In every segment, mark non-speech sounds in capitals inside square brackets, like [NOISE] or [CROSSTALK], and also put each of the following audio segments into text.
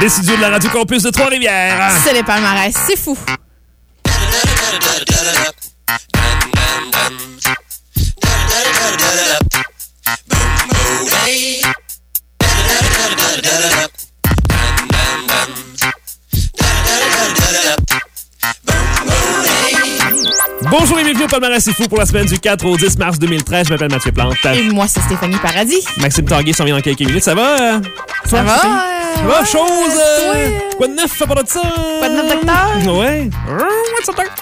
Des studios de la Radio Campus de Trois-Rivières. C'est les palmarès, c'est fou. Palmarès C'est Fou pour la semaine du 4 au 10 mars 2013. Je m'appelle Mathieu Plante. Et moi, c'est Stéphanie Paradis. Maxime Tanguay s'en vient dans quelques minutes. Ça va? euh? Ça va? Euh, Ça va? Chose? euh, ouais. Quoi de neuf à part de ça? Quoi de neuf, docteur? Ouais. Euh, what's up, doctor?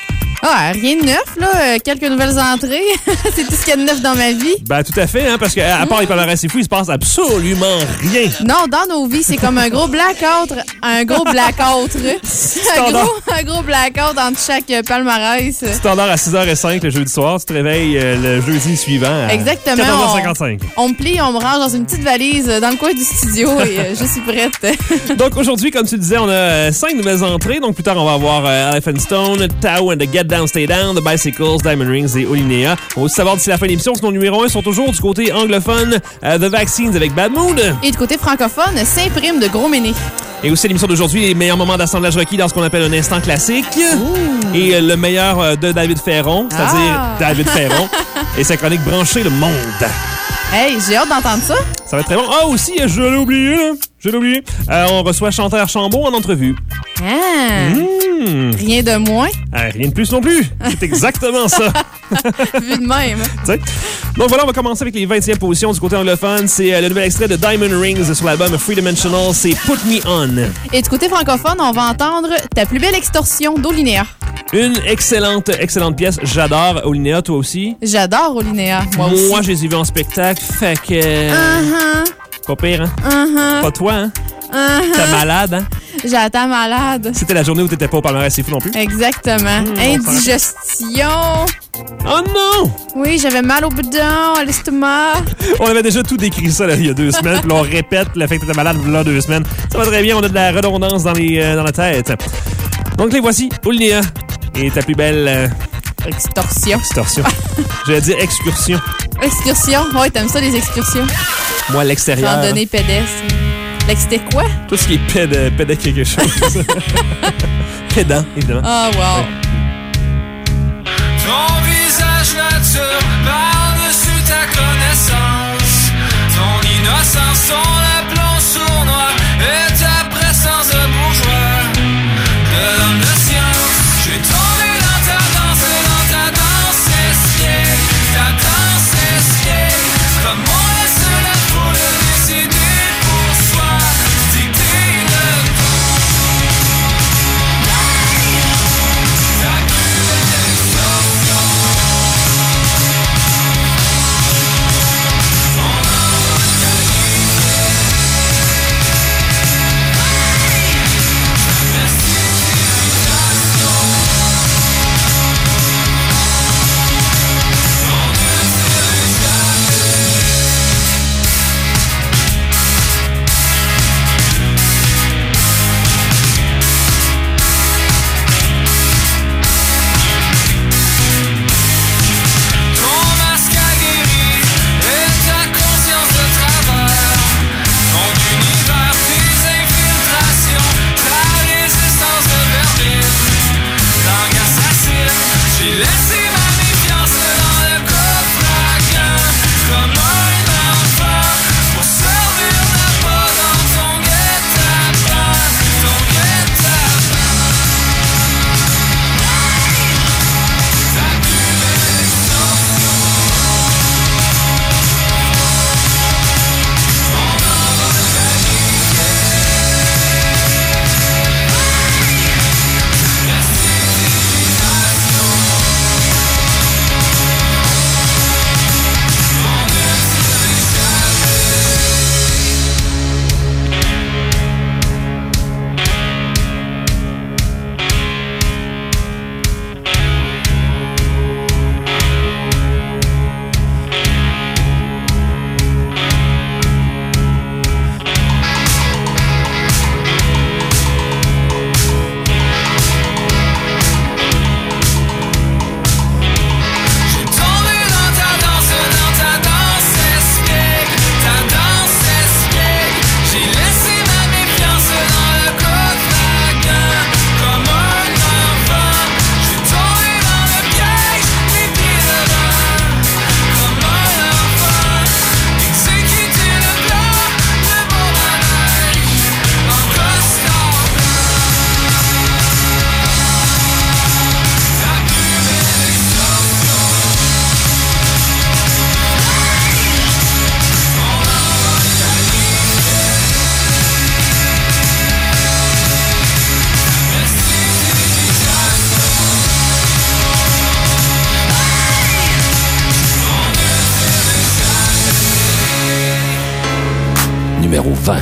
Ah, rien de neuf, là. Euh, Quelques nouvelles entrées. [LAUGHS] c'est tout ce qu'il y a de neuf dans ma vie. Ben, tout à fait, hein, parce qu'à à part les Palmarès C'est Fou, il se passe absolument rien. Non, dans nos vies, c'est comme un gros blackout. Un gros blackout. [LAUGHS] un, gros, un gros blackout entre chaque palmarès. Standard à 6h05 le jeudi soir. Tu te réveilles euh, le jeudi suivant à Exactement. 14h55. On me plie, on me range dans une petite valise euh, dans le coin du studio et je suis prête. [LAUGHS] Donc aujourd'hui, comme tu disais, on a cinq nouvelles entrées. Donc plus tard, on va avoir Elephant Stone, Tao and the Get Down, Stay Down, The Bicycles, Diamond Rings et Olinea. On va aussi savoir d'ici la fin de l'émission que nos numéro 1 sont toujours du côté anglophone, euh, The Vaccines avec Bad Mood. Et du côté francophone, s'imprime de gros ménés. Et aussi l'émission d'aujourd'hui, les meilleurs moments d'assemblage requis dans ce qu'on appelle un instant classique. Et euh, le meilleur euh, de David Ferron, c'est-à-dire Ah. [LAUGHS] David Ferron [LAUGHS] et sa chronique Brancher le monde. Hey, j'ai hâte d'entendre ça. Ça va être très bon. Ah aussi, je l'ai oublié, là. Je l'ai oublié. Euh, on reçoit Chanteur Chambaud en entrevue. Ah, Hmm. Rien de moins, Euh, rien de plus non plus. C'est exactement ça. [LAUGHS] vu de même. Tu sais? Donc voilà, on va commencer avec les 20e positions du côté anglophone. C'est euh, le nouvel extrait de Diamond Rings sur l'album Free Dimensional. C'est Put Me On. Et du côté francophone, on va entendre Ta plus belle extorsion d'Olinéa. Une excellente, excellente pièce. J'adore. Olinéa, toi aussi? J'adore Olinéa, moi aussi. Moi, je les ai vus en spectacle. Fait que. Uh-huh, Pas pire, hein? uh-huh, Pas toi, hein? uh-huh. T'es malade, hein? J'attends malade. C'était la journée où t'étais pas au palmarès, c'est fou non plus. Exactement. Mmh, Indigestion. Oh non! Oui, j'avais mal au boudin, à l'estomac. [LAUGHS] On avait déjà tout décrit ça là, il y a deux semaines, puis on répète le fait que t'étais malade là deux semaines. Ça va très bien, on a de la redondance dans, les, euh, dans la tête. Donc les voici, Oulinia. Et ta plus belle euh, Extorsion. extorsion. [LAUGHS] J'allais dire excursion. Excursion. Ouais, t'aimes ça, les excursions? Moi, l'extérieur. Randonnée pédestre. C'était quoi? Tout ce qui est péd, péd quelque chose. [LAUGHS] Pédant, évidemment. Ah, wow. Ton visage nature par-dessus ta connaissance. Ton innocence, 20.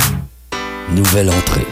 Nouvelle entrée.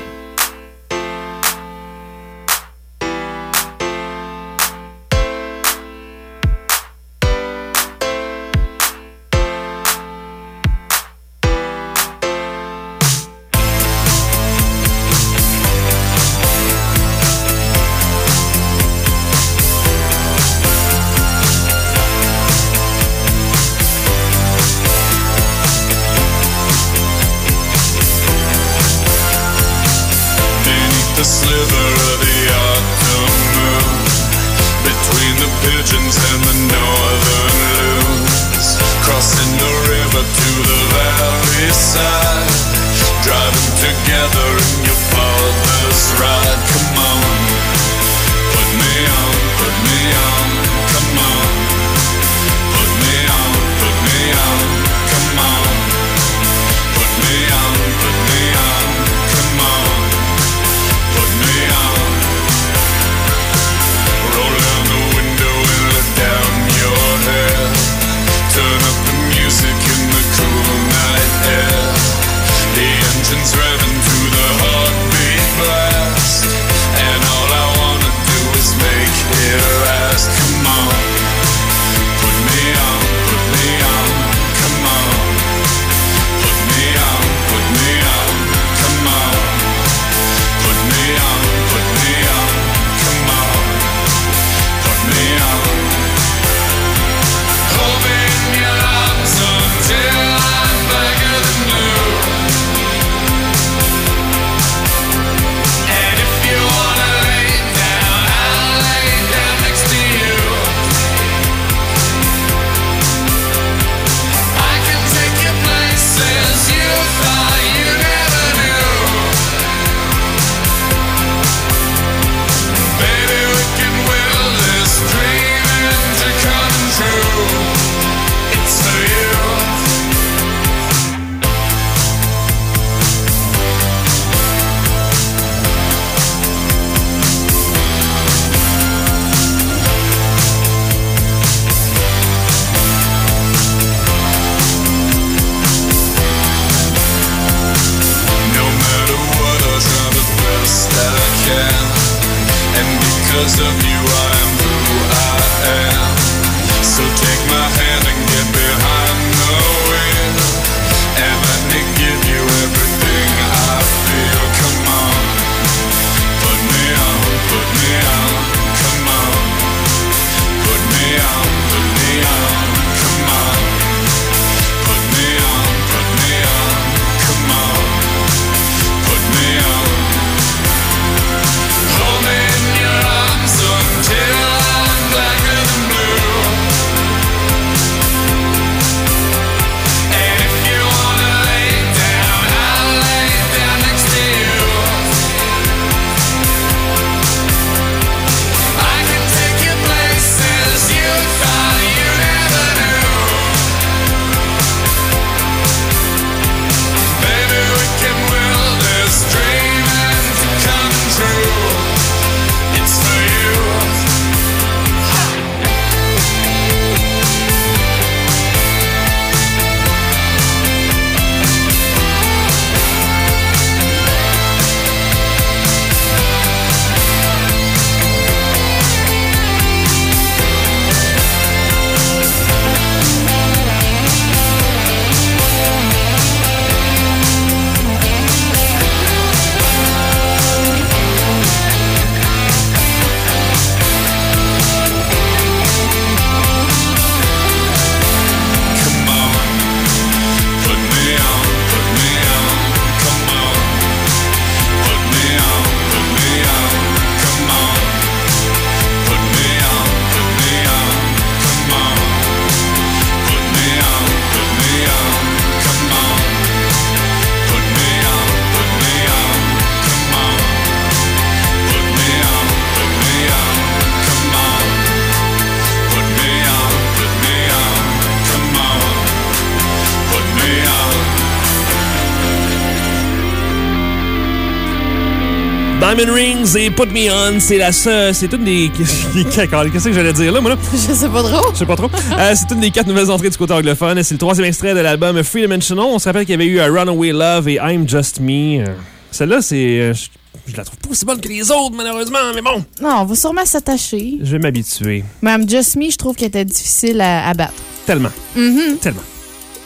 Et Put Me On, c'est la seule. C'est une des. [LAUGHS] Qu'est-ce que j'allais dire là, moi là? [LAUGHS] Je sais pas trop. Je sais pas trop. Euh, c'est une des quatre nouvelles entrées du côté anglophone. C'est le troisième extrait de l'album Free Dimensional. On se rappelle qu'il y avait eu euh, Runaway Love et I'm Just Me. Euh, Celle-là, c'est. je, je la trouve pas aussi bonne que les autres, malheureusement, mais bon, Non, on va sûrement s'attacher. je vais m'habituer. Même Just Me, je trouve qu'elle était difficile à, à battre. Tellement. Mhm. Tellement.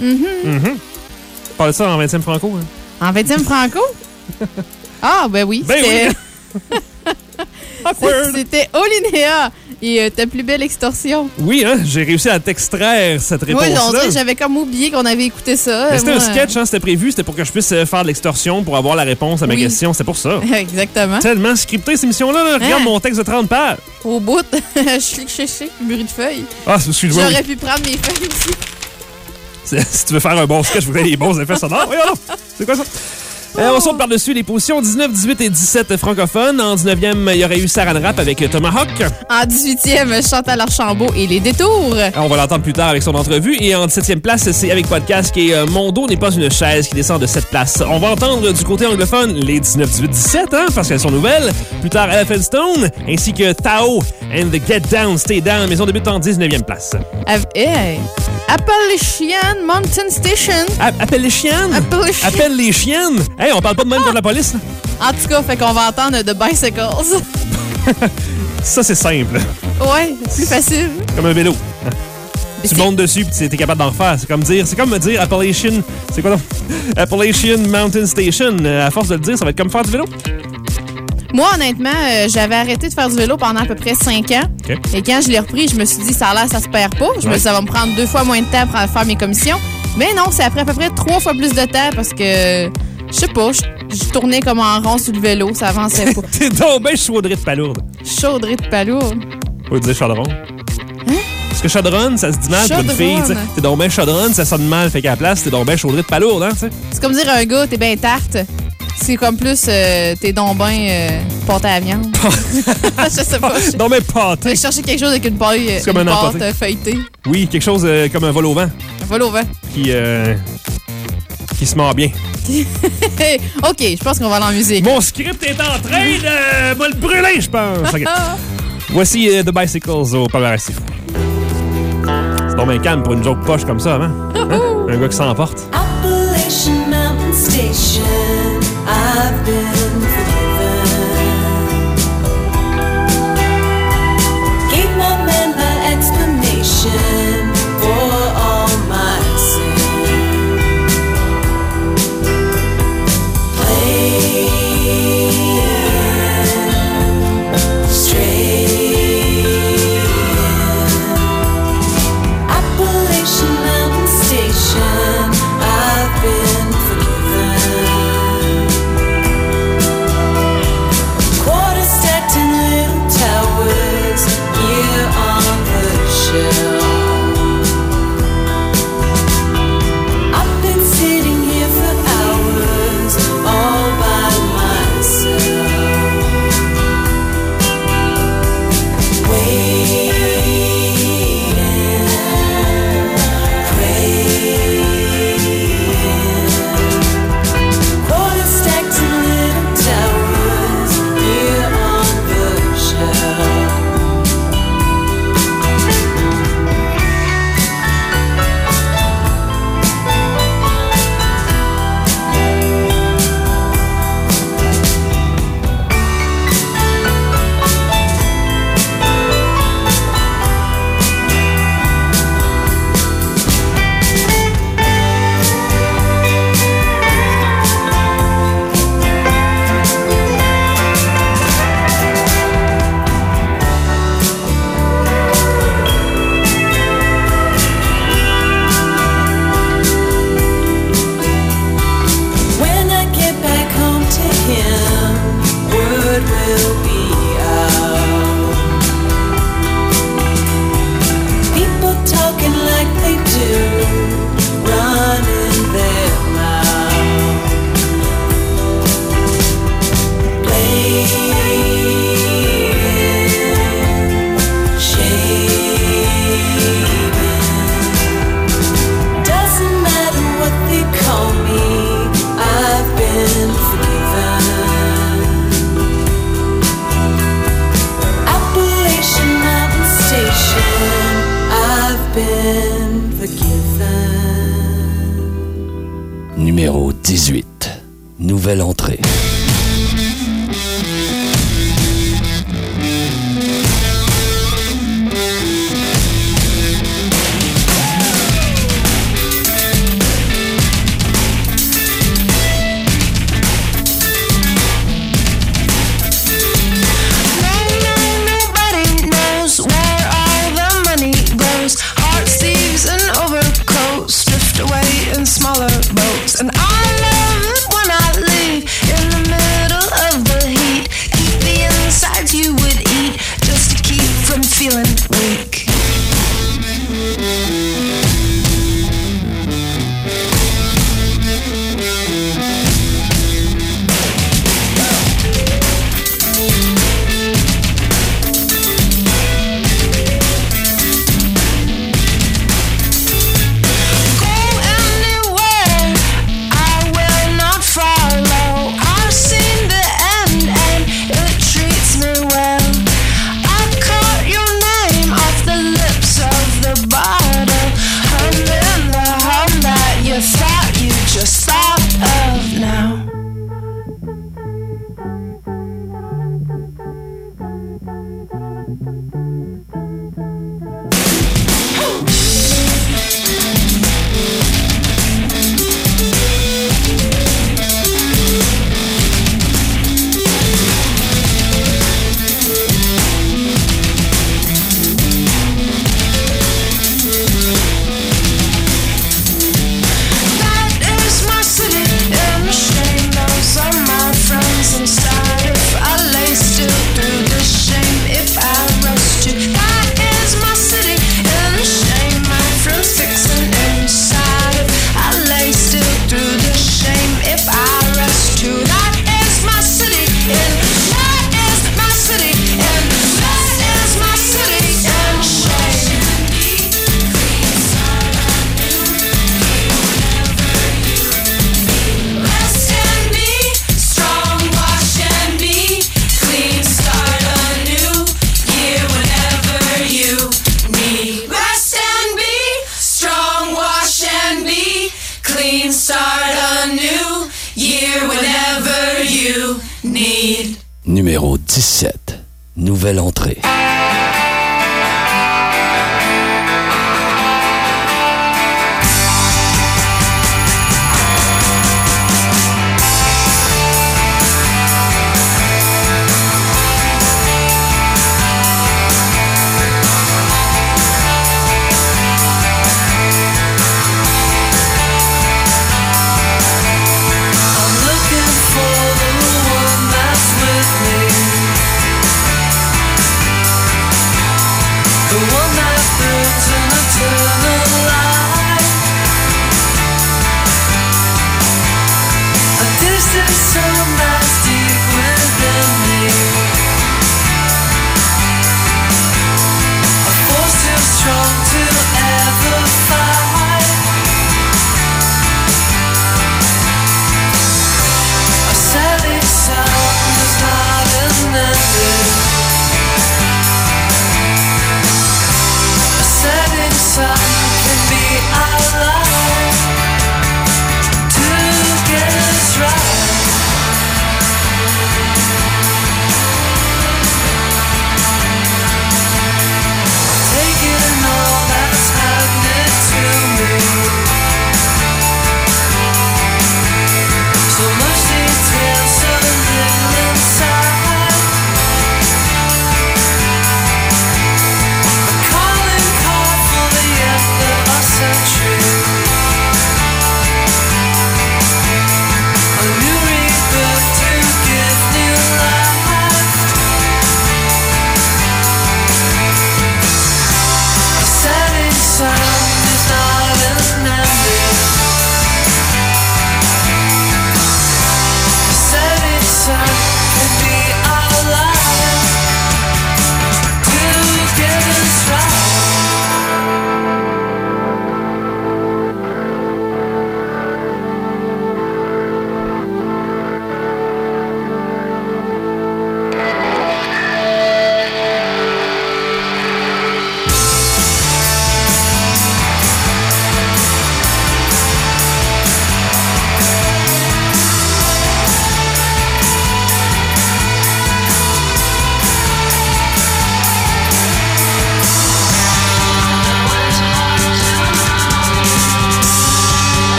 Mhm. Parle de ça en 20e franco. Hein? En 20e franco? [LAUGHS] Ah, ben oui. Ben Awkward. C'était Olinéa et euh, ta plus belle extorsion. Oui, hein, j'ai réussi à t'extraire cette Oui, on réponse-là. que j'avais comme oublié qu'on avait écouté ça. C'était un sketch, hein, c'était prévu, c'était pour que je puisse euh, faire de l'extorsion pour avoir la réponse à ma Oui. question. C'est pour ça. [LAUGHS] Exactement. Tellement scripté cette émission-là. là. Regarde Hein? mon texte de 30 pages. Au bout, [LAUGHS] je clique chercher, bruit de feuilles. Ah, excuse-moi. J'aurais pu prendre mes feuilles aussi. [LAUGHS] Si tu veux faire un bon sketch, vous avez les bons effets sonores. C'est quoi ça? Euh, on saute par-dessus les positions 19, 18 et 17 francophones. En 19e, il y aurait eu Saran Rap avec Tomahawk. En 18e, Chantal Archambault et les détours. Euh, On va l'entendre plus tard avec son entrevue. Et en 17e place, c'est avec podcast qui est euh, Mon dos n'est pas une chaise qui descend de cette place. On va entendre du côté anglophone les 19, 18, 17, hein, parce qu'elles sont nouvelles. Plus tard, Elephant Stone, ainsi que Tao and the Get Down, Stay Down. Mais on débute en 19e place. Av- Hey. Appalachian Mountain Station. A- appelle les chiennes! Appalachian. Appelle les chiennes! Hey, on parle pas de même contre la police. là. En tout cas, fait qu'on va entendre The Bicycles. [LAUGHS] Ça, c'est simple. Ouais, plus facile. Comme un vélo. Mais Tu montes dessus puis t'es capable d'en refaire. C'est comme dire, c'est comme me dire Appalachian, c'est quoi non? [LAUGHS] Appalachian Mountain Station. Euh, À force de le dire, ça va être comme faire du vélo. Moi, honnêtement, euh, j'avais arrêté de faire du vélo pendant à peu près 5 ans. Et quand je l'ai repris, je me suis dit, ça a l'air, ça se perd pas. Je me Ouais. suis dit, ça va me prendre deux fois moins de temps pour faire mes commissions. Mais non, c'est après à peu près trois fois plus de temps parce que, je sais pas, je, je tournais comme en rond sur le vélo, ça avançait pas. [LAUGHS] T'es donc ben chaudré de palourde. Chaudrée de palourde. Faut dire chaudron. Parce que chaudron, ça se dit mal pour une fille. T'es donc ben chaudron, ça sonne mal. Fait qu'à la place, t'es donc ben chaudré de palourde, hein. C'est comme dire à un gars, t'es bien tarte. C'est comme plus, euh, t'es donc ben euh, pâte à viande. [LAUGHS] [LAUGHS] je sais pas. Je Non, mais je pâté. vais chercher quelque chose avec une paille, comme une un pâte euh, feuilletée. Oui, quelque chose euh, comme un vol au vent Voilà au vent. qui, euh, qui se mord bien. Hey, [LAUGHS] OK, je pense qu'on va aller en musique. Mon script est en train de me le brûler, je pense. [LAUGHS] Voici euh, The Bicycles au palmarès. C'est donc bien calme pour une joke poche comme ça, hein? Hein? Un gars qui s'emporte. Appalachian Mountain Station,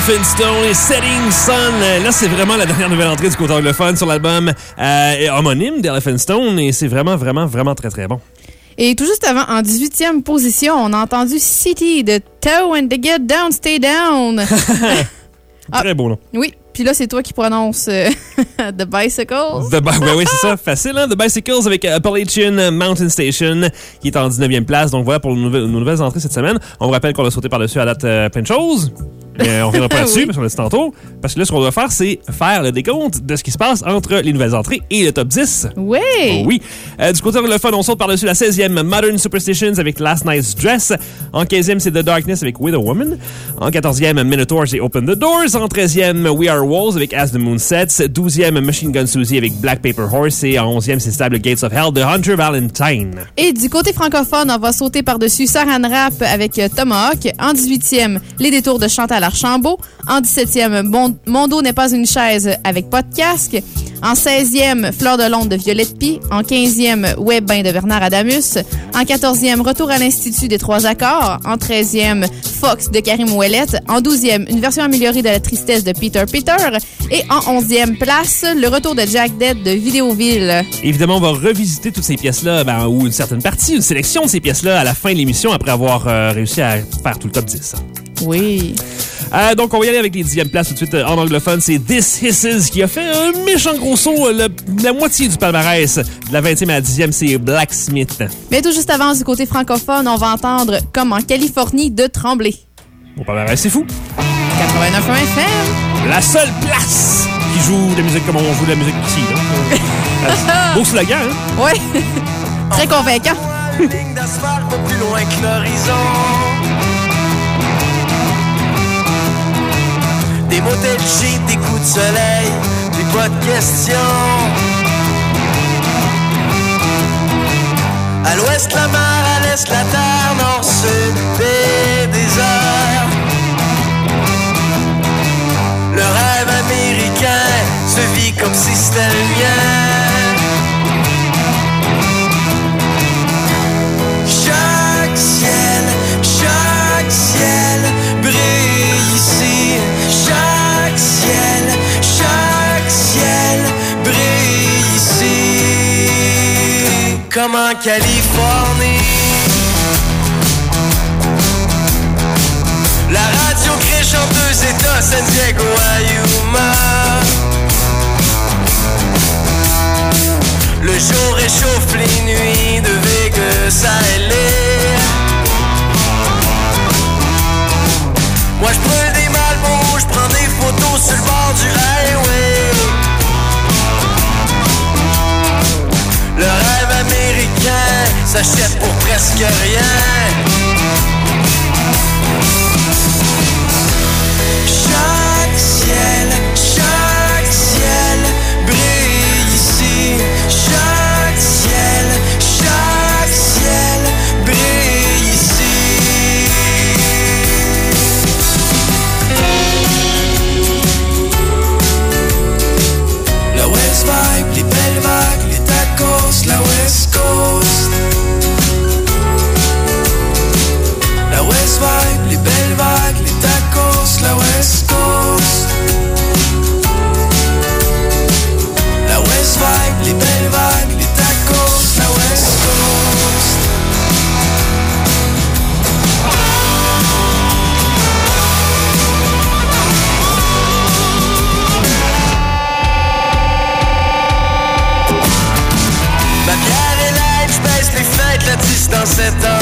Stone et Setting Sun. Là, c'est vraiment la dernière nouvelle entrée du côté anglophone sur l'album euh, homonyme d'Elephant Stone et c'est vraiment, vraiment, vraiment très, très bon. Et tout juste avant, en 18e position, on a entendu City de Toe and the Get Down, Stay Down. [LAUGHS] Ah. Très beau, non? oui, puis là, c'est toi qui prononces euh, [LAUGHS] The Bicycles. The Bi- ben oui, c'est ça. Facile, hein? The Bicycles avec euh, Appalachian Mountain Station, qui est en 19e place. Donc voilà pour nos nouvelles, nos nouvelles entrées cette semaine. On vous rappelle qu'on a sauté par-dessus à date euh, plein de choses. Mais on reviendra pas [LAUGHS] là-dessus, Oui. parce qu'on l'a dit tantôt. Parce que là, ce qu'on doit faire, c'est faire le décompte de ce qui se passe entre les nouvelles entrées et le top 10. Oui. Oh oui. Euh, du côté anglophone, on saute par-dessus la 16e Modern Superstitions avec Last Night's Dress. En 15e, c'est The Darkness avec With a Woman. En 14e, Minotaurs et Open the Doors. En 13e, We Are Walls avec As the Moon Sets. 12e, Machine Gun Susie avec Black Paper Horse. Et en 11e, c'est Stable Gates of Hell de Hunter Valentine. Et du côté francophone, on va sauter par-dessus Saran Rap avec euh, Tomahawk. En 18e, Les Détours de Chantal Archambault. En 17e, Mon, Mon dos n'est pas une chaise avec Pas de casque. En 16e, Fleur de Londres de Violette Pie. En 15e, Web Bain de Bernard Adamus. En 14e, Retour à l'Institut des Trois Accords. En 13e, Fox de Karim Ouellette. En 12e, une version améliorée de La Tristesse de Peter Peter. Et en 11e place, le retour de Jack Dead de Vidéoville. Évidemment, on va revisiter toutes ces pièces-là, ben, ou une certaine partie, une sélection de ces pièces-là à la fin de l'émission après avoir euh, réussi à faire tout le top 10. Oui. Euh, donc, on va y aller avec les dixièmes places tout de suite euh, en anglophone. C'est This Hisses qui a fait un méchant gros saut, euh, le- la moitié du palmarès. De la 20e à la 10e, c'est Blacksmith. Mais tout juste avant, du côté francophone, on va entendre Comme en Californie de Tremblay. Mon palmarès, c'est fou. 89 FM. La seule place qui joue de la musique comme on joue de la musique ici. là. [LAUGHS] Euh, Beau slogan, hein? Ouais. [LAUGHS] Très convaincant. La ligne d'asphalte plus loin que l'horizon. Des motels cheap, des coups de soleil, des pas de questions. À l'ouest la mer, à l'est la terre, nord, sud, des déserts. Le rêve américain se vit comme si c'était le mien. Comme en Californie. La radio crée chanteuse État San Diego à Yuma. Le jour réchauffe les nuits de Vegas à LA. Moi je prends des malbons, je prends des photos sur le bord du highway. Le américain s'achète pour presque rien. Chaque ciel, La West Vibe, les belles vagues, les tacos, la West Coast. La West Vibe, les belles vagues, les tacos, la West Coast. Ma bière est light, je les fêtes, la distance est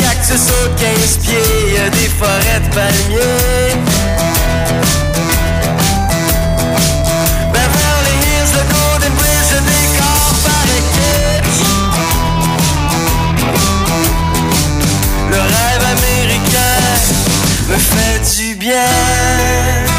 cactus sautent 15 pieds, y a des forêts de palmiers. Beverly Hills, le Golden Bridge, le décor kitsch. Le rêve américain me fait du bien.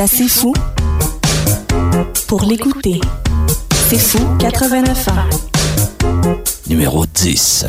Êtes assez fou pour l'écouter. C'est fou 89 ans. Numéro 10.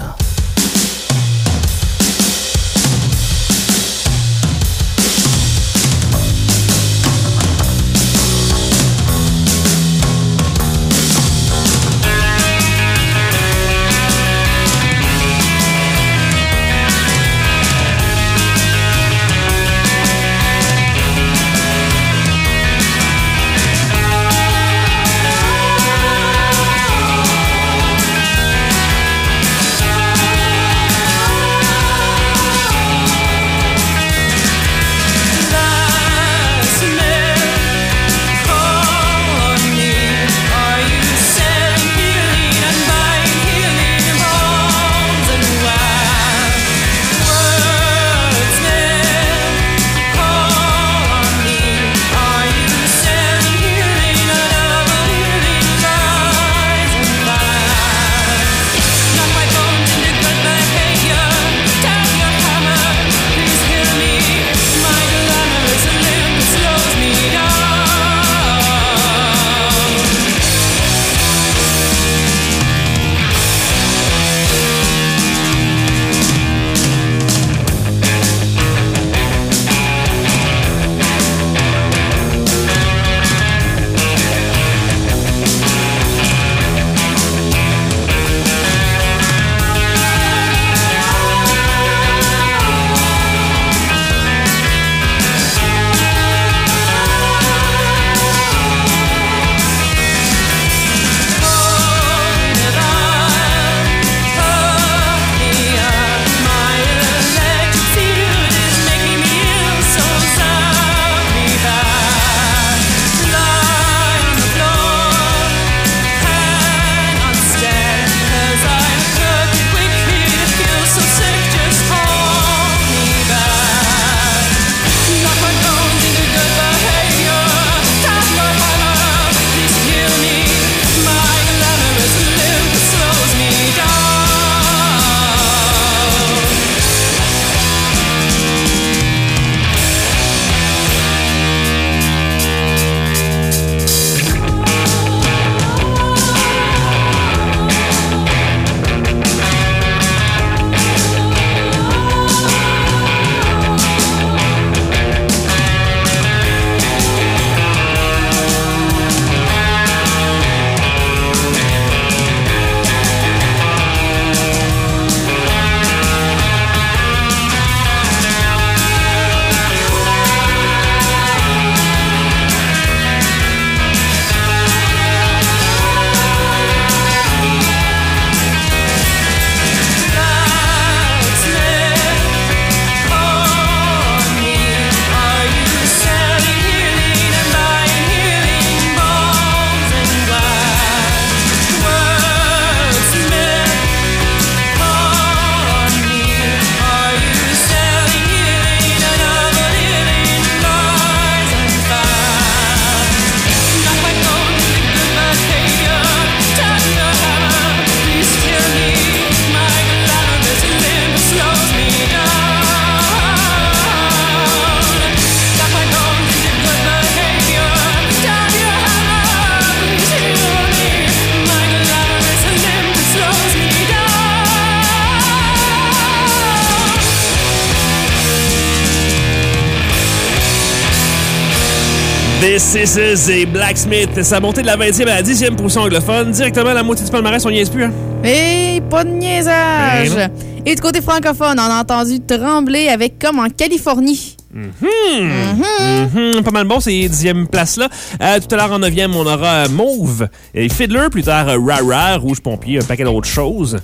This Is et Blacksmith. Ça a monté de la 20e à la 10e position anglophone. Directement à la moitié du palmarès, on n'y est plus. Hein? Et pas de niaisage! Ben Et du côté francophone, on a entendu trembler avec comme en Californie. Mhm, Pas mal bon, ces 10e places-là. Euh, tout à l'heure, en 9e, on aura euh, Mauve et Fiddler. Plus tard, euh, Rara, Rouge Pompier, un paquet d'autres choses.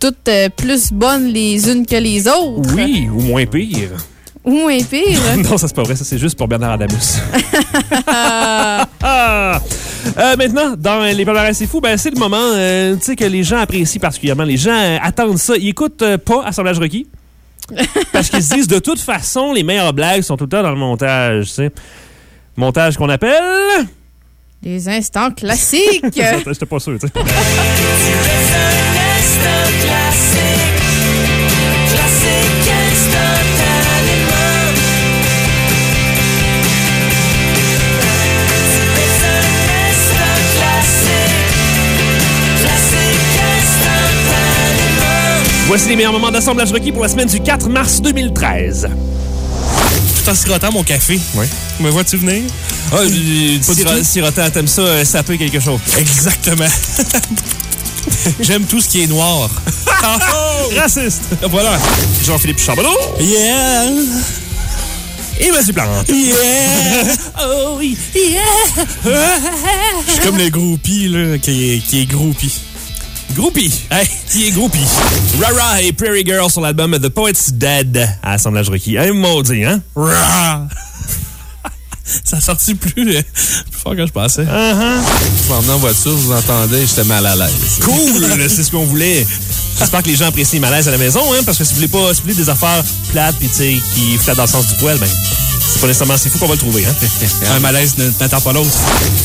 Toutes euh, plus bonnes les unes que les autres. Oui, ou moins pire. Ou moins pire. [LAUGHS] non, ça c'est pas vrai, ça c'est juste pour Bernard Adamus. [LAUGHS] Ah! Euh, maintenant, dans les palmarès c'est fou, ben, c'est le moment euh, que les gens apprécient particulièrement. Les gens euh, attendent ça. Ils écoutent pas Assemblage requis. Parce qu'ils se disent, de toute façon, les meilleures blagues sont tout le temps dans le montage. sais. Montage qu'on appelle... Les instants classiques. [LAUGHS] J'étais pas sûr, tu sais. Voici les meilleurs moments d'assemblage requis pour la semaine du 4 mars 2013. Tout en sirotant mon café. Oui. Me vois-tu venir? Ah, tout. sirotant, t'aimes ça, euh, ça peut quelque chose. Exactement. [LAUGHS] J'aime tout ce qui est noir. Raciste! Voilà. Jean-Philippe Charbonneau Yeah! et Mathieu Plante. Yeah! [LAUGHS] Oh oui! Yeah! Je suis comme le groupie, là, qui est, qui est groupie. Groupie. Hey! Qui est groupie? Rara et Prairie Girl sur l'album The Poet's Dead à Assemblage requis. Un maudit, hein? Rah! Ça a sorti plus, euh, plus fort que je pensais. Je m'en en voiture, je vous entendais, j'étais mal à l'aise. Cool! c'est ce qu'on voulait. J'espère que les gens apprécient le malaise à la maison, hein, parce que si vous voulez pas, si vous voulez des affaires plates tu sais, qui flattent dans le sens du poil, ben, c'est pas nécessairement si fou qu'on va le trouver, hein. [LAUGHS] Un malaise ne- n'attend pas l'autre.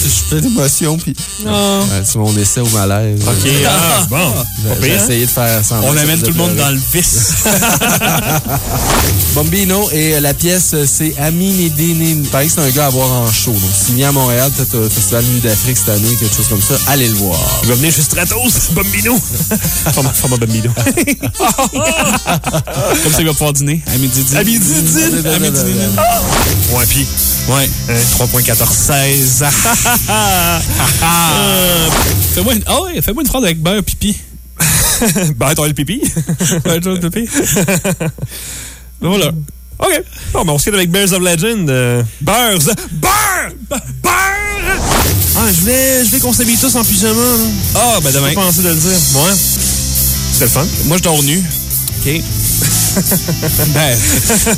Je fais l'émotion, puis Non. euh, c'est mon essai au malaise. OK, ah, bon. J'ai- essayé de faire semblant. On amène tout le monde dans le vice. [LAUGHS] Bombino et euh, la pièce, euh, c'est Ami Nedine. Il paraît que c'est un gars à voir en show. Donc, s'il vient à Montréal, peut-être au Festival Nuit d'Afrique cette année, quelque chose comme ça, allez le voir. Il va venir chez Stratos, Bambino. [LAUGHS] format, format Bambino. Comme ça, il va pouvoir dîner à midi. À midi. À. Ouais, pis. Ouais. Hein? 3.14. 16. Fais-moi une... Ah ouais, fais-moi une phrase avec beurre pipi. Ben, t'as le pipi. [LAUGHS] Beurre jaune, pipi. Ben voilà. OK. Bon, ben, on se quitte avec Bears of Legend. euh, Bears. Beurre! Beurre! Ah, je voulais, je voulais qu'on s'habille tous en pyjama. là. Ah, ben demain. J'ai pensé de le dire. Ouais. C'était le fun. Moi, je dors nu. OK. [LAUGHS] Ben,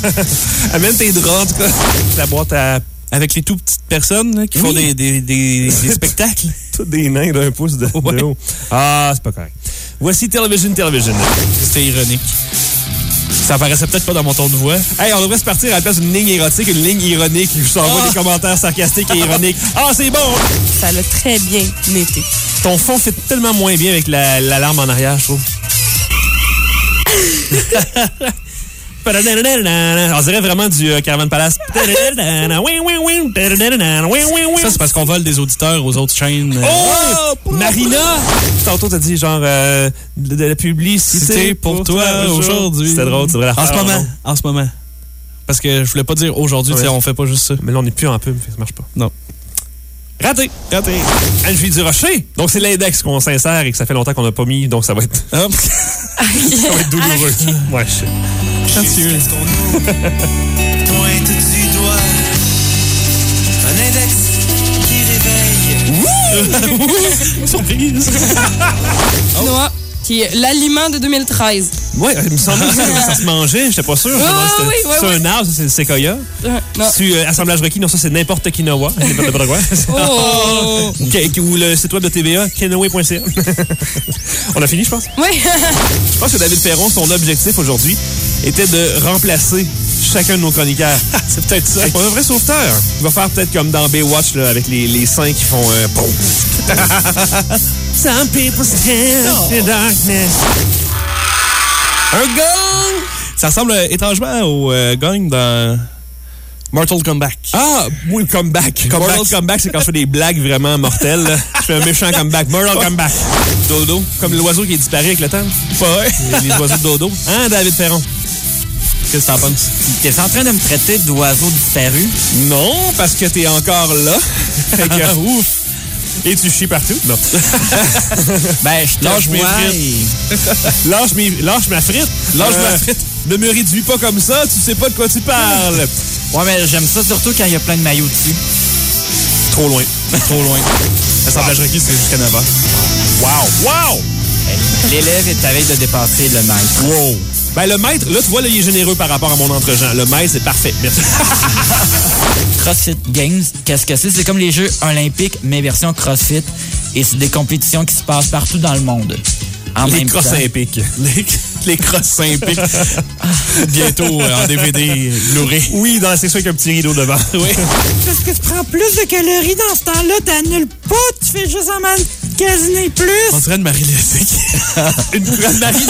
[LAUGHS] Amène tes draps, en tout cas. La boîte à avec les tout petites personnes là, qui font Oui. des, des, des, des [LAUGHS] spectacles. tous des nains d'un pouce de, de Ouais. haut. Ah, c'est pas correct. Voici Television Television. C'était ironique. Ça apparaissait peut-être pas dans mon ton de voix. Hey, on devrait se partir à la place d'une ligne érotique, une ligne ironique. Je t'envoie Ah. des commentaires sarcastiques et ironiques. Ah, c'est bon! Ça l'a très bien été. Ton fond fait tellement moins bien avec la- l'alarme en arrière, je trouve. [LAUGHS] On dirait vraiment du euh, Caravan Palace. Ça, c'est parce qu'on vole des auditeurs aux autres chaînes. Oh! Marina! Tantôt, t'as dit genre euh, de, de la publicité pour toi aujourd'hui. C'était drôle, c'est vrai. En ce moment. En ce moment. Parce que je voulais pas dire aujourd'hui, Ouais. tu on fait pas juste ça. Mais là, on n'est plus en pub, ça marche pas. Non. Raté! Raté! Anne-Julie Durocher! Donc, c'est l'index qu'on s'insère et que ça fait longtemps qu'on n'a pas mis, donc ça va être, Hop. [LAUGHS] ça va être douloureux. Ouais, je sais. Pointe du doigt Un index qui réveille [LAUGHS] Surprise. Noix, qui est l'aliment de 2013. Ouais, il me semblait que ça, ça se mangeait, j'étais pas sûr. Oui, c'était- oui, c'est oui. un arbre, ça c'est le séquoia. Euh. C'est euh, assemblage requis, non, ça c'est n'importe quinoa. N'importe quoi. [LAUGHS] Oh! [LAUGHS] Ou le site web de TVA, kenaway.ca. [LAUGHS] On a fini, je pense? Oui. Je pense que David Perron, son objectif aujourd'hui était de remplacer chacun de nos chroniqueurs. C'est peut-être ça. C'est un vrai sauveteur. Il va faire peut-être comme dans Baywatch là, avec les, les seins qui font euh. Some people's in darkness. Un gong! Ça ressemble euh, étrangement au euh, gong dans Mortal Comeback. Ah, oui, comeback. Comeback. Mortal comeback, c'est quand je fais des blagues vraiment mortelles. là. Je fais un méchant comeback. Mortal comeback. Dodo. Comme l'oiseau qui est disparu avec le temps. Ouais. Les, les oiseaux de dodo. Hein, David Perron? Qu'est-ce que t'en penses? T'es en train de me traiter d'oiseau disparu? Non, parce que t'es encore là. [LAUGHS] Fait que, ouf. Et tu chies partout? Non. [LAUGHS] Ben, je te Lâche mes frites. lâche, mes, lâche ma frite. Lâche Euh, ma frite. Ne me réduis pas comme ça, tu sais pas de quoi tu parles. Ouais, mais j'aime ça surtout quand il y a plein de maillots dessus. Trop loin. Trop loin. Assemblage requis, c'est jusqu'à 9 h. Wow. Wow. L'élève est à veille de dépasser le maître. Wow. Ben, le maître, là, tu vois, là, il est généreux par rapport à mon entre-gens. Le maître, c'est parfait. Merci. [LAUGHS] CrossFit Games, qu'est-ce que c'est? C'est comme les Jeux olympiques, mais version CrossFit. Et c'est des compétitions qui se passent partout dans le monde. En Les temps. olympiques. [LAUGHS] Les, les crosses sympiques. [LAUGHS] Bientôt euh, en DVD Blu-ray. Oui, dans la section avec un petit rideau devant. Oui. Parce que tu prends plus de calories dans ce temps-là, t'annules pas, tu fais juste en magasiner plus. On dirait [LAUGHS] une Marie. Une grande Marie.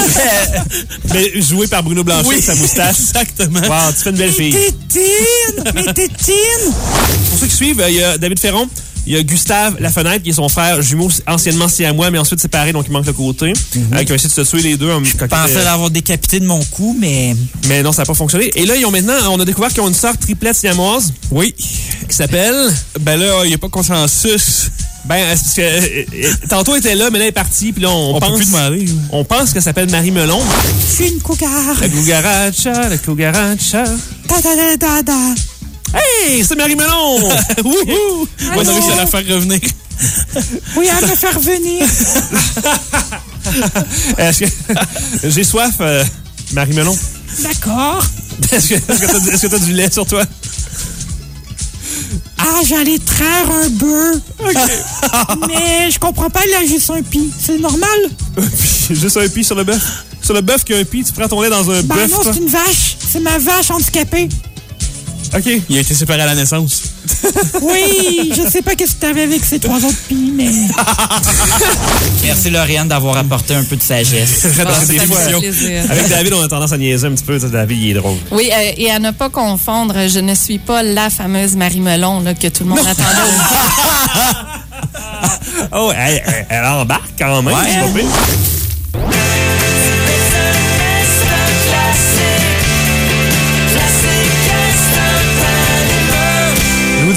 Mais jouée par Bruno Blanchet avec sa moustache. Exactement. Wow, tu fais une belle fille. Tétine, mais [LAUGHS] tétine. Pour ceux qui suivent, euh, il y a David Ferron. Il y a Gustave Lafenêtre, qui est son frère jumeau, anciennement siamois, mais ensuite séparé, donc il manque le côté. Euh, qui ont essayé de se tuer les deux. Je Je pensais l'avoir décapité de mon cou, mais. Mais non, ça n'a pas fonctionné. Et là, ils ont maintenant, on a découvert qu'ils ont une sœur triplette siamoise. Oui. Qui s'appelle? Ben là, il n'y a pas de consensus. Ben, c'est parce que, euh, euh, tantôt elle était là, mais là elle est partie, puis là on, On peut pense. plus demander. On pense qu'elle s'appelle Marie Melon. Je suis une cougar. La Gougaracha, la Gougaracha. Da, da, da, da, da. Hey, c'est Marie Melon! [LAUGHS] Wouhou! On a réussi à la faire revenir. Oui, fait revenir. [LAUGHS] Est-ce que. [LAUGHS] J'ai soif, euh, Marie Melon? D'accord. Est-ce que t'as est-ce que t'as du lait sur toi? Ah, j'allais traire un bœuf. [LAUGHS] Mais je comprends pas, il a juste un pis. C'est normal? [LAUGHS] Juste un pis sur le bœuf? Sur le bœuf qui a un pis, tu prends ton lait dans un Ben bœuf. non, c'est une vache. C'est ma vache handicapée. OK. Il a été séparé à la naissance. [LAUGHS] Oui, je sais pas qu'est-ce que t'avais avec ces trois autres pis, mais... [LAUGHS] Merci, Lauriane, d'avoir apporté un peu de sagesse. Dans Ah, ces fois. Avec David, on a tendance à niaiser un petit peu. David, il est drôle. Oui, euh, et à ne pas confondre, je ne suis pas la fameuse Marie Melon là, que tout le monde attendait. [LAUGHS] Oh, elle, embarque quand même.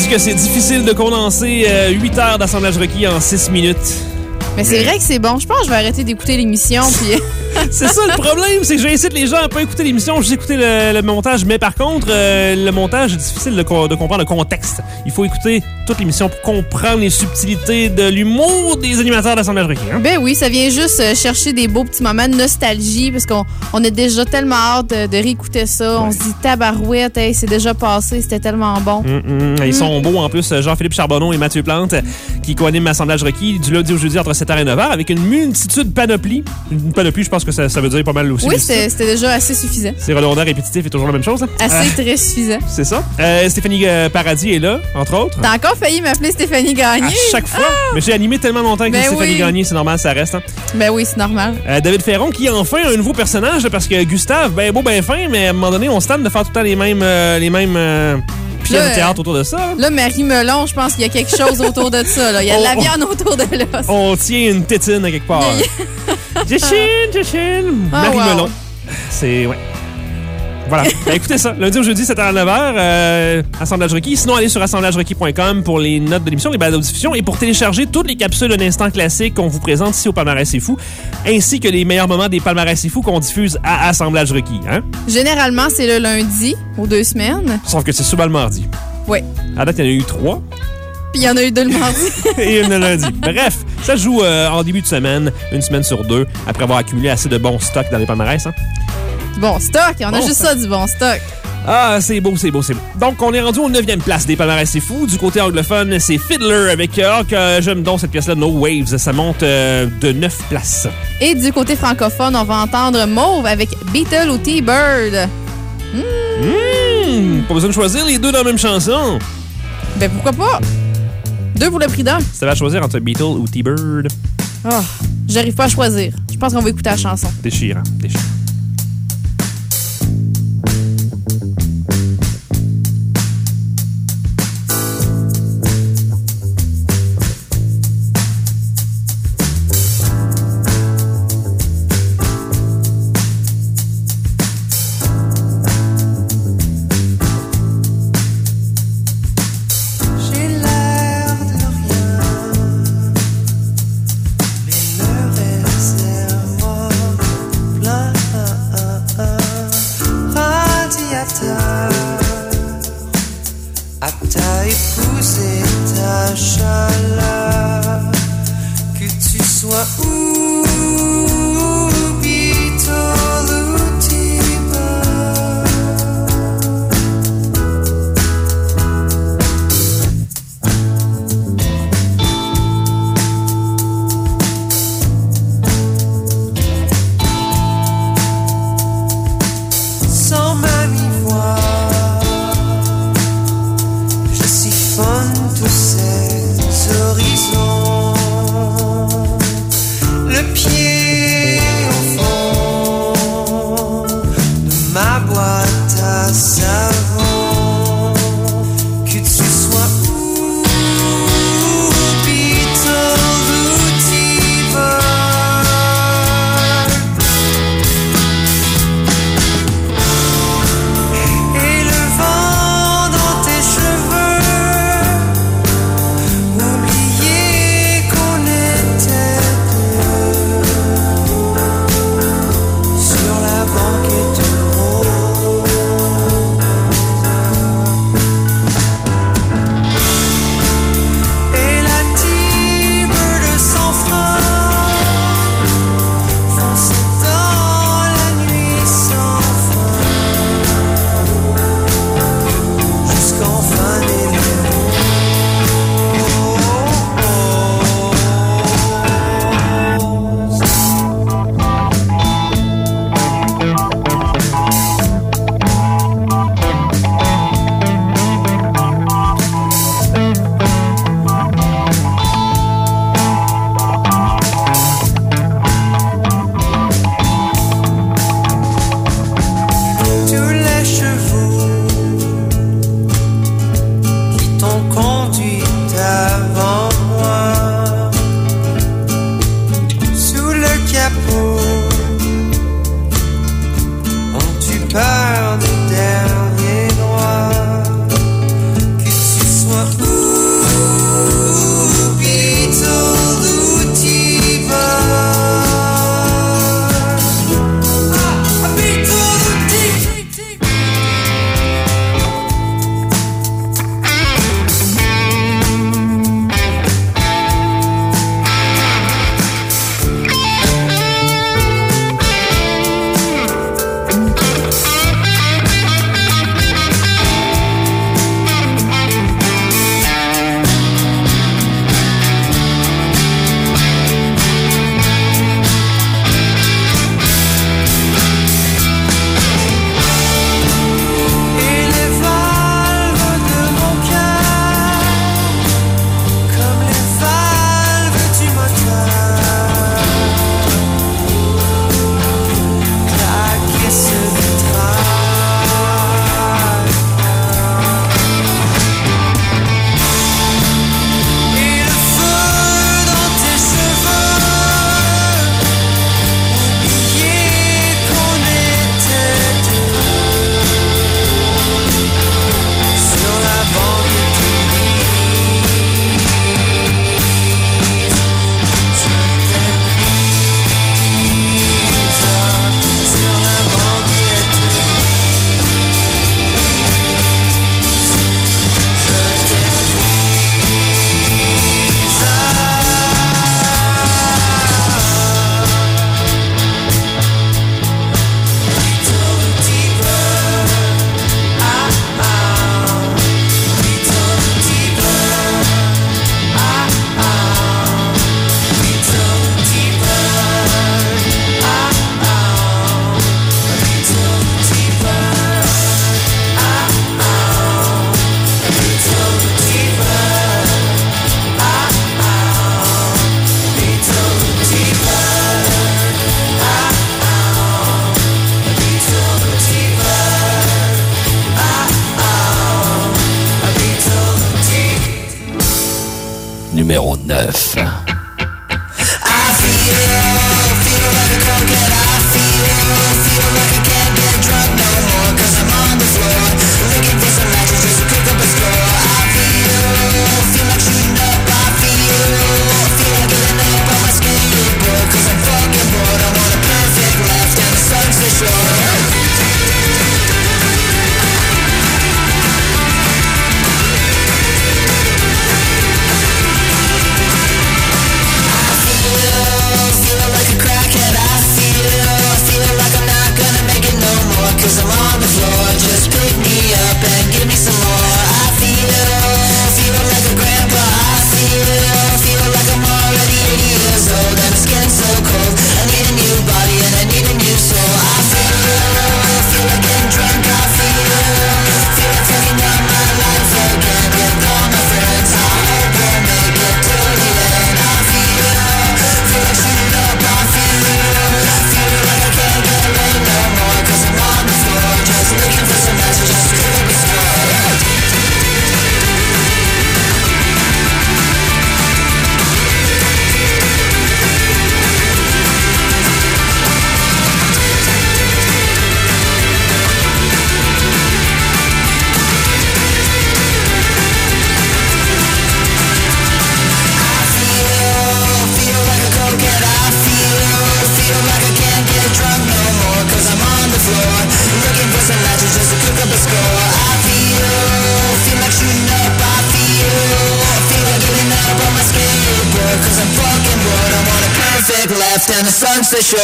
Que c'est difficile de condenser 8 heures d'assemblage requis en 6 minutes. Mais c'est vrai que c'est bon. Je pense que je vais arrêter d'écouter l'émission. Puis C'est ça le problème, c'est que j'incite les gens à pas écouter l'émission, juste écouter le, le montage. Mais par contre, euh, le montage est difficile de, co- de comprendre le contexte. Il faut écouter toute l'émission pour comprendre les subtilités de l'humour des animateurs d'assemblage requis. hein. Ben oui, ça vient juste euh, chercher des beaux petits moments de nostalgie parce qu'on on a déjà tellement hâte de, de réécouter ça. On se dit tabarouette, hey, c'est déjà passé, c'était tellement bon. Mm, mm. Ils sont beaux en plus, Jean-Philippe Charbonneau et Mathieu Plante, qui co-animent Assemblage requis du lundi au jeudi entre 7h et 9h avec une multitude de panoplies. Une panoplie, je pense que ça, ça veut dire pas mal aussi. Oui, c'était déjà assez suffisant. c'est redondant, répétitif et toujours la même chose. hein? Assez Euh, très suffisant. c'est ça. Euh, Stéphanie euh, Paradis est là, entre autres. T'as encore failli m'appeler Stéphanie Gagné? À chaque fois. Mais j'ai animé tellement longtemps que Ben Stéphanie oui. Gagné, c'est normal, ça reste. hein. Ben oui, c'est normal. Euh, David Ferron qui enfin a un nouveau personnage parce que Gustave, ben beau, ben fin, mais à un moment donné, on se tente de faire tout le temps les mêmes, euh, les mêmes pièces Là, de théâtre autour de ça. hein. Là, Marie Melon, je pense qu'il y a quelque chose autour de ça. là. Il y a de la [LAUGHS] viande autour de l'os. [LAUGHS] On tient une tétine à quelque part. [LAUGHS] Jéchine, Jéchine. Ah, Marie. Melon. C'est. Ouais. Voilà. [LAUGHS] Ben, écoutez ça. Lundi au jeudi, 7h à 9h, euh, Assemblage requis. Sinon, allez sur assemblagerequis.com pour les notes de l'émission, les balades diffusion et pour télécharger toutes les capsules d'un instant classique qu'on vous présente ici au Palmarès C'est Fou, ainsi que les meilleurs moments des Palmarès C'est Fou qu'on diffuse à Assemblage requis. Hein? Généralement, c'est le lundi, aux deux semaines. Sauf que c'est souvent le mardi. Oui. À date, il y en a eu trois Puis il y en a eu deux le mardi. [LAUGHS] et une le lundi. Bref, ça joue euh, en début de semaine, une semaine sur deux, après avoir accumulé assez de bons stocks dans les palmarès. Hein? Du bon stock. On a Bon juste stock. ça, du bon stock. Ah, c'est beau, c'est beau, c'est beau. Donc, on est rendu au 9e place des palmarès, c'est fou. Du côté anglophone, c'est Fiddler avec que j'aime donc cette pièce-là, No Waves. Ça monte euh, de 9 places. Et du côté francophone, on va entendre Mauve avec Beetle ou T-Bird. Mmh, pas besoin de choisir les deux dans la même chanson. Ben pourquoi pas? Deux pour le prix d'un. T'avais à choisir entre Beatle ou T-Bird, Ah, J'arrive pas à choisir. Je pense qu'on va écouter la chanson. déchirant, déchirant.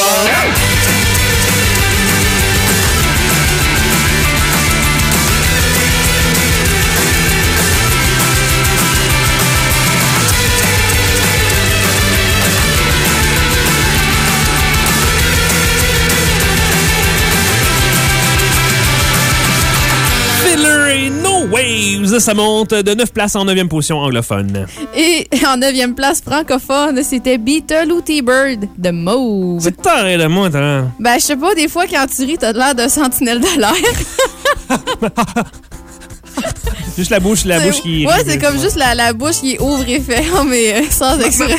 love. Ça monte de 9 places en 9e position anglophone. Et [LAUGHS] en neuvième place francophone, c'était Beetle ou T-Bird de Mauve. C'est taré de moi, t'as Ben, je sais pas, des fois, quand tu ris, t'as l'air de sentinelle de l'air. [LAUGHS] Juste la bouche, la bouche qui... Ouais, c'est comme juste la, la bouche qui ouvre et ferme, mais euh, sans [LAUGHS] exprès.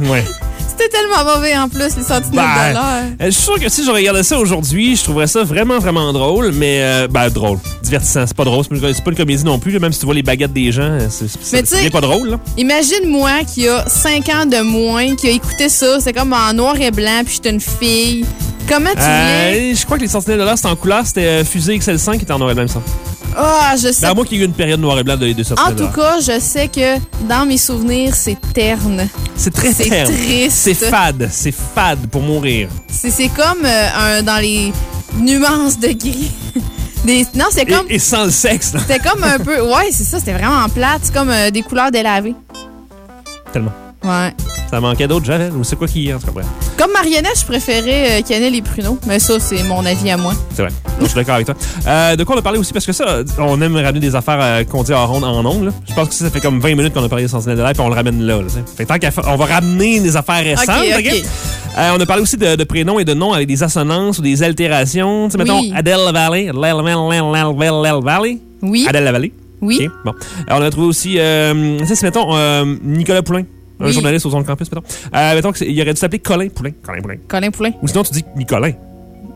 Ouais. C'était tellement mauvais en plus, les sentinelles Ben, de l'air. euh, je suis sûr que si je regardais ça aujourd'hui, je trouverais ça vraiment, vraiment drôle, mais euh, ben, drôle. Divertissant. C'est pas drôle, c'est pas, une- comédie non plus, même si tu vois les baguettes des gens, euh, c'est pas drôle. Là. Imagine moi qui a 5 ans de moins, qui a écouté ça, c'est comme en noir et blanc, puis j'étais une fille. Comment tu? Euh, je crois que les Sentinelles de l'air, c'était en couleur, c'était euh, Fusée XL5 qui était en noir et blanc, ça. Ah, je sais. Ben, à moins qu'il y ait eu une période noir et blanc de les deux En tout cas, je sais que dans mes souvenirs, c'est terne. C'est très c'est terne. triste. C'est fade. C'est fade pour mourir. C'est c'est comme euh, un, dans les nuances de gris. [LAUGHS] Des, non, c'est Et, comme. et sans le sexe, là. C'était comme un peu. Ouais, c'est ça, c'était vraiment plate. C'est comme euh, des couleurs délavées. Tellement. Ouais. Ça manquait d'autres, Javel, ou c'est quoi qui en tout cas, bref. Comme marionnette, je préférais euh, Cannelle et Pruneau. Mais ça, c'est mon avis à moi. C'est vrai. Donc, je suis d'accord avec toi. [LAUGHS] Euh, de quoi on a parlé aussi? Parce que ça, on aime ramener des affaires euh, qu'on dit en ronde en là. Je pense que ça, ça fait comme 20 minutes qu'on a parlé des Sentinelles de l'air, puis on le ramène là. là, fait que tant qu'à faire- on va ramener des affaires récentes. Ok, ok? ok? Euh, on a parlé aussi de, de prénoms et de noms avec des assonances ou des altérations. Tu sais, mettons Oui. Adele Valley. Adele Valley. Oui. Adele Valley. Oui. Bon. On a trouvé aussi, tu sais, c'est, mettons, Nicolas Poulain. Un Oui. journaliste au Zone Campus, mettons. Euh, mettons qu'il aurait dû s'appeler Colin Poulain. Colin Poulain. Colin Poulain. Ou sinon, tu dis Nicolin.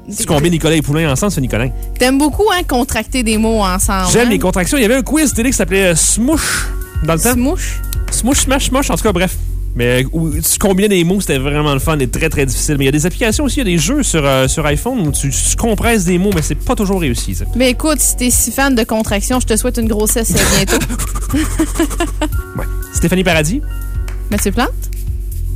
Si tu combines Nicolas et Poulain ensemble, c'est Nicolin. T'aimes beaucoup, hein, contracter des mots ensemble. J'aime hein? les contractions. Il y avait un quiz télé qui s'appelait euh, Smoosh dans le temps. Smoosh? Smoosh, smash, smash. En tout cas, bref. Mais euh, où tu combinais des mots, c'était vraiment le fun et très, très difficile. Mais il y a des applications aussi, il y a des jeux sur, euh, sur iPhone où tu, tu compresses des mots, mais c'est pas toujours réussi, ça. Mais écoute, si t'es si fan de contraction, je te souhaite une grossesse bientôt. [LAUGHS] Ouais. Stéphanie Paradis? Mathieu Plante?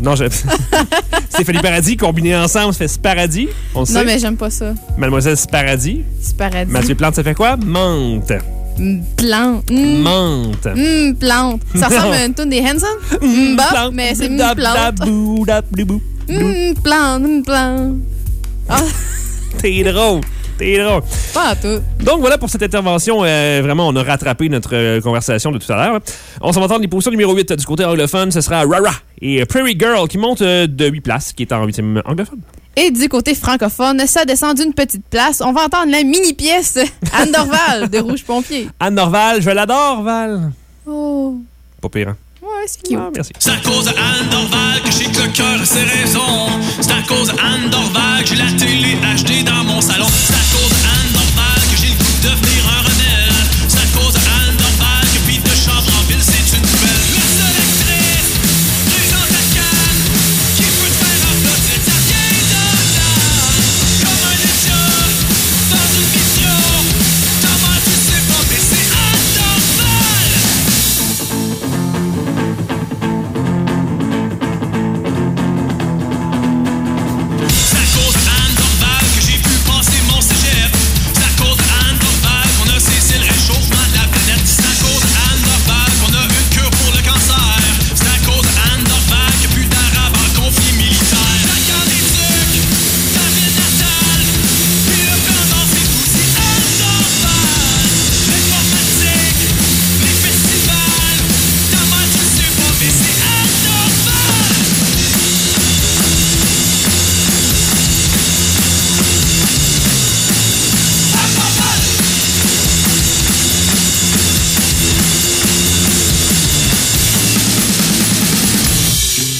Non, je... [LAUGHS] Stéphanie Paradis, combiné ensemble, ça fait Sparadis. On le sait. Non, mais j'aime pas ça. Mademoiselle Sparadis. C'est paradis. Mathieu Plante, ça fait quoi? Menthe. Mm, Plante. Mm, Menthe. mm, plante. Ça ressemble à une toune des Hanson? Mm, bop, plante. mais c'est plante. Mm, plante, mm, plante. Ah, [LAUGHS] T'es drôle. T'es drôle. pas à tout. Donc voilà pour cette intervention. Euh, vraiment, on a rattrapé notre euh, conversation de tout à l'heure. On s'en va entendre les positions numéro 8 du côté anglophone. Ce sera Rara et Prairie Girl qui monte euh, de 8 places, qui est en 8e anglophone. Et du côté francophone, ça descend d'une petite place. On va entendre la mini-pièce [LAUGHS] Anne Dorval de Rouge Pompier. Anne Norval, je l'adore, Val. Oh, Pas pire, hein? ouais, c'est cute. Ah, merci. C'est à cause d'Anne Dorval que j'ai que le cœur et ses raisons. C'est à cause d'Anne Dorval que j'ai la télé HD dans mon salon. Que j'ai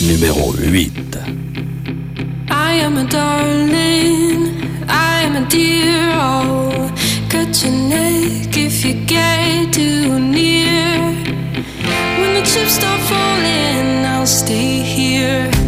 Numéro 8. I am a darling, I am a dear. Oh, cut your neck if you get too near. When the chips start falling, I'll stay here.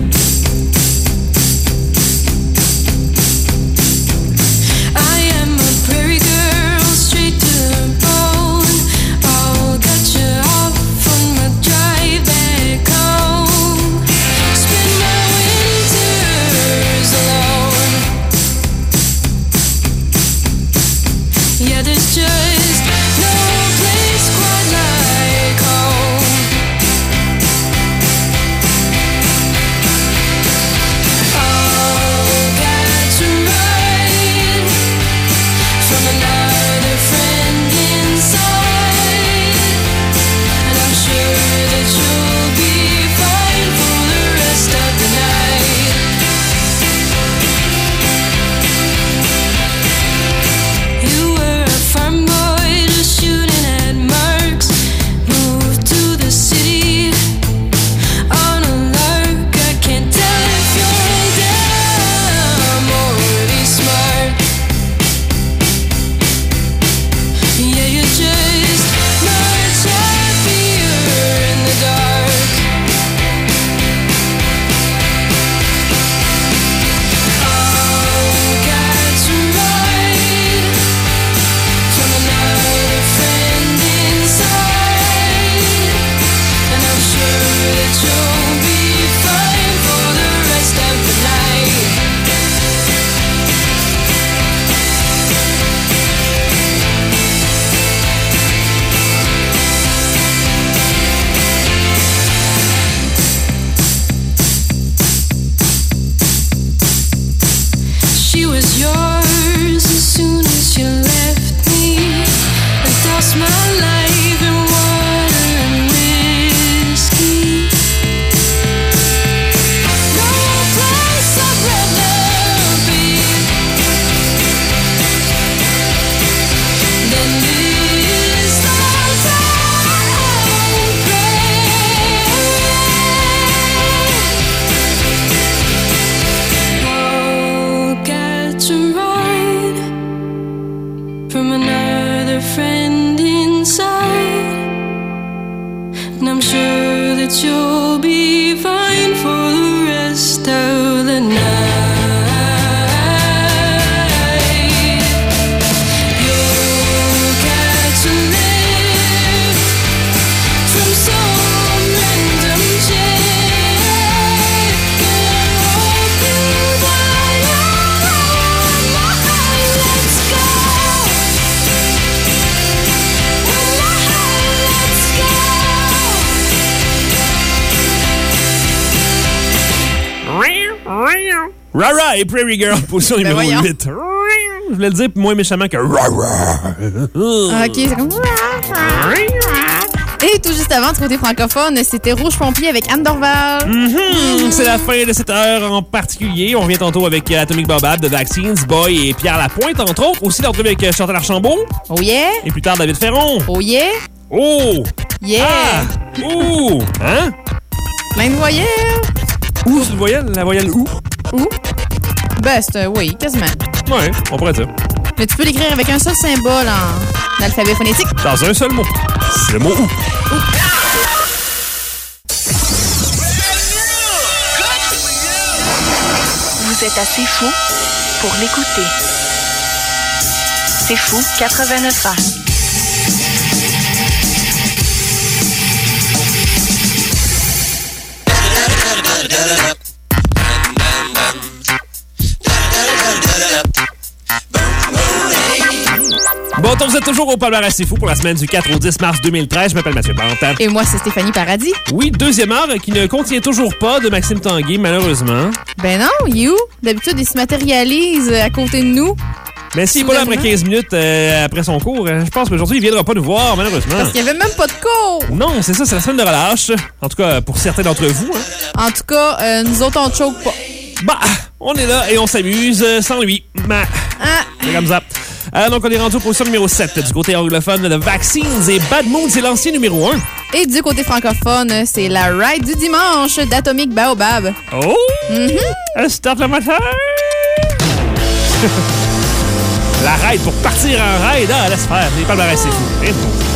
Prairie Girl, position numéro Ben voyons. 8. Je voulais le dire moins méchamment que. Ok, comme. Et tout juste avant, côté francophone, c'était Rouge Pompier avec Anne Dorval. Mhm, C'est la fin de cette heure en particulier. On revient tantôt avec euh, Atomic Bobab de Vaccines, Boy et Pierre Lapointe, entre autres. Aussi l'entrevue avec euh, Chantal Archambault. Oh yeah. Et plus tard, David Ferron. Oh yeah. Oh! Yeah. Ah! Ouh! Hein? Plein de voyelles. Où c'est le voyelle? La voyelle où? Où? Best, euh, oui, quasiment. Ouais, on pourrait dire. Mais tu peux l'écrire avec un seul symbole en alphabet phonétique. Dans un seul mot. C'est le mot où? Vous êtes assez fou pour l'écouter. C'est fou 89 ans. Donc vous êtes toujours au palmarès C'est fou pour la semaine du 4 au 10 mars 2013. Je m'appelle Mathieu Pantin. Et moi, c'est Stéphanie Paradis. Oui, deuxième heure qui ne contient toujours pas de Maxime Tanguay, malheureusement. Ben non, you. D'habitude, il se matérialise à côté de nous. Mais s'il n'est pas là après 15 minutes euh, après son cours, euh, je pense qu'aujourd'hui, il viendra pas nous voir, malheureusement. Parce qu'il n'y avait même pas de cours. Non, c'est ça, c'est la semaine de relâche. En tout cas, pour certains d'entre vous. hein. En tout cas, euh, nous autres, on choke pas. Bah, on est là et on s'amuse euh, sans lui. Bah, Ah, c'est comme ça. Euh, donc, on est rendu au position numéro 7 du côté anglophone de Vaccines et Bad Moon, c'est l'ancien numéro 1. Et du côté francophone, c'est la ride du dimanche d'Atomic Baobab. Oh! Un start le matin! [LAUGHS] La ride pour partir en ride, ah, laisse faire. Les palmarès, c'est fou. Bon.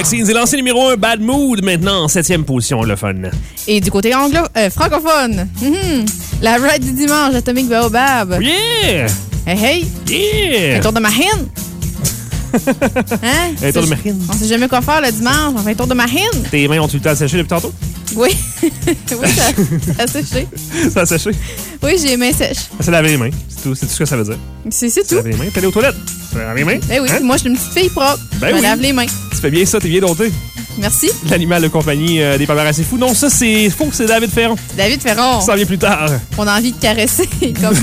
Vaccines est lancé numéro 1, Bad Mood, maintenant en septième position, le fun. Et du côté anglo euh, francophone, mhm, la ride du dimanche, Atomic Baobab. Yeah! Hey, hey! Yeah! Un tour de marine! [LAUGHS] hein? Un tour de marine. On sait jamais quoi faire le dimanche, on fait un tour de marine. Tes mains ont-tu le temps de sécher depuis tantôt? Oui. [LAUGHS] oui, ça, ça a séché. Ça a séché? Oui, j'ai les mains sèches. Ça s'est lavé les mains. C'est tout, c'est tout ce que ça veut dire. C'est c'est tout. laves les mains. T'es allé aux toilettes. Tu laves les mains. Ben oui, Hein? moi, je suis une petite fille propre. Ben je oui. lave les mains. Tu fais bien ça, t'es bien doté. Merci. L'animal de compagnie euh, des assez fous. Non, ça, c'est faux, c'est David Ferron. David Ferron, Ça vient plus tard. on a envie de caresser [LAUGHS] comme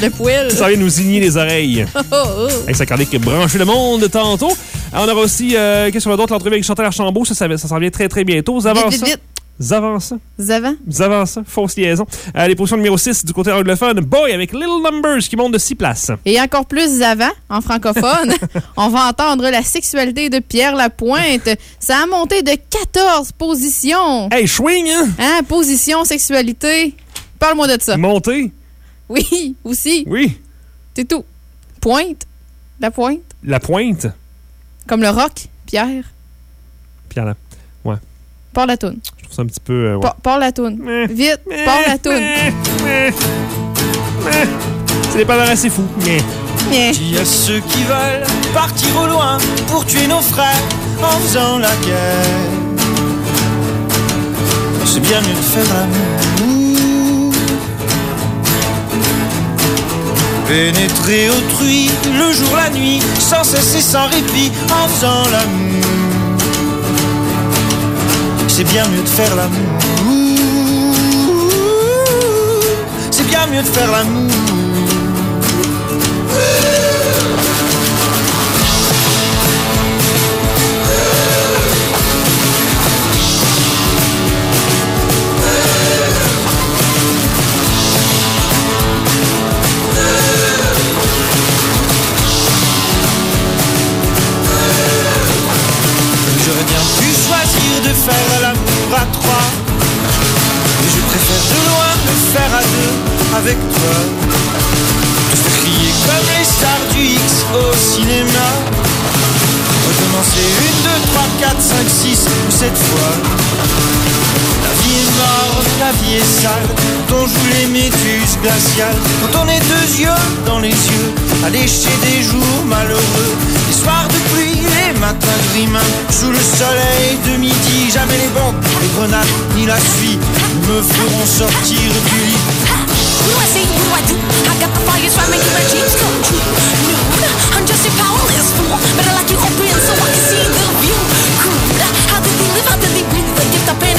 le poil. Ça vient nous signer les oreilles. Oh, oh, oh. Avec sa chronique Brancher le monde tantôt. On aura aussi, euh, qu'est-ce qu'on a d'autre? L'entrevue avec Chantal Archambault. Ça, ça, ça s'en vient très, très bientôt. Vous Vite, vite, vite. Ça. Zavant. Ça. Fausse liaison. Euh, les positions numéro 6 du côté anglophone. Boy avec Little Numbers qui monte de 6 places. Et encore plus avant, en francophone, [LAUGHS] on va entendre la sexualité de Pierre Lapointe. Ça a monté de 14 positions. Hey, swing, hein? Hein, position, sexualité. Parle-moi de ça. Monter. Oui, [LAUGHS] aussi. Oui. C'est tout. Pointe. La pointe. La pointe. Comme le rock, Pierre. Pierre là. Part la toune. Je trouve ça un petit peu. euh, ouais. Pa- Part la toune. Vite, part la toune. C'est des palmarès assez fous. Mais. Y a ceux qui veulent partir au loin pour tuer nos frères en faisant la guerre? C'est bien mieux de faire l'amour. Pénétrer autrui le jour, la nuit, sans cesse et sans répit en faisant l'amour. C'est bien mieux de faire l'amour. C'est bien mieux de faire l'amour. J'aurais bien choisir de faire l'amour à trois. Mais je préfère de loin le faire à deux avec toi. Te faire crier comme les stars du X au cinéma. Recommencer une, deux, trois, quatre, cinq, six ou sept fois. La vie est sale, on joue les méduses glaciales, quand on est deux yeux dans les yeux, à lécher des jours malheureux, les soirs de pluie, les matins gris-mains, sous le soleil de midi, jamais les bombes, les grenades, ni la suie me feront sortir du lit. You the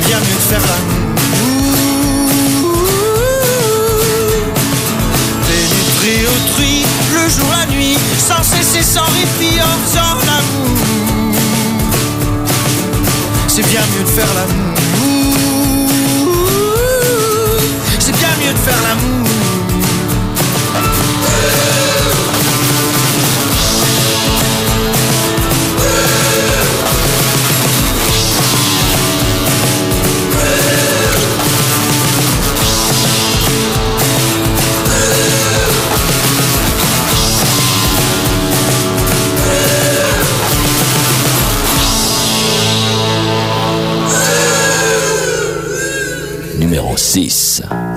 C'est bien mieux de faire l'amour. Pénétrer autrui le jour, la nuit, sans cesser, sans répit en faisant l'amour. C'est bien mieux de faire l'amour. C'est bien mieux de faire l'amour. Numéro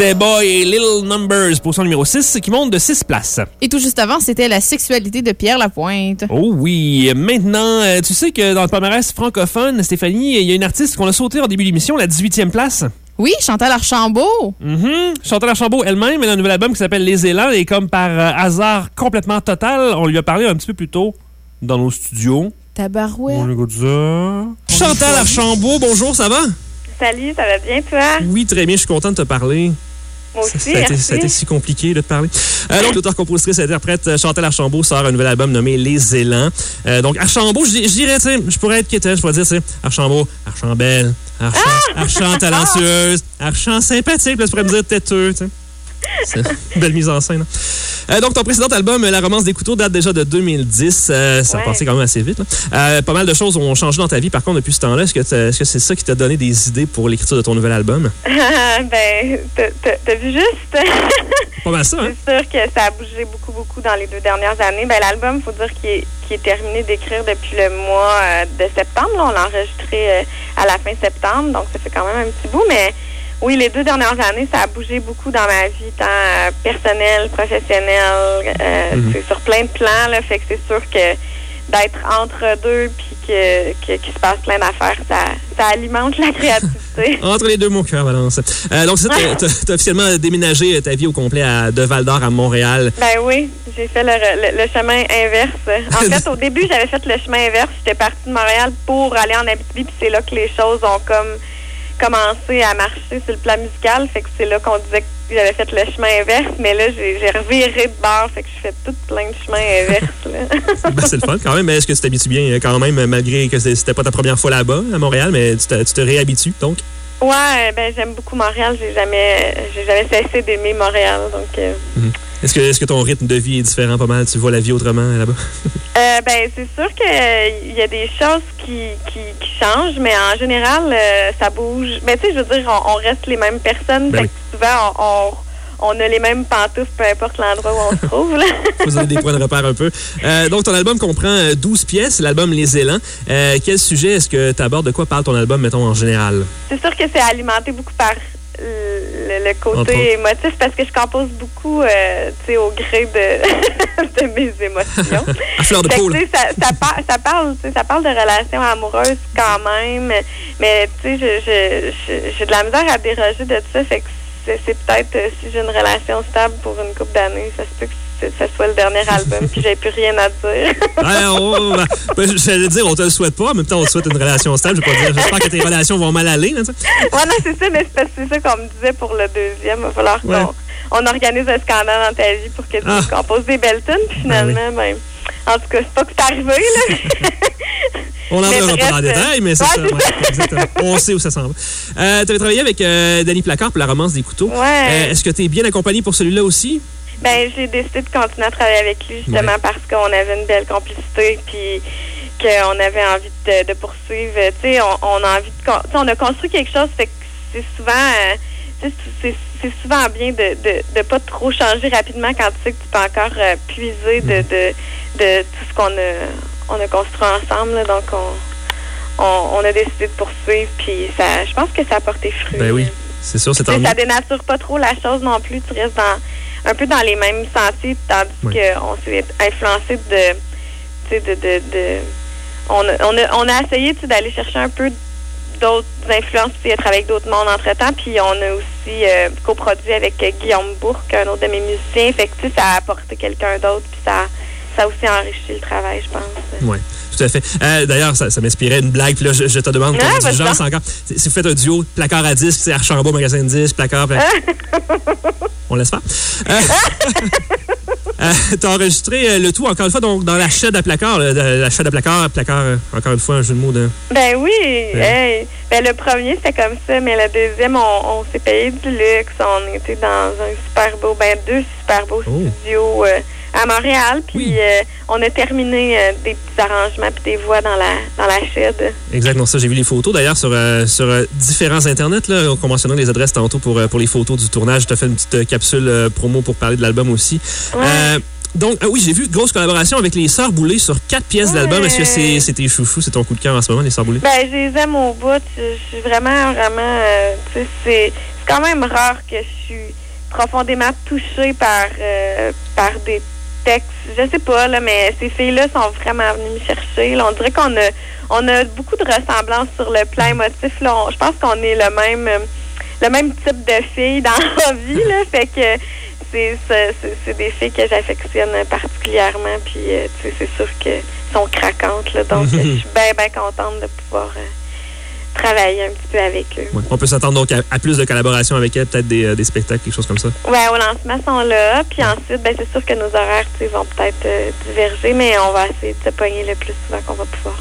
C'était Boy et Little Numbers, position numéro 6, qui monte de 6 places. Et tout juste avant, c'était la sexualité de Pierre Lapointe. Oh oui. Maintenant, euh, tu sais que dans le palmarès francophone, Stéphanie, il y a une artiste qu'on a sauté en début d'émission, la 18e place. Oui, Chantal Archambault. Mhm. Chantal Archambault elle-même, elle a un nouvel album qui s'appelle Les Élans et comme par euh, hasard complètement total, on lui a parlé un petit peu plus tôt dans nos studios. Tabarouette. On écoute ça. Chantal Archambault, bonjour, ça va? Salut, ça va bien, toi? Oui, très bien, je suis content de te parler. Moi aussi, Ça, a été, merci. ça a été si compliqué là, de te parler. Euh, l'auteur, compositrice, interprète euh, Chantal Archambault sort un nouvel album nommé Les Élans. Euh, donc, Archambault, je, di- je dirais, je pourrais être je pourrais dire, Archambault, Archambelle, Archant, Ah! Archant talentueuse, [LAUGHS] Archant sympathique, là, tu pourrais me dire têteux, tu sais. Belle mise en scène. Euh, donc, ton précédent album, La romance des couteaux, date déjà de 2010. Euh, ça a Ouais. passé quand même assez vite. là. Euh, pas mal de choses ont changé dans ta vie, par contre, depuis ce temps-là. Est-ce que c'est ça qui t'a donné des idées pour l'écriture de ton nouvel album? [LAUGHS] ben, t'as- vu juste? Pas mal ça, hein? C'est sûr que ça a bougé beaucoup, beaucoup dans les deux dernières années. Ben, l'album, il faut dire qu'il est, terminé d'écrire depuis le mois de septembre. là. On l'a enregistré à la fin septembre, donc ça fait quand même un petit bout. Mais oui, les deux dernières années, ça a bougé beaucoup dans ma vie, tant euh, personnelle, professionnelle, euh, Mhm. c'est sur plein de plans. Là, fait que c'est sûr que d'être entre deux puis que, que- qu'il se passe plein d'affaires, ça, ça alimente la créativité. [LAUGHS] Entre les deux, mon cœur balance. Euh, donc, t'as t'as officiellement déménagé ta vie au complet à, de Val d'Or à Montréal. Ben oui, j'ai fait le, le- le chemin inverse. En [LAUGHS] fait, au début, j'avais fait le chemin inverse. J'étais partie de Montréal pour aller en Abitibi, puis c'est là que les choses ont comme commencé à marcher sur le plan musical. Fait que c'est là qu'on disait que j'avais fait le chemin inverse, mais là, j'ai reviré de bord. Fait que je fais tout plein de chemins inverses. [LAUGHS] Ben, c'est le fun quand même. Mais est-ce que tu t'habitues bien euh, quand même, malgré que c'était pas ta première fois là-bas, à Montréal, mais tu te, tu te réhabitues, donc? ouais, ben j'aime beaucoup Montréal. J'ai jamais, j'ai jamais cessé d'aimer Montréal. Donc, euh, Mhm. Est-ce que, est-ce que ton rythme de vie est différent pas mal? Tu vois la vie autrement euh, là-bas? [LAUGHS] Euh, ben, c'est sûr qu'il y a des choses qui, qui, qui changent, mais en général, euh, ça bouge. Mais tu sais, je veux dire, on, on reste les mêmes personnes. Ben fait que souvent, on, on, on a les mêmes pantoufles, peu importe l'endroit où on se trouve. Là. [LAUGHS] Vous avez des points de repère un peu. Euh, donc, ton album comprend euh, 12 pièces, l'album Les Élans. Euh, quel sujet est-ce que tu abordes? De quoi parle ton album, mettons, en général? C'est sûr que c'est alimenté beaucoup par le, côté émotif parce que je compose beaucoup euh, au gré de, [LAUGHS] de mes émotions. [LAUGHS] À fleur de sais, ça, ça, par- ça parle, ça parle de relations amoureuses quand même, mais tu sais, je- je- je- j'ai de la misère à déroger de ça. Fait que c'est c'est peut-être euh, si j'ai une relation stable pour une couple d'années, ça se peut que c'est- ça soit le dernier album, puis j'ai plus rien à dire. [LAUGHS] Ouais, on- ben, ben, J'allais dire, on te le souhaite pas. En même temps, on te souhaite une relation stable. Je vais pas dire, j'espère que tes relations vont mal aller. Là, ouais, non, c'est ça, mais c'est parce que c'est ça qu'on me disait pour le deuxième. Il va falloir Ouais. qu'on on organise un scandale dans ta vie pour que tu Ah. composes des belles tunes, puis finalement, ben, en tout cas, c'est pas que c'est arrivé, là. [LAUGHS] On n'en verra pas dans le détail, mais c'est ouais, ça. ouais. On sait où ça s'en va. Euh, tu avais travaillé avec euh, Danny Placard pour la romance des couteaux. Ouais. Euh, Est-ce que tu es bien accompagné pour celui-là aussi? Ben, j'ai décidé de continuer à travailler avec lui justement Ouais. parce qu'on avait une belle complicité puis qu'on avait envie de, de poursuivre. Tu sais, on, on a envie de, con- tu sais, on a construit quelque chose, fait que c'est souvent, euh, c'est souvent bien de, de, de pas trop changer rapidement quand tu sais que tu peux encore euh, puiser de, de, de tout ce qu'on a, on a construit ensemble. là. donc, on, on, on a décidé de poursuivre puis ça, je pense que ça a porté fruit. Ben oui, c'est sûr, c'est ça dénature pas trop la chose non plus. Tu restes dans, un peu dans les mêmes sentiers, tandis Oui. qu'on s'est influencé de, tu sais, de, de, de- on, a, on, a, on a essayé d'aller chercher un peu d'autres influences aussi, travaillé avec d'autres mondes entre-temps. Puis on a aussi euh, coproduit avec Guillaume Bourque, un autre de mes musiciens. Fait que, ça a apporté quelqu'un d'autre. Puis ça, ça a aussi enrichi le travail, je pense. Oui, tout à fait. Euh, D'ailleurs, ça, ça m'inspirait une blague. Puis là, je, je te demande Ah, ton encore. Si vous faites un duo, placard à disque, c'est Archambault, magasin de disques, placard. pla- On laisse faire. Euh, [LAUGHS] euh, T'as enregistré euh, le tout, encore une fois, donc, dans la chaîne à placard. là, de- La chaîne à placard, placard, encore une fois, un jeu de mots de. Ben oui. hey. Ben, le premier, c'était comme ça. Mais le deuxième, on, on s'est payé du luxe. On était dans un super beau, ben deux super beaux Oh. studios euh, à Montréal. Puis euh, on a terminé euh, des petits arrangements puis des voix dans la, dans la shed. Exactement ça. J'ai vu les photos d'ailleurs sur, euh, sur différents internets. Là, on mentionnait les adresses tantôt pour, pour les photos du tournage. Tu as fait une petite capsule promo pour parler de l'album aussi. Euh, donc, ah oui, j'ai vu grosse collaboration avec les Sœurs Boulay sur quatre pièces d'album. Est-ce que c'est c'est tes chouchous, c'est ton coup de cœur en ce moment, les Sœurs Boulay? Ben, je les aime au bout. Je je suis vraiment, vraiment. tu sais, c'est c'est quand même rare que je suis profondément touchée par, par des textes. Je sais pas, là, mais ces filles-là sont vraiment venues me chercher. là. on dirait qu'on a, on a beaucoup de ressemblances sur le plan émotif. Là. On- je pense qu'on est le même, le même type de filles dans la vie. Là, fait que c'est c'est- c'est- c'est des filles que j'affectionne particulièrement. Puis, euh, tu sais, c'est sûr qu'elles sont craquantes. Là, donc, [LAUGHS] je suis bien, bien contente de pouvoir euh, travailler un petit peu avec eux. Ouais. On peut s'attendre donc à, à plus de collaboration avec elle, peut-être des, euh, des spectacles, quelque chose comme ça? Ouais, au lancement, sont là. Puis ensuite, ben, c'est sûr que nos horaires vont peut-être euh, diverger, mais on va essayer de se pogner le plus souvent qu'on va pouvoir.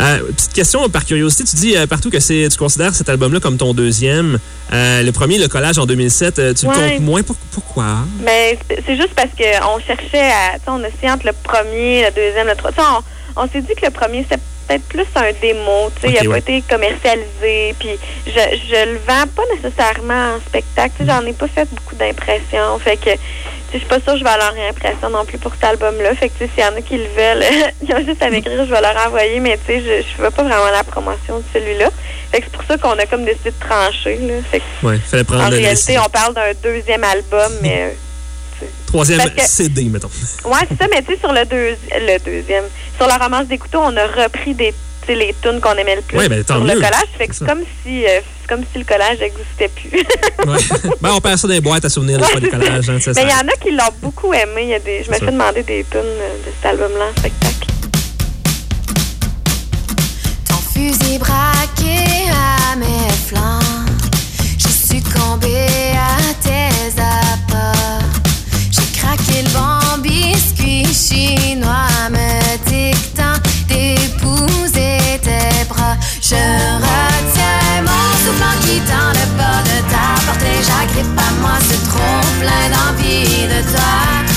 Euh, petite question par curiosité, tu dis euh, partout que c'est tu considères cet album-là comme ton deuxième. Le premier, le collage en 2007, euh, tu Ouais. le comptes moins? Pour- pourquoi? Mais c'est- c'est juste parce qu'on cherchait à. On a entre le premier, le deuxième, le troisième. On, on s'est dit que le premier, c'était peut-être plus un démo. Tu sais, il n'a ouais. pas été commercialisé. Puis je, je le vends pas nécessairement en spectacle. Tu sais, j'en ai pas fait beaucoup d'impressions. Fait que. tu sais, Je suis pas sûre que je vais avoir l'impression non plus pour cet album-là. Fait que tu sais, s'il y en a qui le veulent, [LAUGHS] ils ont juste à m'écrire, je vais leur envoyer, mais tu sais, je, je fais pas vraiment la promotion de celui-là. Fait que c'est pour ça qu'on a comme décidé de trancher. Là. Fait que, Ouais, fallait prendre en réalité, on parle d'un deuxième album, [LAUGHS] mais troisième que- CD, mettons. Ouais, c'est ça, mais tu sais, sur le, deux, le deuxième, sur la romance des couteaux, on a repris des tu sais, les tunes qu'on aimait le plus Ouais, ben, tant sur le mieux. collage. Fait que C'est comme si euh, c'est comme si le collage n'existait plus. [LAUGHS] Ouais. ben, on perd ça dans les boîtes à souvenirs, des Ouais, fois, des collages. Hein, Mais il y en a qui l'ont beaucoup aimé. Il y a des, je me ça. demander des tunes euh, de cet album-là en spectacle. Ton fusil braqué à mes flancs. J'ai succombé à tes. J'ai craqué le bon biscuit chinois, me dictant d'épouser tes bras. Je retiens mon souffle en quittant le bas de ta portée. J'agrippe à moi, c'est trop plein d'envie de toi.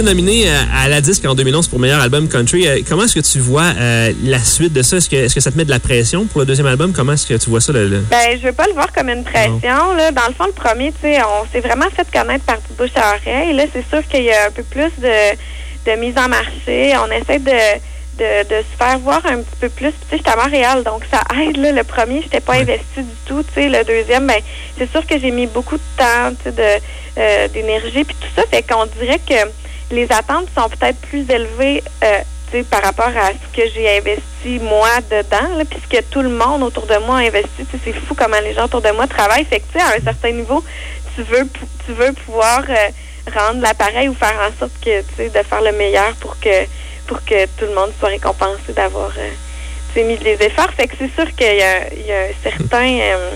Été nominé euh, à la disque en 2011 pour meilleur album country. Euh, Comment est-ce que tu vois euh, la suite de ça? Est-ce que, ça te met de la pression pour le deuxième album? Comment est-ce que tu vois ça? Le, le- Ben, je veux pas le voir comme une pression. Là. Dans le fond, le premier, tu sais, on s'est vraiment fait connaître par du bouche à oreille. Là, c'est sûr qu'il y a un peu plus de, de mise en marché. On essaie de, de, de se faire voir un petit peu plus. Tu sais, j'étais à Montréal, donc ça aide. Là. Le premier, j'étais pas investie du tout. Tu sais, le deuxième, ben, c'est sûr que j'ai mis beaucoup de temps, tu sais, de, euh, d'énergie, puis tout ça. Fait qu'on dirait que les attentes sont peut-être plus élevées. euh, par rapport à ce que j'ai investi moi dedans, là, tout le monde autour de moi a investi, c'est fou comment les gens autour de moi travaillent. Fait que à un certain niveau, tu veux tu veux pouvoir euh, rendre l'appareil ou faire en sorte que de faire le meilleur pour que pour que tout le monde soit récompensé d'avoir euh, mis des efforts. Fait que c'est sûr qu'il y y a un certain euh,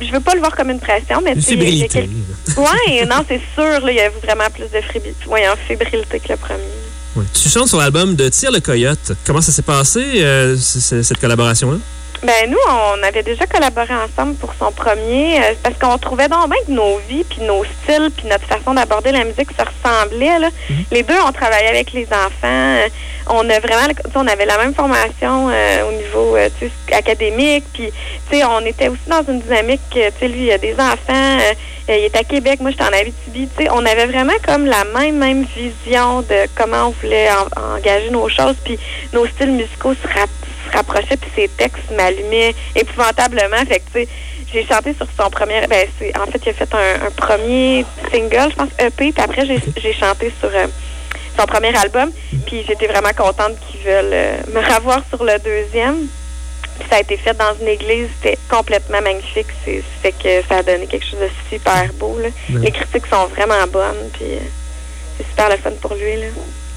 je veux pas le voir comme une pression, mais Une tu sais, il y a fébrilité. quel- Ouais, non, c'est sûr, là, il y a vraiment plus de fébri- ouais, en fébrilité que le premier. Ouais. Tu chantes sur l'album de Tire le Coyote. Comment ça s'est passé, euh, cette collaboration-là? Ben nous, on avait déjà collaboré ensemble pour son premier, euh, parce qu'on trouvait donc bien que nos vies, puis nos styles, puis notre façon d'aborder la musique se ressemblaient. Là. Les deux, on travaillait avec les enfants. euh, on a vraiment, tu sais, on avait la même formation euh, au niveau euh, académique, puis tu sais, on était aussi dans une dynamique. euh, Tu sais, lui, il a des enfants. il est à Québec, moi, j'étais en Abitibi. Tu sais, on avait vraiment comme la même même vision de comment on voulait en- engager nos choses, puis nos styles musicaux se, se rapprochaient, puis ses textes m'allumaient épouvantablement. Fait que, tu sais, j'ai chanté sur son premier... Ben, c'est, en fait, il a fait un, un premier single, je pense, EP, puis après, j'ai, j'ai chanté sur euh, son premier album, puis j'étais vraiment contente qu'ils veulent euh, me revoir sur le deuxième. Puis ça a été fait dans une église, c'était complètement magnifique. C'est, fait que ça a donné quelque chose de super beau. Là. Ouais. Les critiques sont vraiment bonnes, puis euh, c'est super le fun pour lui. Là.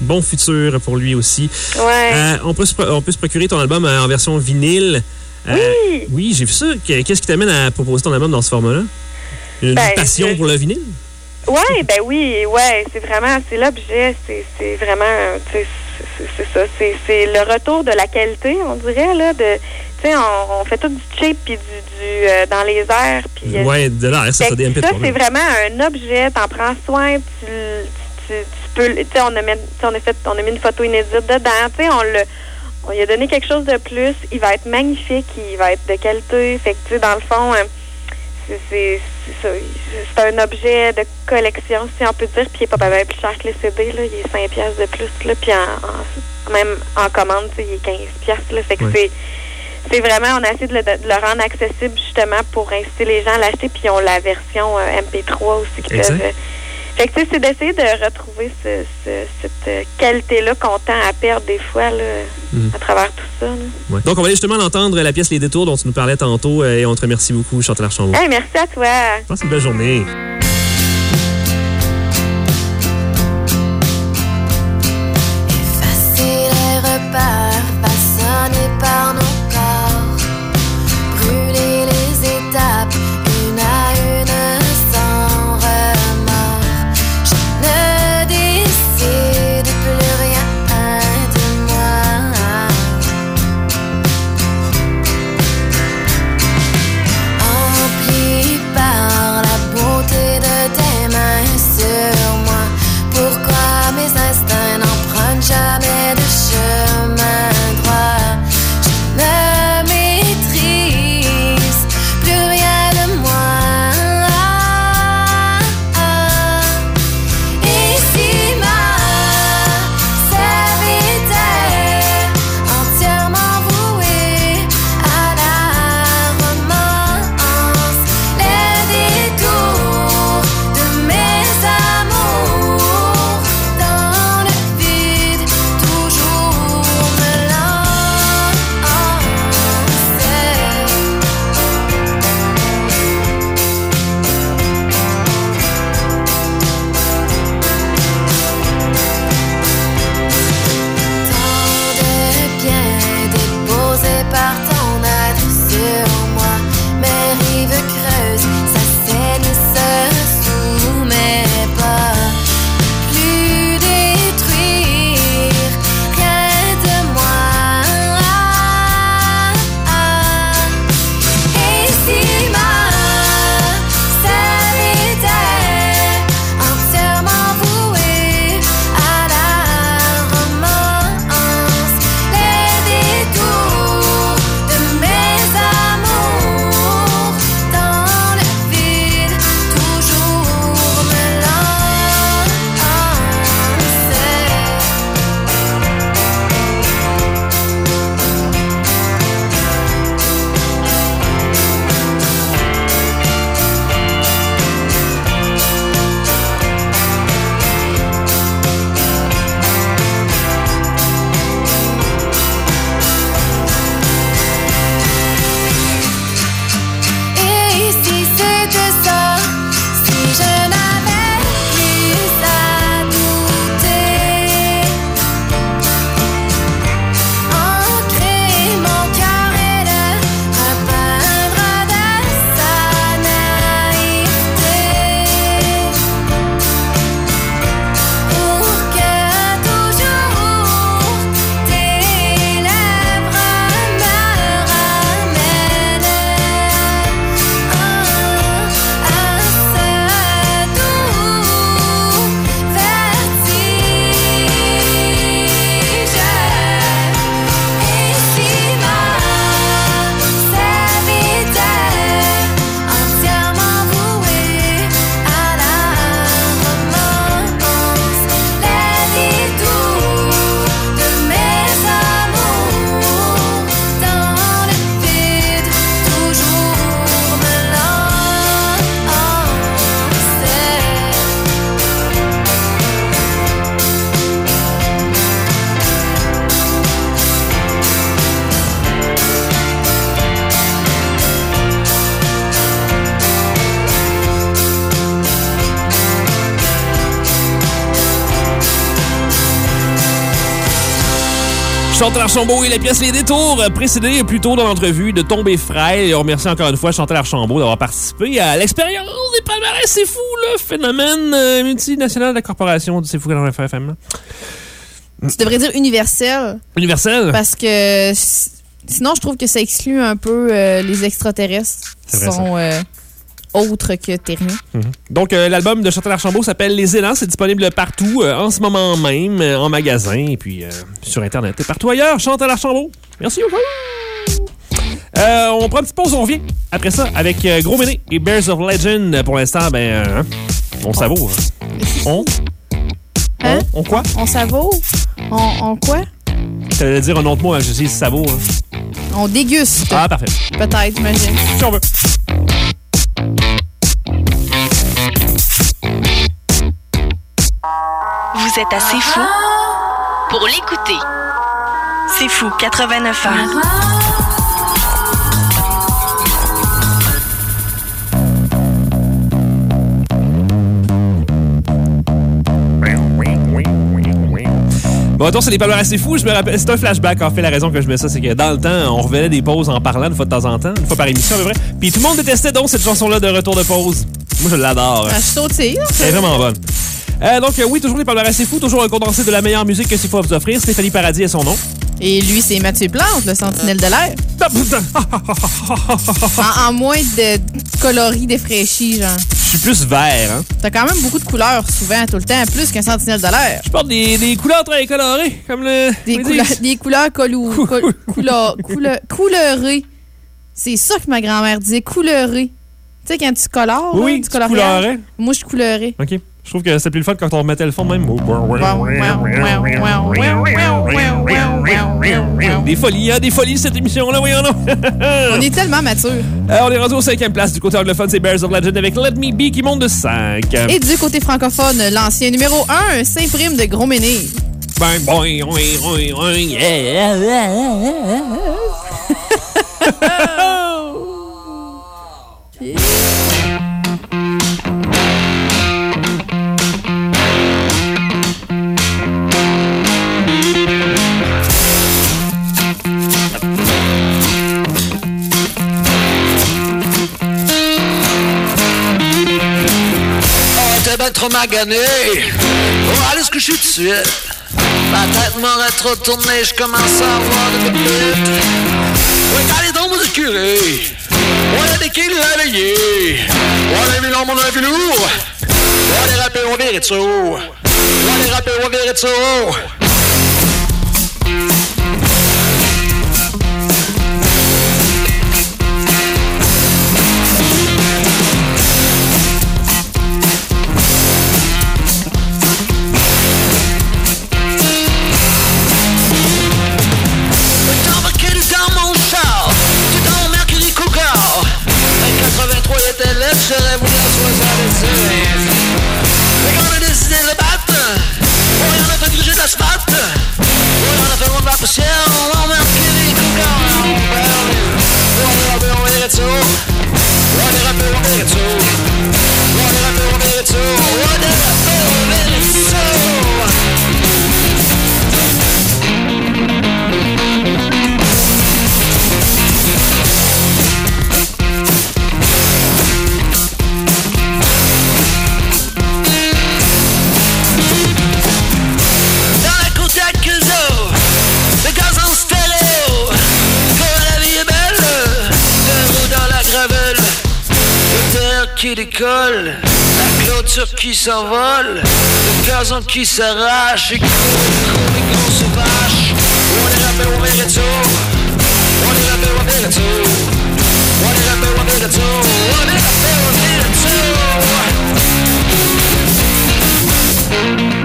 Bon futur pour lui aussi. Ouais. Euh, on, peut se, pro- on peut se procurer ton album euh, en version vinyle. Euh, Oui. Oui, j'ai vu ça. Que- Qu'est-ce qui t'amène à proposer ton album dans ce format-là? Une Ben, passion je- pour le vinyle? Ouais, ben oui, ouais, c'est vraiment, c'est l'objet, c'est, vraiment, c'est, ça, c'est, le retour de la qualité, on dirait, là, de, tu sais, on, on fait tout du cheap puis du, du euh, dans les airs, puis... Ouais, de l'air, ça, ça, que des MP3. ça, c'est vraiment un objet, t'en prends soin, tu, tu on a, mis, on a fait, on a mis une photo inédite dedans, tu sais, on lui a donné quelque chose de plus, il va être magnifique, il va être de qualité, fait que, tu sais, dans le fond, euh, c'est, un objet de collection, si on peut dire, puis il est pas mal plus cher que les CD, là, il est 5 piastres de plus, là, puis en, en- même en commande, tu sais, il est 15 piastres, là, fait que c'est c'est vraiment, on a essayé de le, de le rendre accessible justement pour inciter les gens à l'acheter, puis ils ont la version euh, MP3 aussi qui Exact. peuvent. euh, fait que tu sais, c'est d'essayer de retrouver ce, ce- cette qualité-là qu'on tend à perdre des fois là, Mhm. à travers tout ça. Ouais. Donc, on va aller justement l'entendre, la pièce Les Détours dont tu nous parlais tantôt, euh, et on te remercie beaucoup, Chantal Archambault. Hey, merci à toi. Passe une belle journée. Effacer les repères façonnés par Archambault et la pièce Les Détours, euh, précédée plus tôt dans l'entrevue de Tomber Frêle. Et on remercie encore une fois Chantal Archambault d'avoir participé à l'expérience des palmarès. C'est fou, le phénomène euh, multinational de la corporation du C'est fou dans FM. Tu devrais dire universel. Universel? Parce que sinon, je trouve que ça exclut un peu euh, les extraterrestres qui sont euh, autres que terriens. Donc, euh, l'album de Chantal Archambault s'appelle Les Élans. C'est disponible partout, euh, en ce moment même, euh, en magasin, et puis sur Internet et partout ailleurs. Chantal Archambault. Merci beaucoup. Euh, on prend une petite pause, on revient après ça avec Gros Méné et Bears of Legend. Pour l'instant, ben, euh, hein, on savoure. On? Hein? On, on quoi? On savoure? On, on quoi? T'allais dire un autre mot, hein, je sais, savoure. On déguste. Ah, parfait. Peut-être, j'imagine. Si on veut. Vous êtes assez fou pour l'écouter. C'est fou, 89 ans. Bon, attends, c'est des palmarès assez fous. Je me rappelle, c'est un flashback. En fait, la raison que je mets ça, c'est que dans le temps, on revenait des pauses en parlant une fois de temps en temps, une fois par émission, à peu près. Puis tout le monde détestait donc cette chanson-là de retour de pause. Moi, je l'adore. Ah, je. Elle est vraiment bonne. Euh, donc, euh, oui, toujours des palmarès assez fous, toujours un condensé de la meilleure musique que Sifa vous offrir. Stéphanie Paradis est son nom. Et lui, c'est Mathieu Plante, le sentinelle de l'air. [LAUGHS] en, en moins de coloris défraîchis, genre. Je suis plus vert, hein. T'as quand même beaucoup de couleurs, souvent, tout le temps, plus qu'un sentinelle de l'air. Je porte des, des couleurs très colorées, comme le. Des, les couleurs, des couleurs colou, [LAUGHS] col- couleur- couleur- couleurées. C'est ça que ma grand-mère disait, couleurées. Tu sais, quand tu colores, Oui, là, tu coloriais. colorais. Moi, je coleurais. OK. Je trouve que c'était plus le fun quand on remettait le fond de même. Des folies, hein, des folies, cette émission-là, voyons donc. [LAUGHS] On est tellement mature. Euh, on est rendu au cinquième place du côté anglophone, c'est Bears of Legend avec Let Me Be qui monte de 5. Et du côté francophone, l'ancien numéro 1 s'imprime de Gros Méné. Bang, boing, boing, boing, boing, yeah. Oh, [LAUGHS] magané. Oh, allez se coucher tout de suite. Ma tête m'aurait trop tourné, je commence à avoir de pépites. Oui, allez donc vous curé. On a des kills à veiller. On a vu l'homme, on a vu lourd. On les rappels, on virait de ça. On les rappels, on virait de ça. T'as clôture qui s'envole, le gazon qui s'arrache et court, court, les grosses vaches. On est rappelé, on est de ça. On est rappelé, on est de ça. On est rappelé, on est de ça. On est rappelé, on est de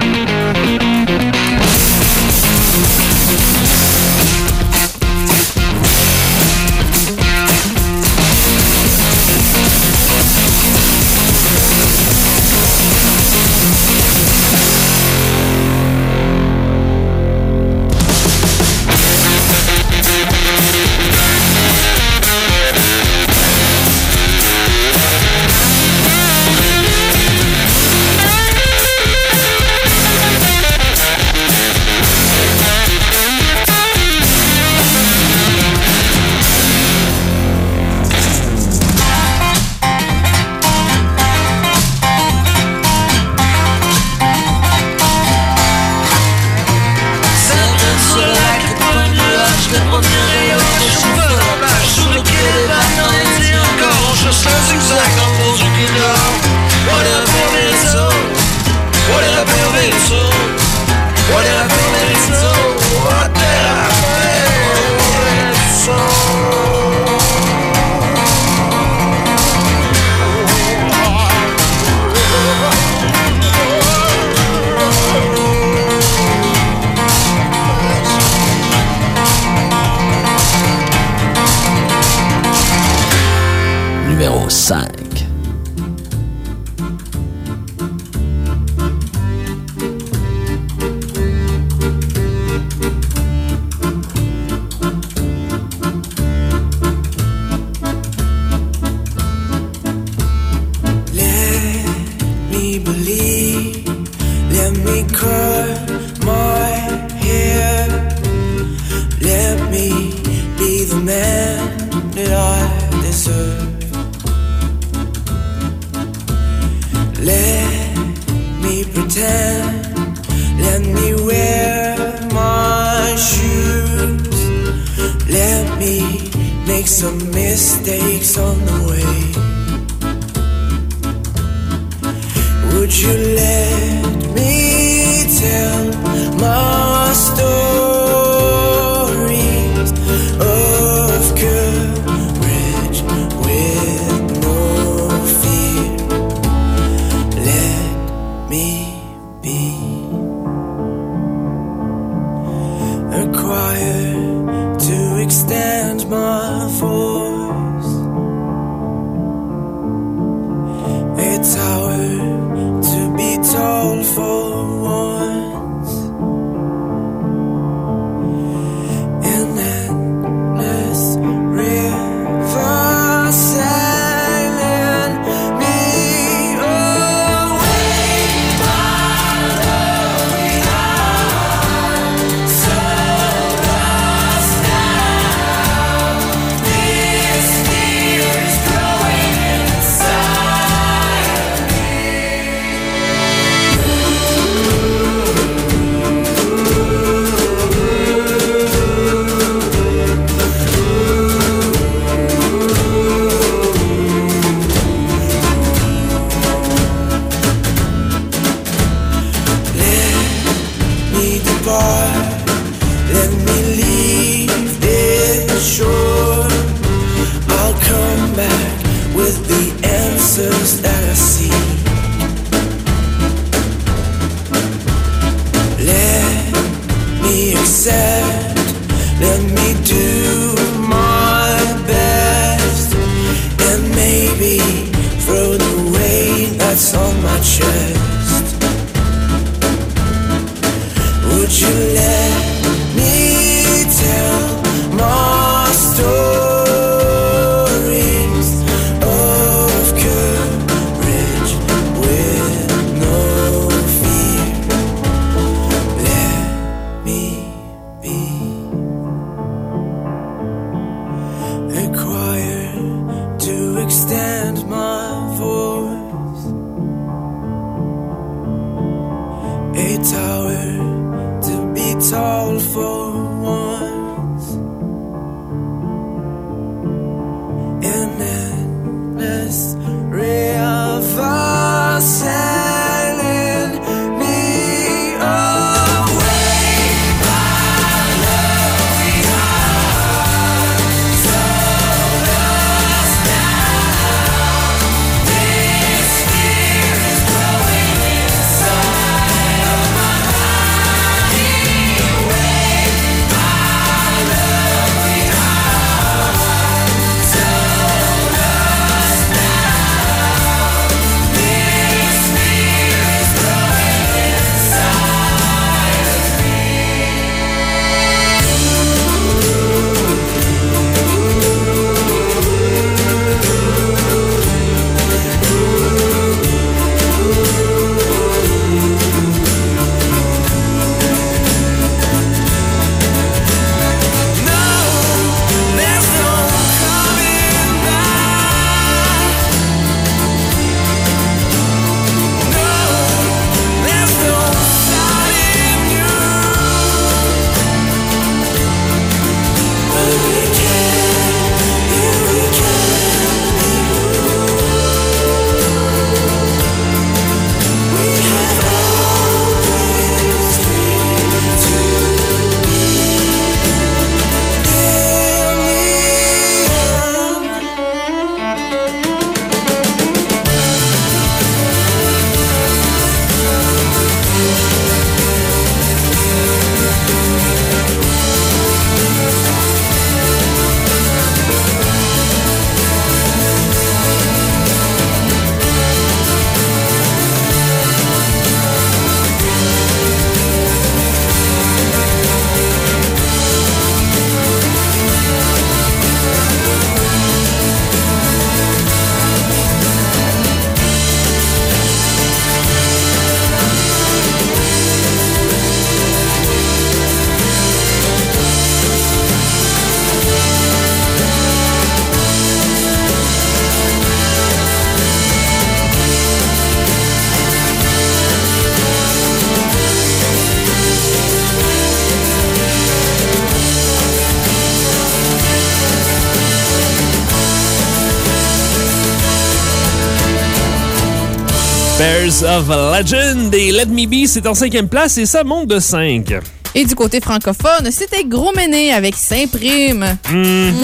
Of Legend et Let Me Be, c'est en cinquième place et ça monte de 5. Et du côté francophone, c'était Gros Méné avec Saint-Prime. Mhm.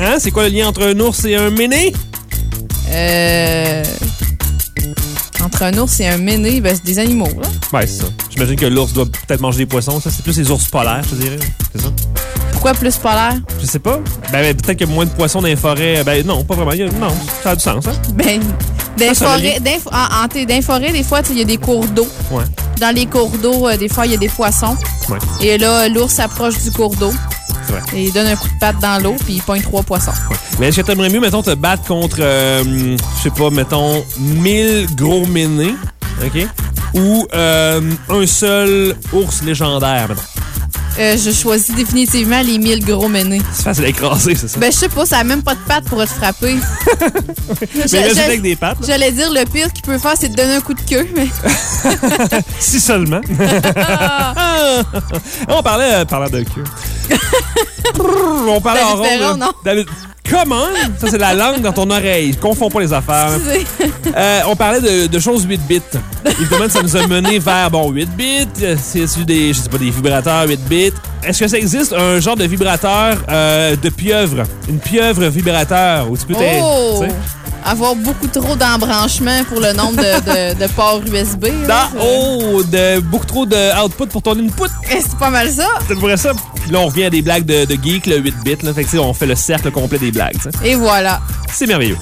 Hein, c'est quoi le lien entre un ours et un méné? Euh... Entre un ours et un méné, ben, c'est des animaux, là. Ouais, c'est ça. J'imagine que l'ours doit peut-être manger des poissons. Ça, c'est plus les ours polaires, je dirais. C'est ça? Pourquoi plus polaire? Je sais pas. Ben, ben, peut-être qu'il y a moins de poissons dans les forêts. Ben, non, pas vraiment. Non, ça a du sens, hein? Ben, va forêt, les forêts, des fois, il y a des cours d'eau. Ouais. Dans les cours d'eau, euh, des fois, il y a des poissons. Ouais. Et là, l'ours s'approche du cours d'eau. Et il donne un coup de patte dans l'eau, puis il pogne trois poissons. Mais est-ce que t'aimerais mieux, mettons, te battre contre, euh, je sais pas, mettons, 1000 gros ménés, OK? Ou euh, un seul ours légendaire, mettons? Euh, je choisis définitivement les 1000 gros ménés. C'est facile à écraser, c'est ça? Ben, je sais pas, ça a même pas de pattes pour te frapper. [LAUGHS] mais Je- imagine je- avec des pattes. J'allais dire, le pire qu'il peut faire, c'est de donner un coup de queue, mais. [LAUGHS] Si seulement. [LAUGHS] on parlait, euh, parlant de queue. on parlait en rond. Non? David- Comment? Ça, c'est la langue dans ton oreille. Confonds pas les affaires. Euh, on parlait de, de choses 8 bits. Évidemment, ça nous a mené vers, bon, 8 bits, c'est des, je sais pas, des vibrateurs 8 bits. Est-ce que ça existe un genre de vibrateur euh, de pieuvre? Une pieuvre vibrateur où tu peux Oh! Avoir beaucoup trop d'embranchements pour le nombre de, de- de ports USB. là. Oh, de, beaucoup trop de output pour ton input. Eh, C'est pas mal ça. C'est vrai ça. Puis là, on revient à des blagues de, de geek, le 8 bits. Là. Fait que, tu sais, on fait le cercle complet des blagues. Et voilà. C'est merveilleux.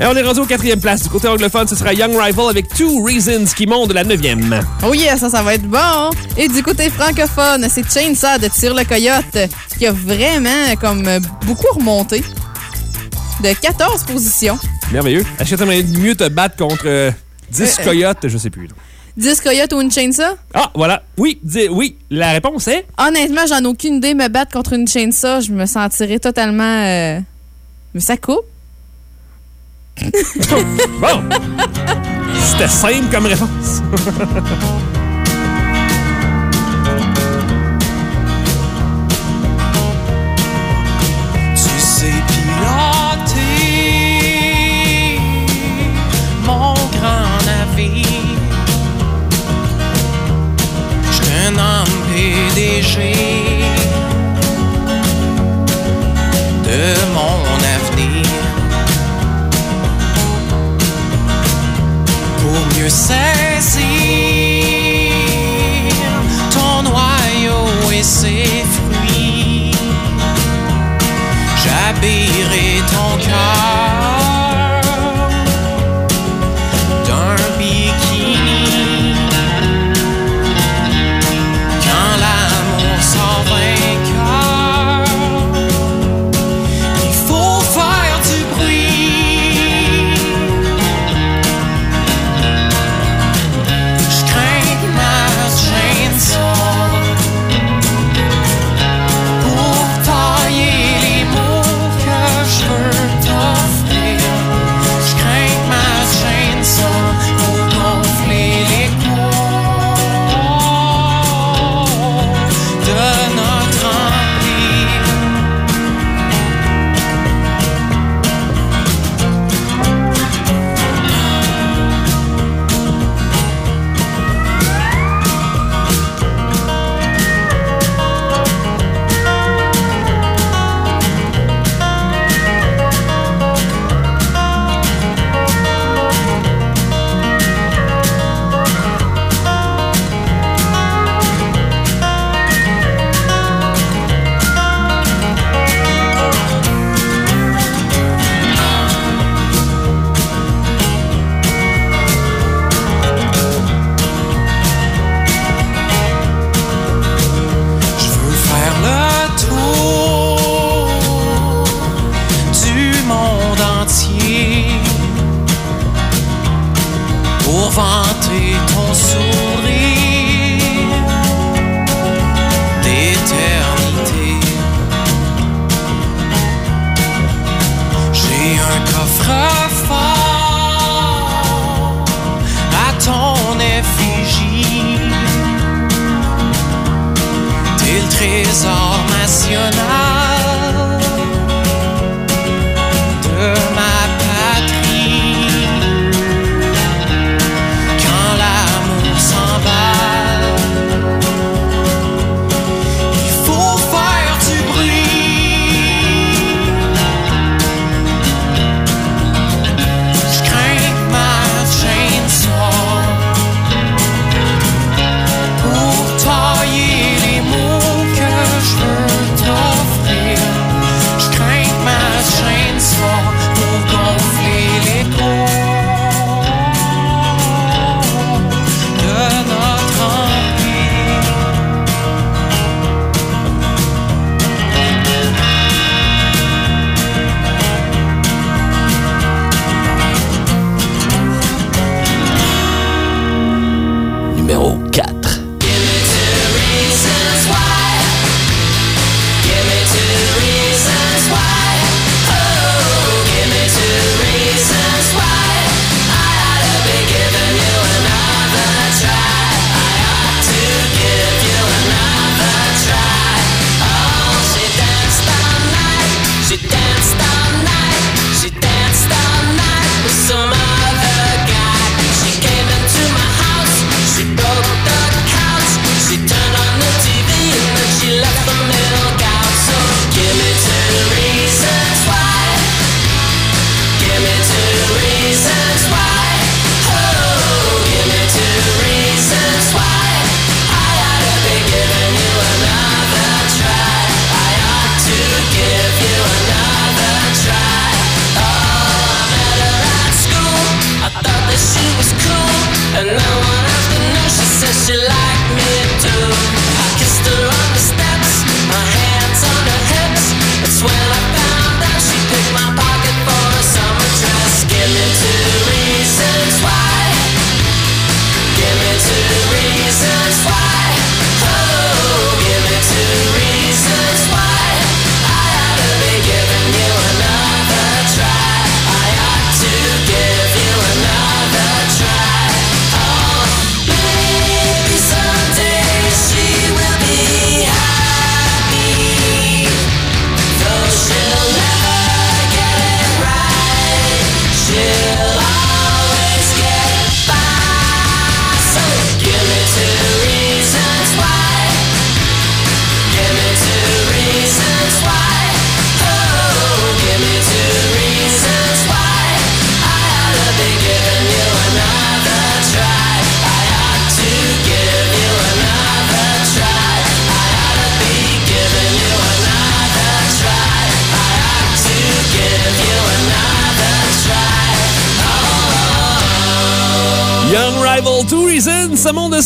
Et on est rendu au quatrième place. Du côté anglophone, ce sera Young Rival avec Two Reasons qui monte de la neuvième. Oh yeah, ça, ça va être bon. Et du côté francophone, c'est Chainsaw de Tire le Coyote qui a vraiment comme euh, beaucoup remonté. De 14 positions. Merveilleux. Est-ce que t'aimerais mieux te battre contre euh, 10 Euh, euh. coyotes? Je sais plus. là. 10 coyotes ou une chainsaw? Ah, voilà. Oui, oui. La réponse est... Honnêtement, j'en ai aucune idée. Me battre contre une chainsaw, je me sentirais totalement... euh, Mais ça coupe. Bon. C'était simple comme réponse. [LAUGHS]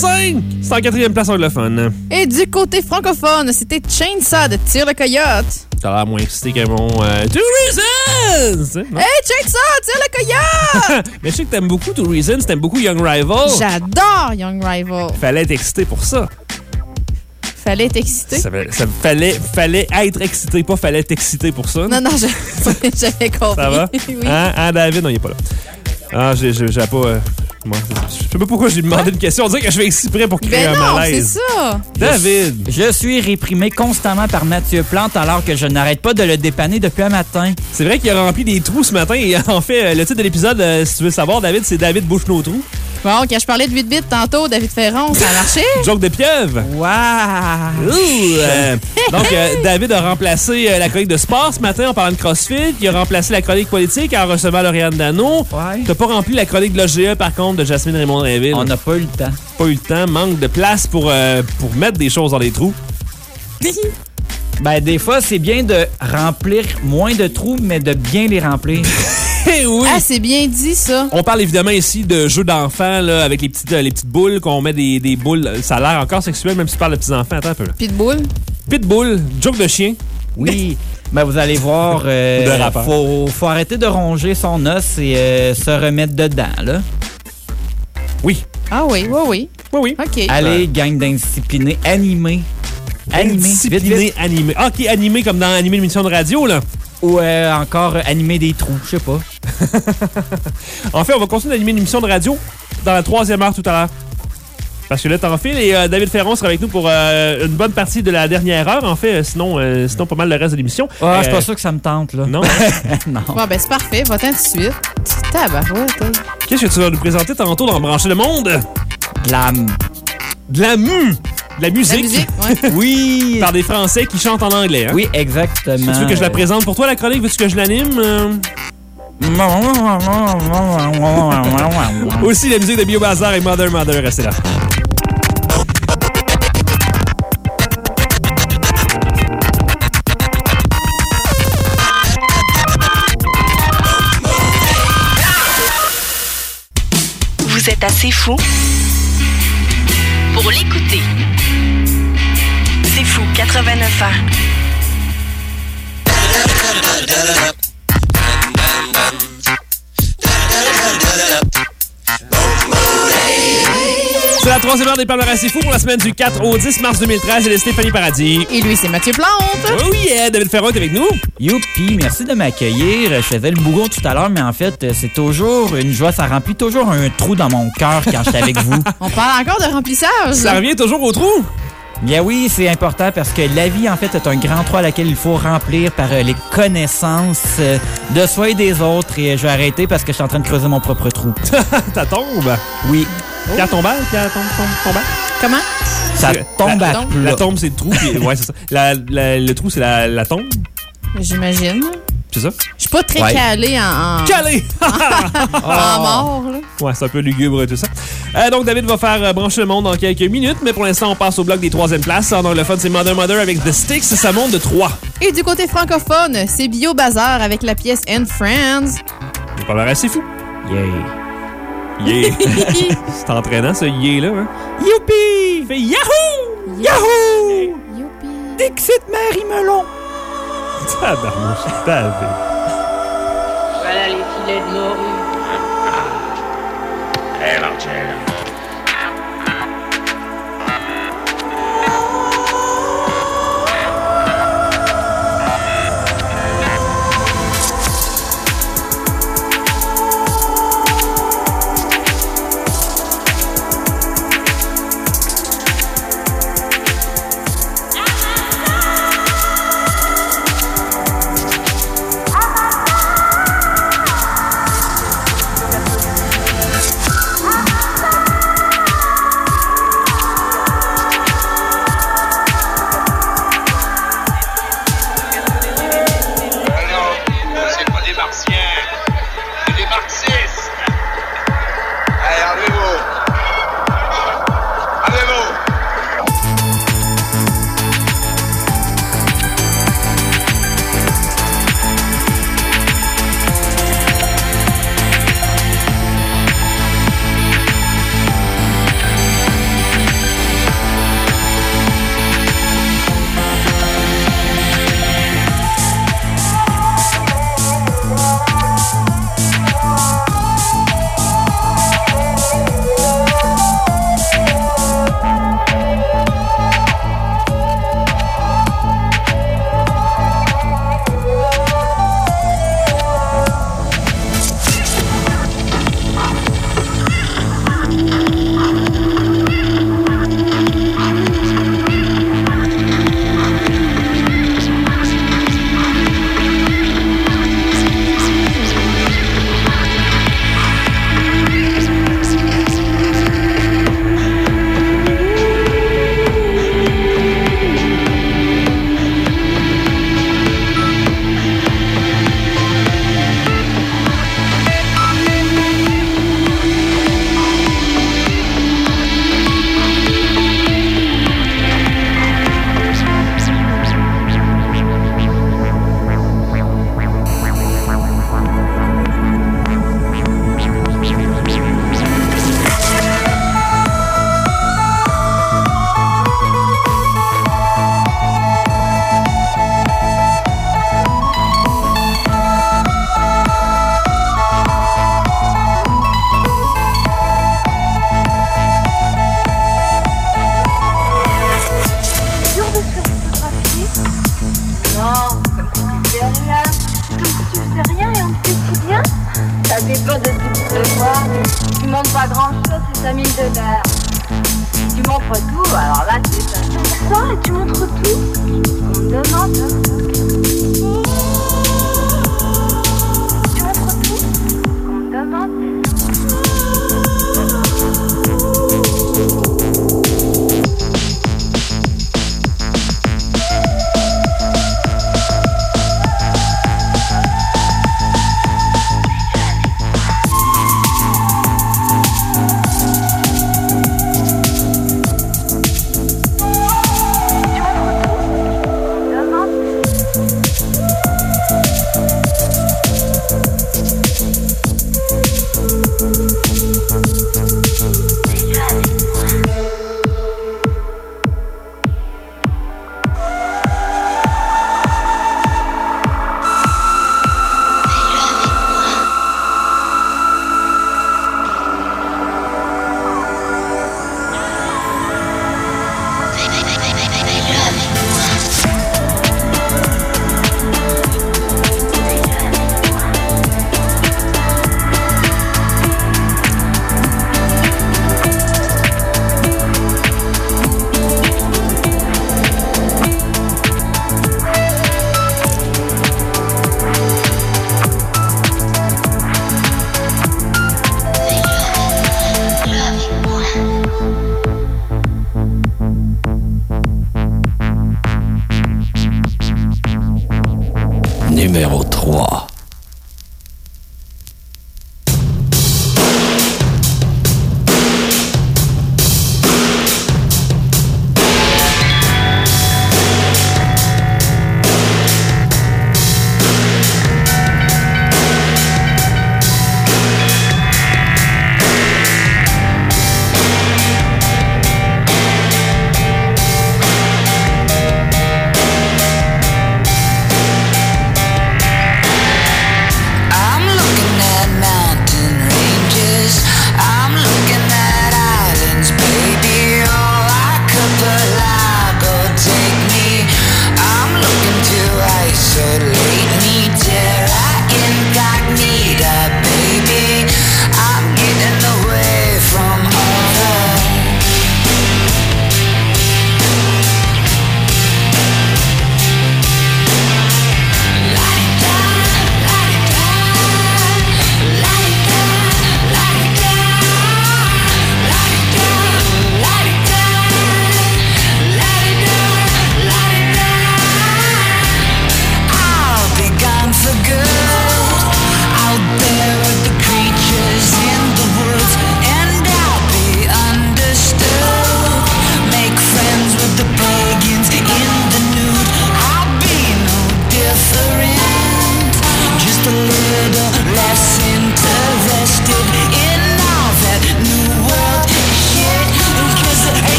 5. C'est en quatrième place anglophone. Et du côté francophone, c'était Chainsaw de Tire le Coyote. T'as l'air moins excité que mon euh, Two Reasons. non? Hey, Chainsaw, Tire le Coyote! [LAUGHS] Mais je sais que t'aimes beaucoup Two Reasons, t'aimes beaucoup Young Rival. J'adore Young Rival. Fallait être excité pour ça. Fallait être excité? Ça, fa- ça fallait, fallait être excité, pas fallait être excité pour ça. Non, non, [LAUGHS] j'avais compris. Ça va? [LAUGHS] oui. Hein, hein, David? Non, il est pas là. Ah, j'ai pas... euh, moi, je sais pas pourquoi j'ai demandé une question. On dirait que je fais exprès pour créer Ben un non, c'est malaise. ça. David! Je suis réprimé constamment par Mathieu Plante alors que je n'arrête pas de le dépanner depuis un matin. C'est vrai qu'il a rempli des trous ce matin. Et [LAUGHS] en fait, le titre de l'épisode, euh, si tu veux le savoir, David, c'est David bouche nos trous. Bon, quand je parlais de 8 bits tantôt, David Ferron, ça a marché? [LAUGHS] Joke de pieuvre. Waouh! Ouh, euh, donc, euh, David a remplacé euh, la chronique de sport ce matin en parlant de CrossFit. Il a remplacé la chronique politique en recevant Lauriane Dano. Ouais. T'as pas rempli la chronique de l'OGE, par contre, de Jasmine Raymond-Rainville. On n'a pas eu le temps. pas eu le temps. Manque de place pour, euh, pour mettre des choses dans les trous. [LAUGHS] Ben, des fois, c'est bien de remplir moins de trous, mais de bien les remplir. [LAUGHS] Eh oui! Ah, c'est bien dit, ça. On parle évidemment ici de jeux d'enfants là, avec les petites, euh, les petites boules, qu'on met des, des boules. Ça a l'air encore sexuel, même si tu parles de petits enfants. Attends un peu. Là. Pitbull. Pitbull, joke de chien. Oui. [LAUGHS] Ben, vous allez voir, euh, faut, faut arrêter de ronger son os et euh, se remettre dedans, là. Oui. Ah oui, oui, oui. Oui, oui. OK. Allez, gang d'indisciplinés, animés. Vite, vite. animé. Ah, ok, animé comme dans animé l'émission de radio, là? Ou euh, encore euh, animer des trous, je sais pas. [LAUGHS] En fait, on va continuer d'animer une émission de radio dans la troisième heure tout à l'heure. Parce que là, t'en files et euh, David Ferron sera avec nous pour euh, une bonne partie de la dernière heure. En fait, sinon, euh, sinon pas mal le reste de l'émission. Ah, je suis pas sûr que ça me tente, là. Non. [LAUGHS] non. Bon, ben, c'est parfait. Va-t'en tout de suite. Tabarouette, hey. Qu'est-ce que tu vas nous présenter tantôt dans Brancher le Monde? De la... De la mu! La musique. La musique, ouais. [LAUGHS] Oui! Par des Français qui chantent en anglais. Hein? Oui, exactement. Tu veux que je la présente pour toi, la chronique? Veux-tu que je l'anime? Euh, [LAUGHS] Aussi la musique de Bio Bazar et Mother Mother, restez là. Vous êtes assez fou pour l'écouter. C'est fou, 89 ans. C'est la troisième heure des palmarès assez fous pour la semaine du 4 au 10 mars 2013. C'est Stéphanie Paradis. Et lui, c'est Mathieu Plante. Oh yeah, David Ferron est avec nous. Youpi, merci de m'accueillir. Je faisais le bougon tout à l'heure, mais en fait, euh, c'est toujours une joie. Ça remplit toujours un trou dans mon cœur quand je suis avec vous. [LAUGHS] On parle encore de remplissage. Ça revient toujours au trou. Bien oui, c'est important parce que la vie, en fait, est un grand trou à laquelle il faut remplir par euh, les connaissances euh, de soi et des autres. Et euh, je vais arrêter parce que je suis en train de creuser mon propre trou. [LAUGHS] Ça tombe? Oui, Pierre tombale, Pierre tombe, tombe, tombale. Comment? ça tombe la, à plat. La tombe, c'est le trou. puis- ouais, c'est ça. La- la- le trou, c'est la, la tombe? J'imagine. C'est ça? Je suis pas très Ouais. calée en, Calé! [LAUGHS] en mort, là. ouais, c'est un peu lugubre tout ça. Euh, donc, David va faire euh, brancher le monde dans quelques minutes, mais pour l'instant, on passe au bloc des troisième places. En anglophone, c'est Mother Mother avec The Sticks. Ça monte de 3. Et du côté francophone, c'est Bio Bazar avec la pièce And Friends. C'est pas mal assez fou. Yay. Yeah! [LAUGHS] [LAUGHS] c'est entraînant, ce yeah-là. Hein? Youpi! Fait Yahoo! Yahoo! Youpi. Dixit Marie Melon! Tabarnouche, David. Voilà les filets de morue. Thank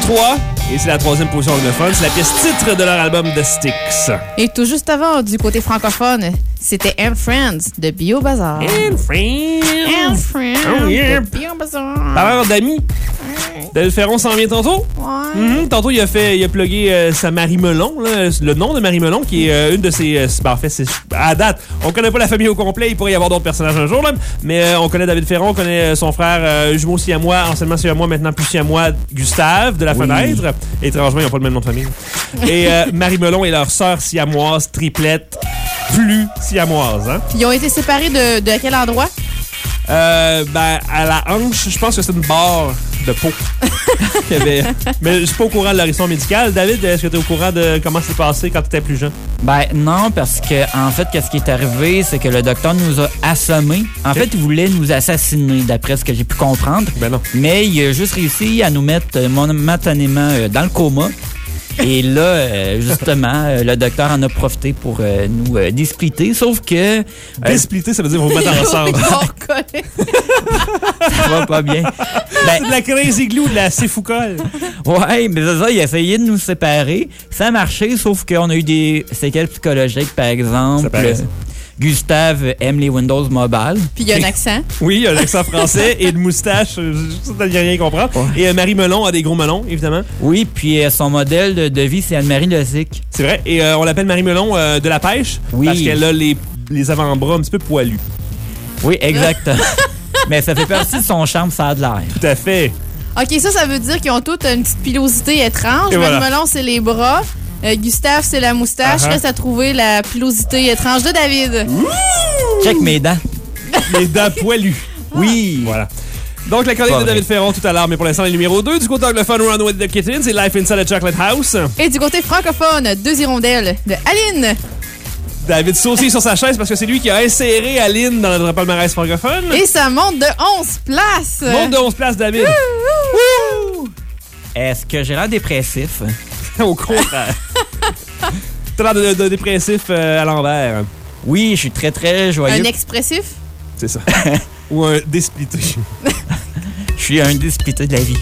3. Et c'est la troisième position anglophone. C'est la pièce titre de leur album The Sticks. Et tout juste avant, du côté francophone, c'était And Friends de Bio Bazar. And Friends. And Friends Oh, yeah. de Bio Bazar. Parlant d'amis, Ferron s'en vient tantôt. Mhm, Tantôt, il a fait, il a plugué euh, sa Marie Melon, là, le nom de Marie Melon, qui est euh, une de ses. euh, ben, en fait, c'est à date. On connaît pas la famille au complet. Il pourrait y avoir d'autres personnages un jour, là, mais euh, on connaît David Ferron, on connaît euh, son frère euh, jumeau siamois, anciennement siamois, maintenant plus siamois, Gustave de la Oui. fenêtre. Étrangement, ils n'ont pas le même nom de famille. Et euh, [LAUGHS] Marie Melon est leur sœur siamoise, triplette, plus siamoise. Hein? Ils ont été séparés de, de quel endroit? Euh, ben, à la hanche, je pense que c'est une barre de peau. [LAUGHS] avait. Mais je suis pas au courant de l'horizon médical. David, est-ce que tu es au courant de comment c'est passé quand tu étais plus jeune? Ben non, parce que en fait, qu'est-ce qui est arrivé, c'est que le docteur nous a assommés. En fait, il voulait nous assassiner, d'après ce que j'ai pu comprendre. Ben non. Mais il a juste réussi à nous mettre euh, momentanément euh, dans le coma. Et là, euh, justement, euh, le docteur en a profité pour euh, nous displitter, sauf que... Displitter, ça veut dire vous mettre [LAUGHS] ensemble. [LAUGHS] ça va pas bien. Ben, c'est de la crazy glue, de la céfoucole. Ouais, mais c'est ça, il a essayé de nous séparer. Ça a marché, sauf qu'on a eu des séquelles psychologiques, par exemple. ça. Gustave aime les Windows Mobile. Puis il y a un accent. [LAUGHS] Oui, il y a un accent français et une moustache. euh, Ça, t'as rien comprendre. Et euh, Marie Melon a des gros melons, évidemment. Oui, puis euh, son modèle de, de vie, c'est Anne-Marie Lozic. C'est vrai. Et euh, on l'appelle Marie Melon euh, de la pêche. Oui. Parce qu'elle a les, les avant-bras un petit peu poilus. Oui, exactement. [LAUGHS] mais ça fait partie de son charme, ça a de l'air. Tout à fait. OK, ça, ça veut dire qu'ils ont toutes une petite pilosité étrange. Voilà. Marie Melon, c'est les bras. Euh, Gustave, c'est la moustache. Uh-huh. Reste à trouver la pilosité étrange de David. Check mes dents. [LAUGHS] Les dents poilues. Oui. Voilà. Donc, la chronique de. David Ferron tout à l'heure, mais pour l'instant, le numéro 2 du côté anglophone Run with the Kittens et Life Inside a Chocolate House. Et du côté francophone, deux hirondelles de Aline. David saucé sur sa chaise parce que c'est lui qui a inséré Aline dans notre palmarès francophone. Et ça monte de 11 places. Monte de 11 places, David. Est-ce que j'ai l'air dépressif? [LAUGHS] Au contraire. T'as l'air de, de dépressif euh, à l'envers. Oui, je suis très, très joyeux. Un expressif? C'est ça. [LAUGHS] Ou un désplité. [LAUGHS] Je suis un displité de la vie.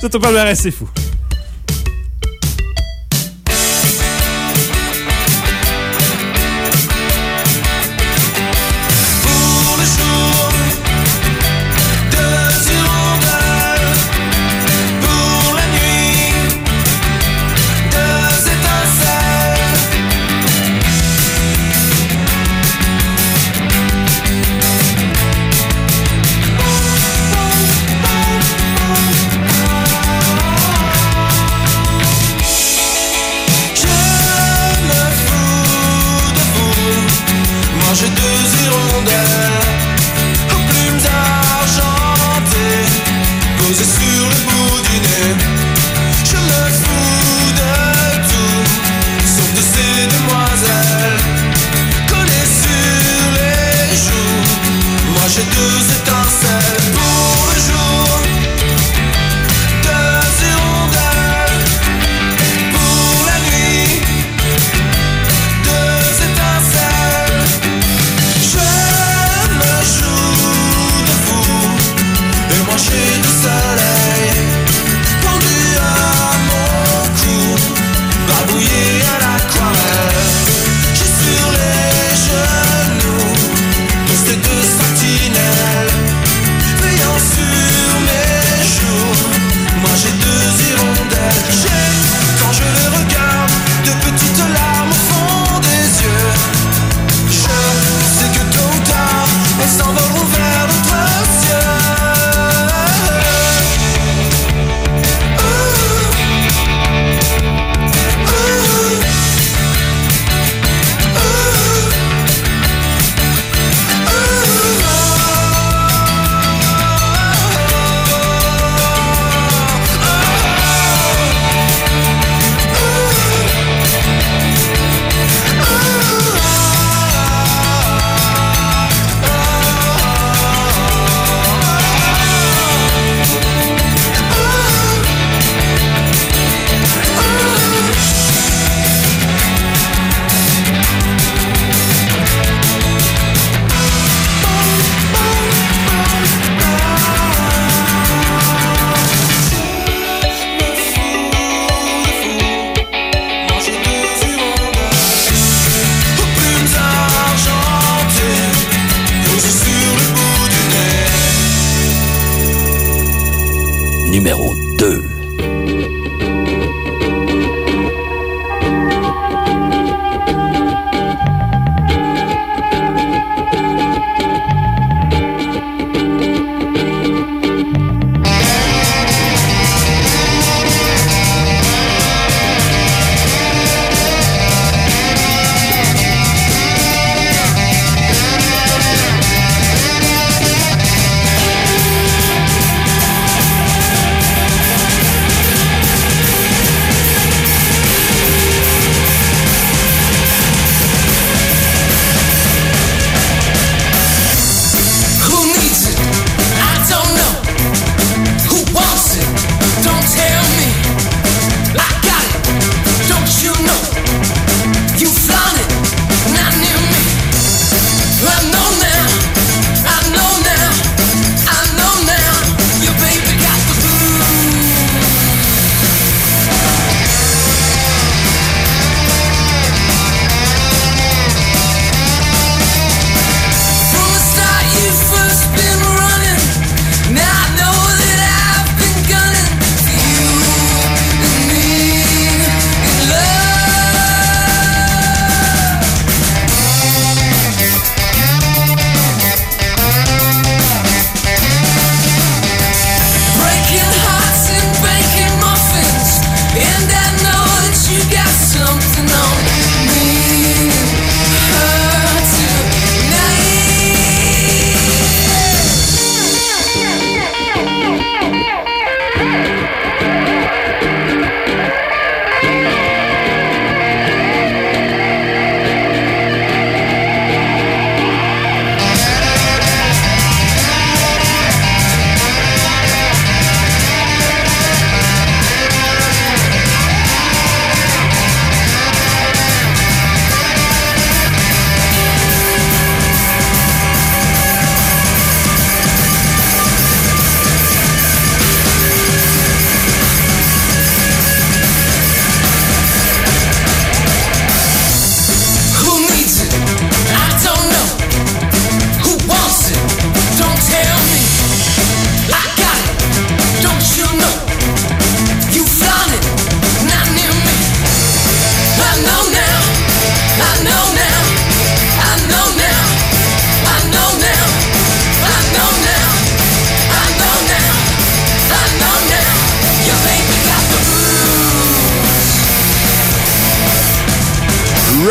Ça, ton palmarès, c'est fou.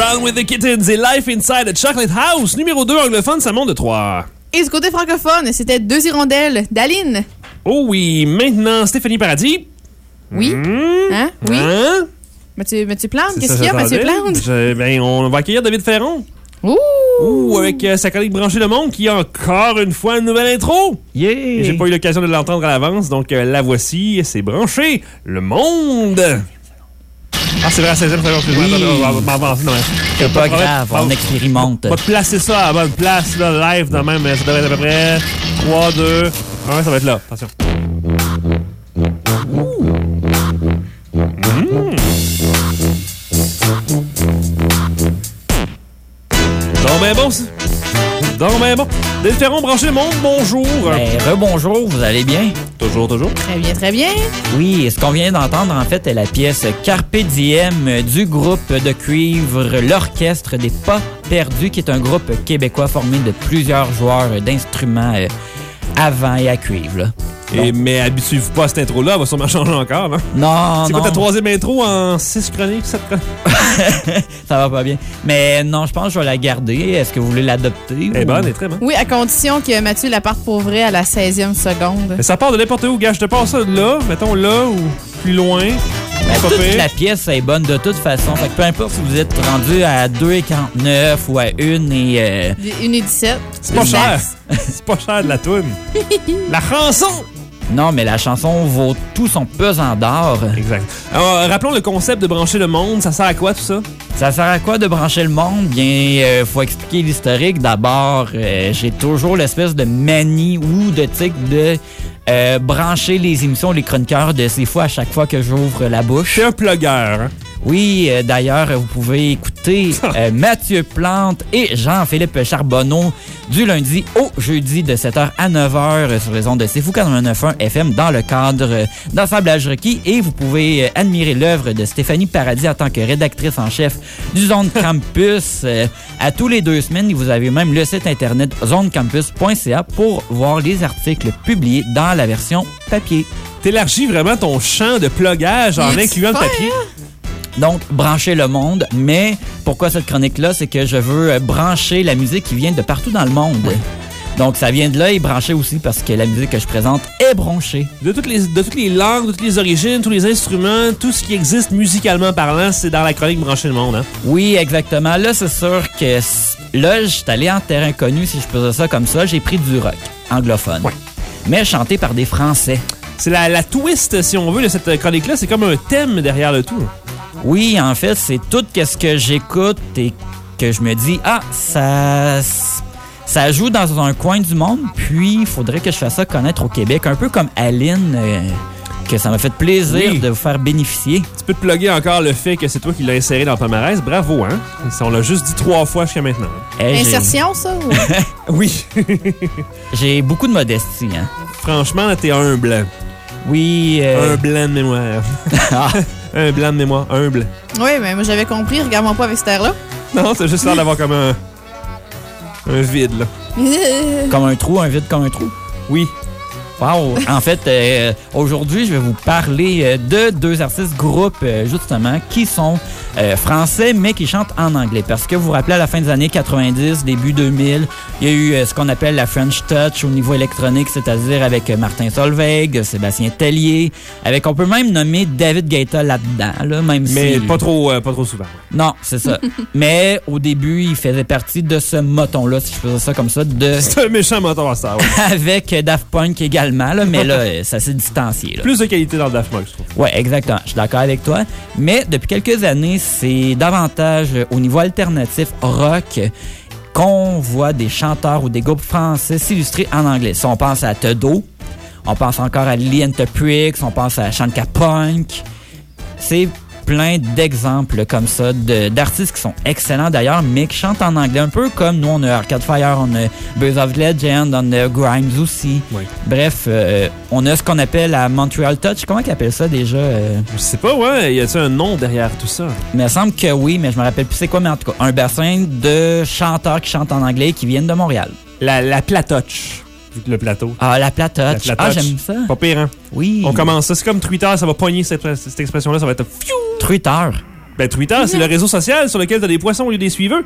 Run with the Kittens et Life Inside a Chocolate House. Numéro 2 anglophone, ça monte de 3. Et du côté francophone, c'était deux hirondelles d'Aline. Oh oui, maintenant Stéphanie Paradis. Oui. Hmm? Hein? Oui. Hein? Mathieu, Mathieu Plante, qu'est-ce qu'il y a, Mathieu. Plante? Je- ben, on va accueillir David Ferron. Ouh! Ouh, avec euh, sa collègue Branché le Monde qui a encore une fois une nouvelle intro. Yeah! J'ai pas eu l'occasion de l'entendre à l'avance, donc euh, la voici. C'est Branché le Monde. Ah, c'est vrai, à 16e, c'est vrai. Oui. On va m'avancer. non, mais- C'est pas grave, on expérimente. On va placer ça à la bonne place, là, live, de même. mais Ça devrait être à peu près 3, 2, 1, ça va être là. Attention. Mmh. Donc, ben bon. Donc, ben bon. David Ferron, branché le monde, bonjour. Ben, rebonjour, vous allez bien? Toujours, toujours. Très bien, très bien. Oui, ce qu'on vient d'entendre, en fait, est la pièce Carpe Diem du groupe de cuivre L'Orchestre des Pas Perdus, qui est un groupe québécois formé de plusieurs joueurs d'instruments euh, avant et à cuivre. là. Et, mais habituez-vous pas à cette intro-là, elle va sûrement [LAUGHS] changer encore. là. Non, C'est quoi ta troisième intro en 6 chroniques, 7 chroniques? [LAUGHS] Ça va pas bien. Mais non, je pense que je vais la garder. Est-ce que vous voulez l'adopter? Elle est ou- bonne, elle est très bonne. Oui, à condition que Mathieu la parte pour vrai à la 16e seconde. Mais ça part de n'importe où, gars. Je te passe ça de là, mettons là ou plus loin. Ben, toute la pièce est bonne de toute façon. Fait que peu importe si vous êtes rendu à 2,49 ou à 1 et... euh, Une et 17. C'est pas cher. [LAUGHS] C'est pas cher de la toune. [LAUGHS] la chanson! Non, mais la chanson vaut tout son pesant d'or. Exact. Alors, euh, rappelons le concept de brancher le monde. Ça sert à quoi tout ça? Ça sert à quoi de brancher le monde? Bien, euh, faut expliquer l'historique. D'abord, euh, j'ai toujours l'espèce de manie ou de tic de euh, brancher les émissions, les chroniqueurs de ces fois à chaque fois que j'ouvre la bouche. C'est un plugueur. Hein? Oui, euh, d'ailleurs, vous pouvez écouter [LAUGHS] euh, Mathieu Plante et Jean-Philippe Charbonneau du lundi au jeudi de 7h à 9h sur les ondes de C'est Fou 89.1 FM dans le cadre euh, d'Assemblage requis. Et vous pouvez euh, admirer l'œuvre de Stéphanie Paradis en tant que rédactrice en chef du Zone Campus [LAUGHS] euh, à tous les deux semaines. Et vous avez même le site internet zonecampus.ca pour voir les articles publiés dans la version papier. T'élargis vraiment ton champ de plugage en incluant le papier. Donc, brancher le monde. Mais pourquoi cette chronique-là? C'est que je veux euh, brancher la musique qui vient de partout dans le monde. Donc, ça vient de là et brancher aussi parce que la musique que je présente est bronchée. De toutes, les, de toutes les langues, de toutes les origines, tous les instruments, tout ce qui existe musicalement parlant, c'est dans la chronique Brancher le monde. Hein? Oui, exactement. Là, c'est sûr que là, je suis allé en terrain connu, si je dire ça comme ça. J'ai pris du rock anglophone. Mais chanté par des Français. C'est la, la twist, si on veut, de cette chronique-là. C'est comme un thème derrière le tout. Oui, en fait, c'est tout ce que j'écoute et que je me dis, ah, ça, ça joue dans un coin du monde, puis il faudrait que je fasse ça connaître au Québec, un peu comme Aline, euh, que ça m'a fait plaisir Oui. de vous faire bénéficier. Tu peux te plugger encore le fait que c'est toi qui l'as inséré dans le palmarès. Bravo, hein? On l'a juste dit trois fois jusqu'à maintenant. Eh, j'ai- Insertion, ça? ou- [LAUGHS] Oui. J'ai beaucoup de modestie, hein. Franchement, t'es humble. Oui. euh, Un blanc de mémoire. [LAUGHS] un blanc de mémoire, humble. oui, mais moi, j'avais compris. Regarde-moi pas avec cette air-là. Non, c'est juste l'air d'avoir comme un. un vide, là. [LAUGHS] Comme un trou, un vide comme un trou. Oui. Wow. En fait, euh, aujourd'hui, je vais vous parler euh, de deux artistes groupes, euh, justement, qui sont euh, français, mais qui chantent en anglais. Parce que vous vous rappelez, à la fin des années 90, début 2000, il y a eu euh, ce qu'on appelle la French Touch au niveau électronique, c'est-à-dire avec Martin Solveig, Sébastien Tellier, avec, on peut même nommer David Guetta là-dedans, là, même Mais si... pas trop, pas trop souvent. Non, c'est ça. [LAUGHS] Mais au début, il faisait partie de ce moton-là, si je faisais ça comme ça, de... C'est un méchant moteur à Star Wars. avec Daft Punk également, là, mais là, euh, ça s'est distancié. là. Plus de qualité dans le Daft Punk, je trouve. Ouais, exactement. Je suis d'accord avec toi. Mais depuis quelques années, c'est davantage euh, au niveau alternatif rock qu'on voit des chanteurs ou des groupes français s'illustrer en anglais. Si on pense à Tedo, on pense encore à the Pricks, on pense à Shanka Punk. C'est plein d'exemples comme ça d'artistes qui sont excellents d'ailleurs, mais qui chantent en anglais. Un peu comme nous, on a Arcade Fire, on a Buzz of Legend, on a Grimes aussi. Bref, euh, on a ce qu'on appelle la Montreal Touch. Comment ils appellent ça déjà? euh? Je sais pas, ouais. Y a-tu un nom derrière tout ça? Il me semble que oui, mais je me rappelle plus c'est quoi, mais en tout cas, un bassin de chanteurs qui chantent en anglais et qui viennent de Montréal. La, la platoche. Le plateau. Ah, la platoche. La Ah, platoche. j'aime ça. Pas pire, hein? Oui. On commence ça. C'est comme Twitter, ça va pogner cette, cette expression-là. Ça va être fiou. Twitter. Ben, Twitter, c'est le réseau social sur lequel t'as des poissons au lieu des suiveurs.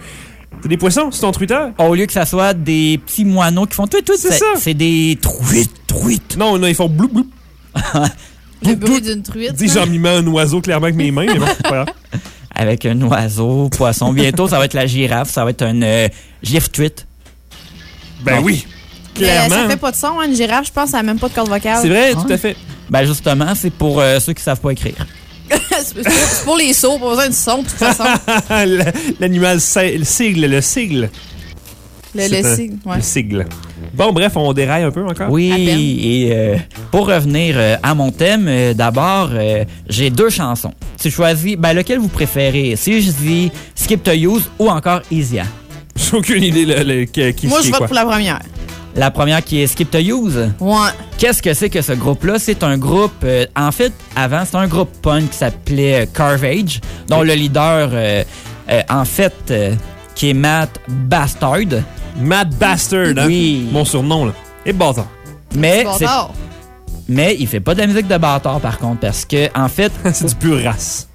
T'as des poissons sur ton Twitter? Au lieu que ça soit des petits moineaux qui font tout, tout, C'est ça. C'est des truites, truites. Non, non, ils font bloup, bloup. [LAUGHS] Le bruit d'une truite. Dis, j'en mis un oiseau clairement avec mes mains, mais bon, c'est pas grave. [LAUGHS] Avec un oiseau, poisson. Bientôt, ça va être la girafe, ça va être un euh, gif tweet. Ben oui, Mais ça fait pas de son, hein, une girafe, je pense, ça a même pas de corde vocale. C'est vrai, Ah. tout à fait. Ben justement, c'est pour euh, ceux qui savent pas écrire. [LAUGHS] c'est pour- les sauts, pas besoin de son, de toute façon. [LAUGHS] La- L'animal, le sigle, le sigle. Le, C'est le un- signe, ouais. Le sigle. Bon, bref, on déraille un peu encore. Oui, et euh, pour revenir euh, à mon thème, euh, d'abord, euh, j'ai deux chansons. Tu choisis, ben lequel vous préférez? Si je dis Skip to Use ou encore Easya. J'ai aucune idée le, qui Moi, je vote quoi. pour la première. La première qui est Skip to Use. Ouais. Qu'est-ce que c'est que ce groupe-là? C'est un groupe, euh, en fait, avant, c'était un groupe punk qui s'appelait euh, Carvage, dont le leader, euh, euh, en fait, euh, qui est Matt Bastard. Matt Bastard, hein? Oui. Mon surnom, là. Et bâtard. Mais, c'est- mais il fait pas de la musique de bâtard, par contre, parce que, en fait, [LAUGHS] c'est du pur race.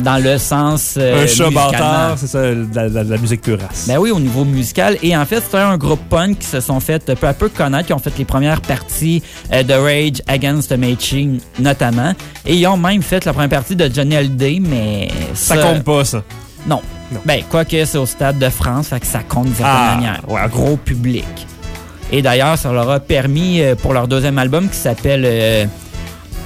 Dans le sens. euh, un chat bâtard, c'est ça, de la, la- musique pure race. Ben oui, au niveau musical. Et en fait, c'était un groupe punk qui se sont fait peu à peu connaître, qui ont fait les premières parties euh, de Rage Against the Machine, notamment. Et ils ont même fait la première partie de Johnny Hallyday, mais ça compte pas, ça. Non. Non. Ben, quoique c'est au Stade de France, fait que ça compte d'une certaine Ah, manière. ouais. Gros public. Et d'ailleurs, ça leur a permis, euh, pour leur deuxième album qui s'appelle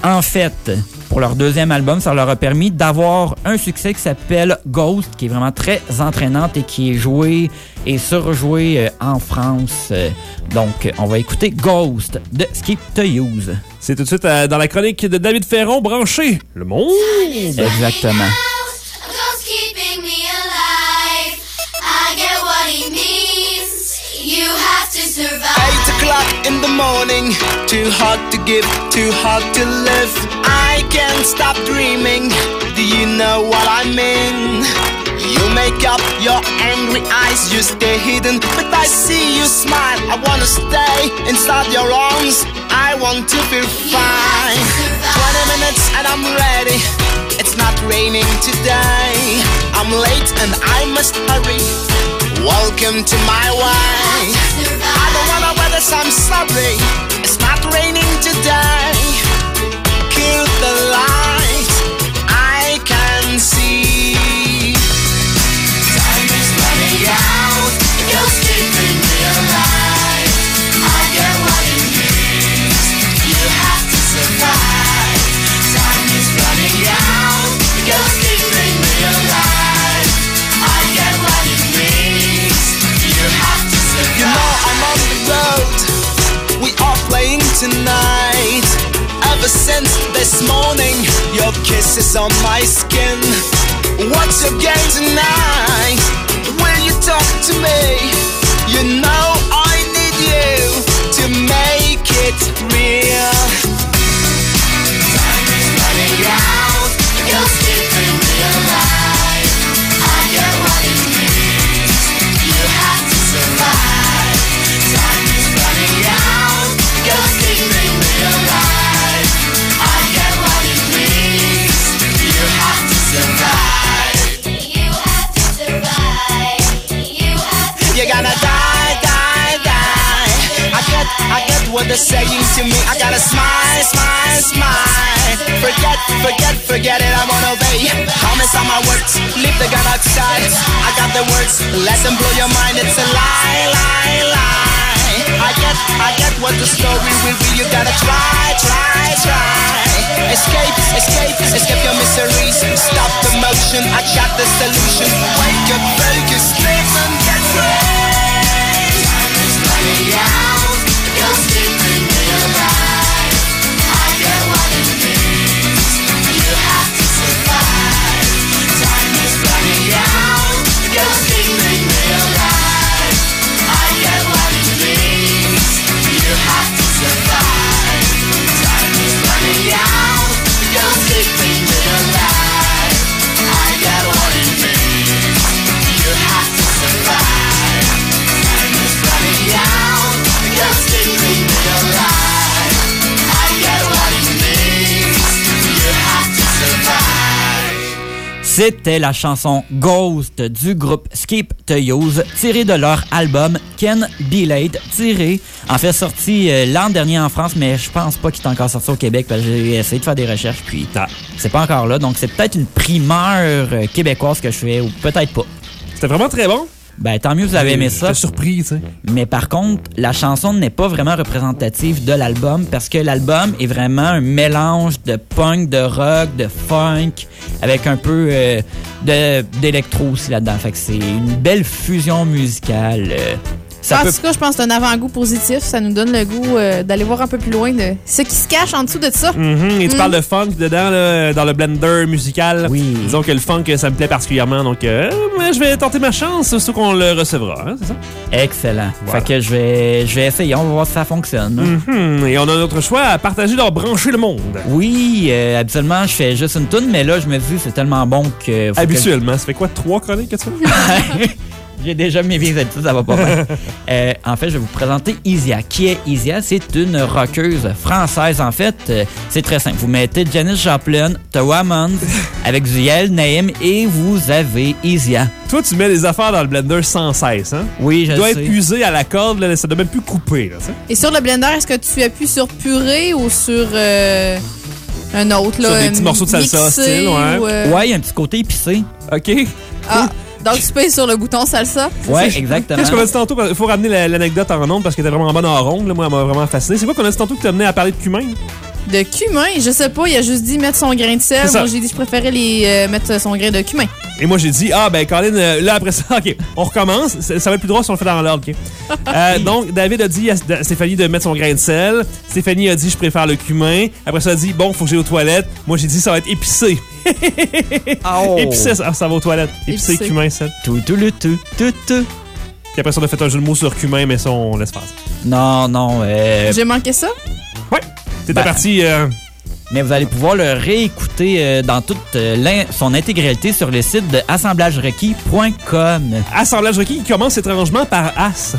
En fait, pour leur deuxième album. Ça leur a permis d'avoir un succès qui s'appelle Ghost, qui est vraiment très entraînante et qui est joué et surjoué euh, en France. Euh, donc, on va écouter Ghost de Skip to Use. C'est tout de suite euh, dans la chronique de David Ferron, branché le monde. Exactement. Ghost keeping me alive. I get what he means. You have to survive. Eight o'clock in the morning, too hard to give, too hard to live. I can't stop dreaming. Do you know what I mean? You make up your angry eyes, you stay hidden, but I see you smile. I wanna stay inside your arms. I want to feel fine. 20 minutes and I'm ready. It's not raining today. I'm late and I must hurry. Welcome to my way. I don't wanna wear this, I'm sorry. It's not raining today. Tonight. Ever since this morning, your kiss is on my skin. What's your game tonight? Will you talk to me? You know I need you to make it real. Time is running out. I get, what they're saying to me. I gotta smile, smile, smile. Forget, forget, forget it. I won't obey. Promise on my words. Leave the gun outside. I got the words. Let them blow your mind. It's a lie, lie, lie. I get, I get what the story will be. You gotta try, try, try. Escape, escape, escape your miseries. Stop the motion. I got the solution. Wake up, your sleep and get out just in C'était la chanson Ghost du groupe Skip to Use, tirée de leur album Can Be Late, tiré, en fait sorti euh, l'an dernier en France, mais je pense pas qu'il est encore sorti au Québec parce que j'ai essayé de faire des recherches puis c'est pas encore là. Donc c'est peut-être une primeur euh, québécoise que je fais ou peut-être pas. C'était vraiment très bon. Ben tant mieux vous avez aimé ça. Surpris, tu sais. Mais par contre, la chanson n'est pas vraiment représentative de l'album parce que l'album est vraiment un mélange de punk, de rock, de funk, avec un peu euh, d'électro aussi là-dedans. Fait que c'est une belle fusion musicale. euh. Ça en peut tout cas, je pense que c'est un avant-goût positif. Ça nous donne le goût euh, d'aller voir un peu plus loin de ce qui se cache en dessous de ça. Mhm, Et tu Mm. parles de funk dedans, là, dans le blender musical. Oui. Disons que le funk, ça me plaît particulièrement. Donc, euh, mais je vais tenter ma chance, surtout qu'on le recevra. hein, c'est ça? Excellent. Voilà. Fait que je vais, je vais essayer, on va voir si ça fonctionne. Mhm, Et on a notre choix à partager dans Brancher le monde. Oui, euh, habituellement, je fais juste une tune, mais là, je me dis c'est tellement bon que- Habituellement, ça fait quoi, trois chroniques que tu fais? [LAUGHS] J'ai déjà mes vieilles habitudes, ça va pas bien. [LAUGHS] Euh, en fait, je vais vous présenter Isia. Qui est Isia? C'est une rockeuse française. En fait, euh, c'est très simple. Vous mettez Janis Joplin, The [LAUGHS] Woman avec Ziel, Naïm et vous avez Isia. Toi, tu mets les affaires dans le blender sans cesse, hein? Oui, je doit sais. être usé à la corde, là, ça doit même plus couper, là, tu. Et sur le blender, est-ce que tu appuies sur purée ou sur euh, un autre? Là, Sur des petits morceaux de salsa style, ouais. ou, euh, Ouais, il y a un petit côté épicé. OK. Ah, donc tu payes sur le bouton salsa? Ouais, C'est- exactement. Qu'est-ce qu'on a dit tantôt? Il faut ramener la- l'anecdote en ronde parce qu'elle était vraiment bonne en ronde. Là, moi, elle m'a vraiment fasciné. C'est quoi qu'on a dit tantôt que tu amené à parler de cumin? De cumin, je sais pas, il a juste dit mettre son grain de sel. Moi, j'ai dit je préférais les, euh, mettre son grain de cumin. Et moi, j'ai dit, ah, ben, Colin, euh, là, après ça, [LAUGHS] OK, on recommence. Ça, ça va être plus drôle si on le fait dans l'ordre, OK? [LAUGHS] Euh, donc, David a dit à Stéphanie de mettre son grain de sel. Stéphanie a dit, je préfère le cumin. Après ça, elle a dit, bon, faut que j'aille aux toilettes. Moi, j'ai dit, ça va être épicé. [LAUGHS] Épicé, ça, ça va aux toilettes. Épicé, Épicé. cumin, sel. Tout, tout, le tout, tout, tout. Puis après ça, on a fait un jeu de mots sur cumin, mais ça, on laisse faire. Non, non. euh, J'ai manqué ça? Ouais. T'étais Ben, parti. euh, Mais vous allez pouvoir le réécouter euh, dans toute euh, son intégralité sur le site de assemblagerequis.com. Assemblage requis qui commence étrangement par as.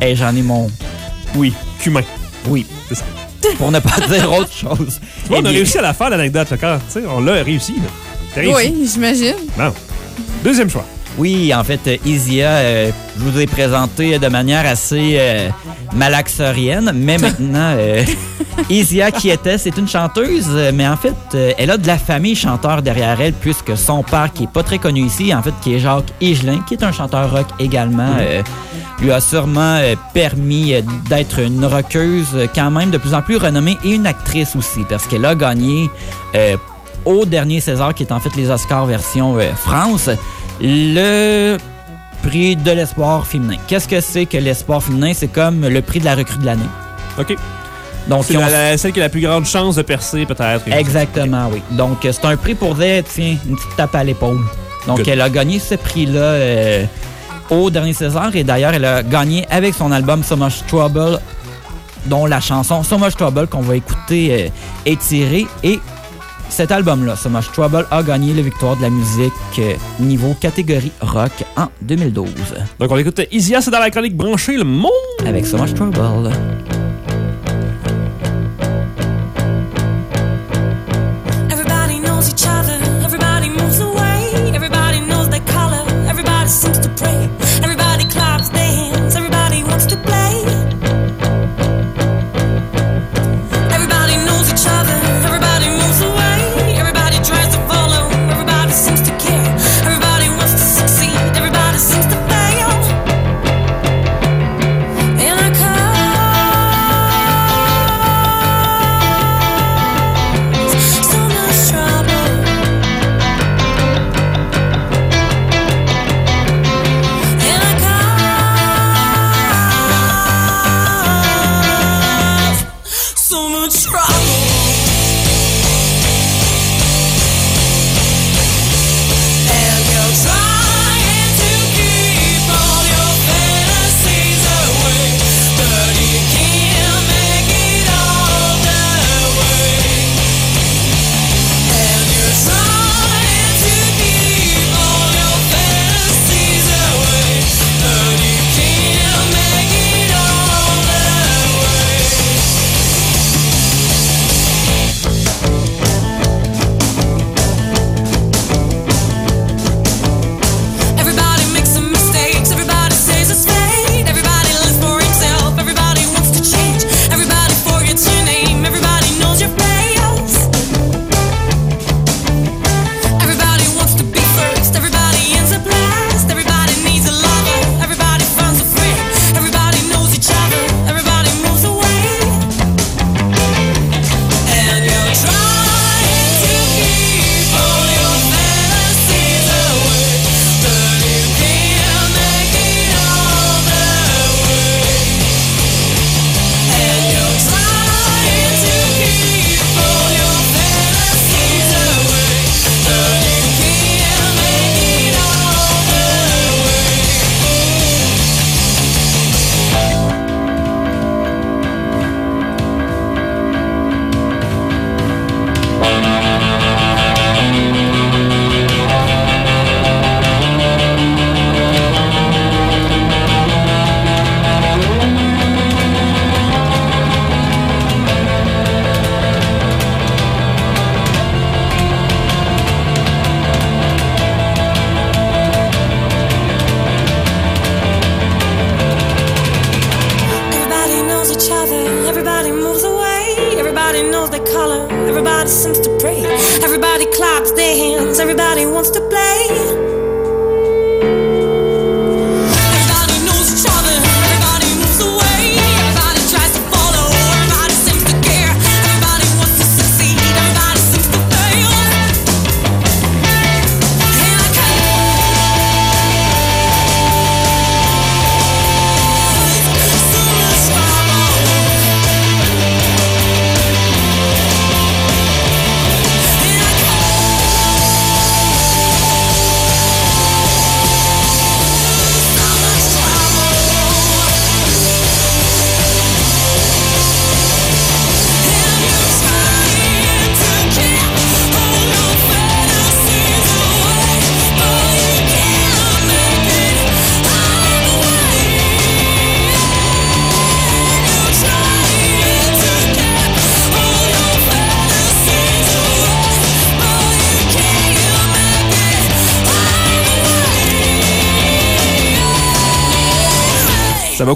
Et j'en ai mon. Oui, cumin. Oui. C'est ça. Pour ne pas dire autre chose. Tu vois, Eh on a bien, réussi à la faire, l'anecdote, sais, on l'a réussi, là. T'as réussi. Oui, j'imagine. Bon. Deuxième choix. Oui, en fait, euh, Isia, euh, je vous ai présenté de manière assez euh, malaxorienne, mais [LAUGHS] maintenant, euh, Isia qui était, c'est une chanteuse, mais en fait, elle a de la famille chanteur derrière elle, puisque son père, qui est pas très connu ici, en fait, qui est Jacques Higelin, qui est un chanteur rock également, lui a sûrement permis d'être une rockeuse quand même de plus en plus renommée et une actrice aussi, parce qu'elle a gagné au dernier César, qui est en fait les Oscars version France, le prix de l'espoir féminin. Qu'est-ce que c'est que l'espoir féminin? C'est comme le prix de la recrue de l'année. OK. Donc, C'est ont- celle qui a la plus grande chance de percer, peut-être. Exactement, oui. Donc, c'est un prix pour dire, tiens, une petite tape à l'épaule. Donc, Good. elle a gagné ce prix-là euh, au dernier César. Et d'ailleurs, elle a gagné avec son album So Much Trouble, dont la chanson So Much Trouble qu'on va écouter euh, est tirée. Et cet album-là, So Much Trouble, a gagné la victoire de la musique euh, niveau catégorie rock en 2012. Donc, on écoute Isia, c'est dans la chronique branchée, le monde. Avec So Much Trouble.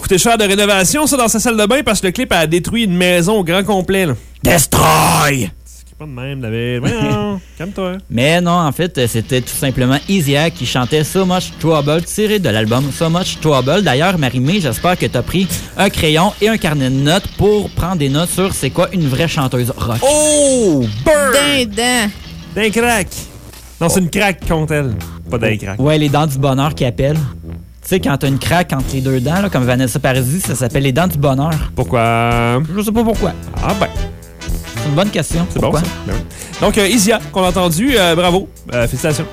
Coûter cher de rénovation, ça, dans sa salle de bain, parce que le clip a détruit une maison au grand complet. Là. Destroy! C'est pas de même, David? Voyons, [LAUGHS] calme-toi. Mais non, en fait, euh, c'était tout simplement Easy qui chantait So Much Trouble, tiré de l'album So Much Trouble. D'ailleurs, Marie-Mé, j'espère que tu as pris un crayon et un carnet de notes pour prendre des notes sur c'est quoi une vraie chanteuse rock. Oh! Burn! Dindin. D'un crack. Non, c'est une craque contre elle. Pas d'un crack. Ouais, les dents du bonheur qui appellent. Tu sais, quand t'as une craque entre les deux dents, là, comme Vanessa Paradis, ça s'appelle les dents du bonheur. Pourquoi? Je sais pas pourquoi. Ah ben. C'est une bonne question. C'est bon, Pourquoi? ça? Ben oui. Donc, euh, Isia, qu'on a entendu, euh, bravo. Euh, félicitations.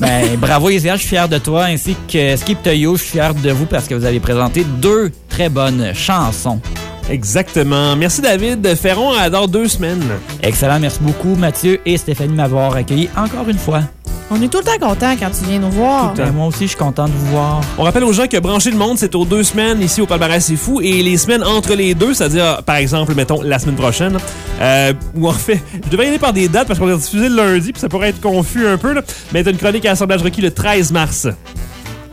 Ben, bravo Isia, je suis fier de toi, ainsi que Skip Toyo, je suis fier de vous parce que vous avez présenté deux très bonnes chansons. Exactement. Merci, David. Ferron, à dans deux semaines. Excellent, merci beaucoup Mathieu et Stéphanie m'avoir accueilli encore une fois. On est tout le temps content quand tu viens nous voir. Moi aussi, je suis content de vous voir. On rappelle aux gens que Brancher le Monde, c'est aux deux semaines ici au Palmarès C'est Fou. Et les semaines entre les deux, c'est-à-dire, par exemple, mettons, la semaine prochaine, euh, où en fait, je devrais y aller par des dates parce qu'on est diffusé le lundi, puis ça pourrait être confus un peu, là. Mais t'as une chronique à Assemblage requis le 13 mars.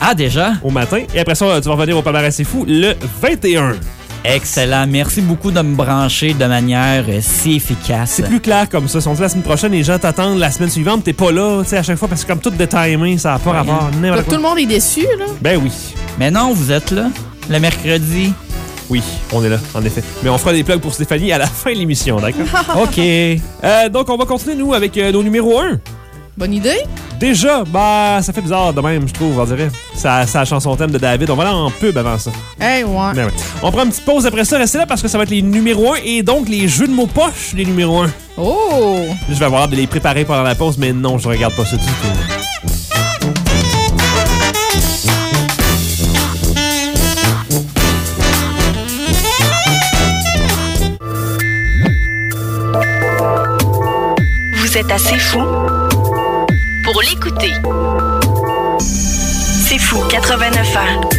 Ah, déjà? Au matin. Et après ça, tu vas revenir au Palmarès C'est Fou le 21. Excellent. Merci beaucoup de me brancher de manière euh, si efficace. C'est plus clair comme ça. Si on dit la semaine prochaine, les gens t'attendent la semaine suivante, t'es pas là, tu sais, à chaque fois, parce que comme tout de timing, ça n'a pas rapport. Donc, n'importe tout quoi. le monde est déçu, là. Ben oui. Mais non, vous êtes là, le mercredi. Oui, on est là, en effet. Mais on fera des plugs pour Stéphanie à la [LAUGHS] fin de l'émission, d'accord? [LAUGHS] OK. Euh, donc, on va continuer, nous, avec euh, nos numéros 1. Bonne idée. Déjà, bah, ça fait bizarre de même, je trouve, on dirait. C'est la chanson thème de David. On va aller en pub avant ça. Hey, ouais. Ben ouais. On prend une petite pause après ça. Restez là parce que ça va être les numéros 1 et donc les jeux de mots poches des numéros 1. Oh! Je vais avoir hâte de les préparer pendant la pause, mais non, je regarde pas ça du tout. Vous êtes assez fou pour l'écouter. C'est fou, 89 ans.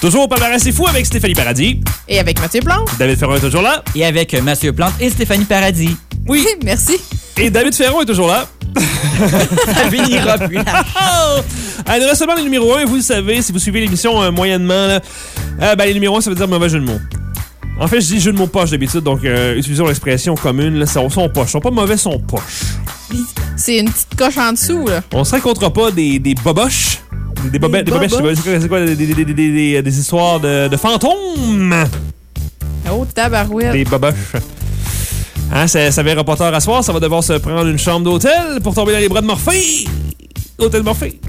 Toujours au palmarès c'est fou avec Stéphanie Paradis. Et avec Mathieu Plante. David Ferron est toujours là. Et avec euh, Mathieu Plante et Stéphanie Paradis. Oui. [LAUGHS] Merci. Et David Ferron est toujours là. [LAUGHS] Ça finira plus. Allez, reste seulement les numéros 1, vous le savez, si vous suivez l'émission euh, moyennement, là, euh, ben, les numéros 1, ça veut dire mauvais jeu de mots. En fait, je dis jeu de mots poche d'habitude, donc euh, utilisons l'expression commune, là, sont, sont poches. Ils sont pas mauvais, sont poches. C'est une petite coche en dessous, là. On se racontera pas des, des boboches. Des, des, bobets- des bobettes, je sais pas, c'est quoi, c'est quoi, des, des, des, des, des- des histoires de, de fantômes. Oh, tabarouette. Des boboches. Hein, ça, ça verra pas tard à soir, ça va devoir se prendre une chambre d'hôtel pour tomber dans les bras de Morphée. Hôtel Morphée.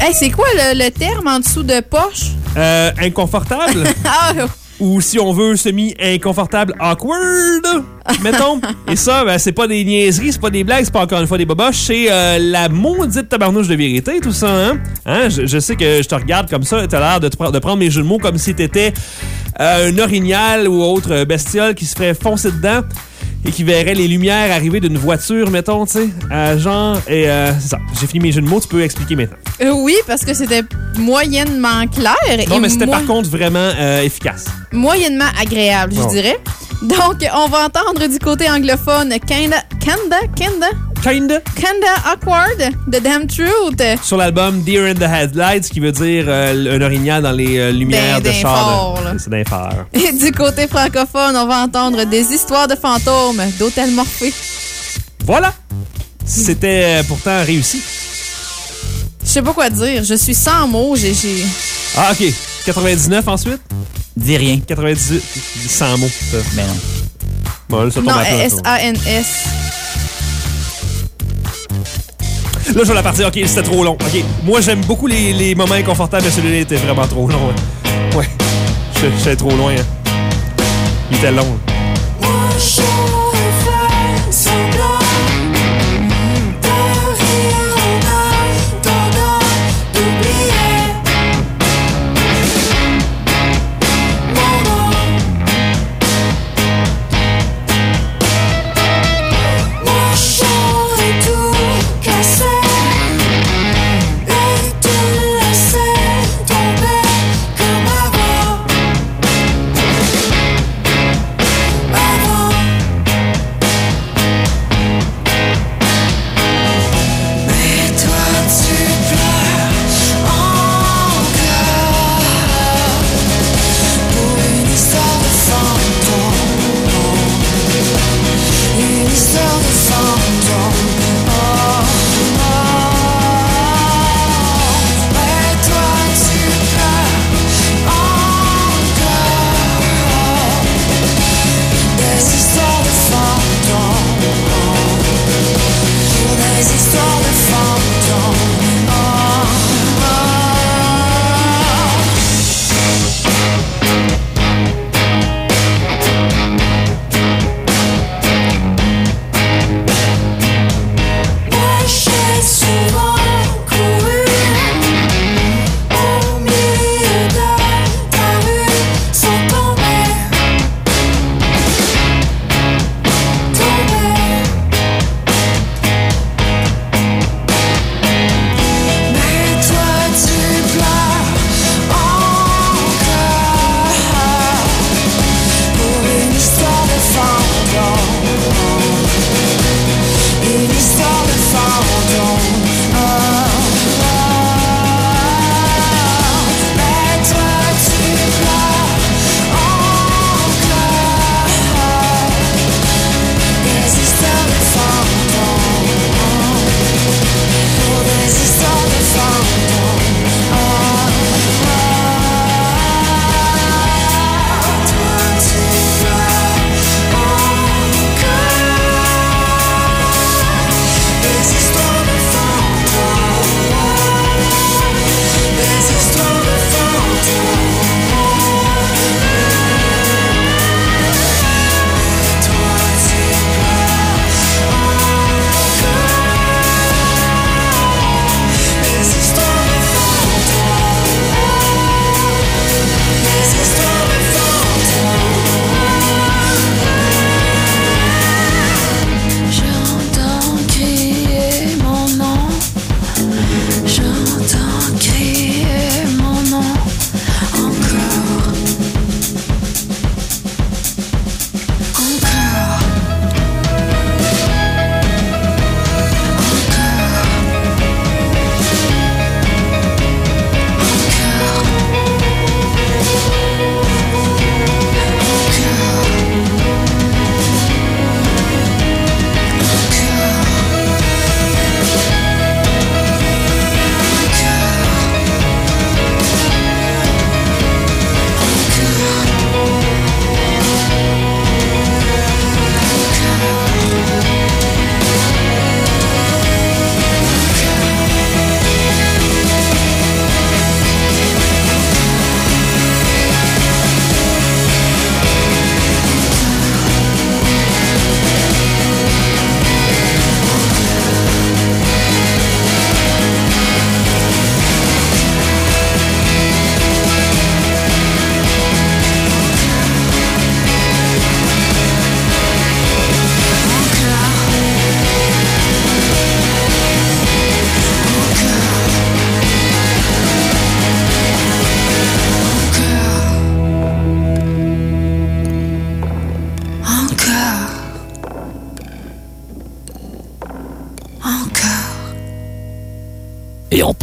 Hey, c'est quoi le, le terme en dessous de poche? Euh, inconfortable. [LAUGHS] Ah, ou si on veut semi-inconfortable, awkward, [LAUGHS] mettons. Et ça, ben, c'est pas des niaiseries, c'est pas des blagues, c'est pas encore une fois des boboches, c'est euh, la maudite tabarnouche de vérité, tout ça, hein? Hein, Je, je sais que je te regarde comme ça, t'as l'air de, te de prendre mes jeux de mots comme si t'étais euh, un orignal ou autre bestiole qui se ferait foncer dedans et qui verrait les lumières arriver d'une voiture, mettons, tu sais. Euh, genre, et euh, c'est ça. J'ai fini mes jeux de mots, tu peux expliquer maintenant. Euh, oui, parce que c'était moyennement clair. Non, et mais c'était par contre vraiment efficace. moyennement agréable, je dirais. Donc, on va entendre du côté anglophone Kinda, Kinda, Kinda, Kinda. Kinda Awkward de Damn Truth. sur l'album Deer in the Headlights, qui veut dire euh, un orignal dans les euh, lumières D'un- de char. C'est d'un phare. [LAUGHS] Et du côté francophone, on va entendre des histoires de fantômes d'Hôtel Morphée. Voilà! C'était euh, pourtant réussi. Je sais pas quoi dire. Je suis sans mots. J'ai. j'ai- Ah, OK. 99 ensuite? Dis rien. 98. 100 mots. ça. Ben non. Bon, là, ça tombe Non, à plat, ça. S-A-N-S. Là, je vais la partir. OK, c'était trop long. OK. Moi, j'aime beaucoup les, moments inconfortables, mais celui-là était vraiment trop long. Ouais. [LAUGHS] Ouais. Suis trop loin. hein. Il était long. histoire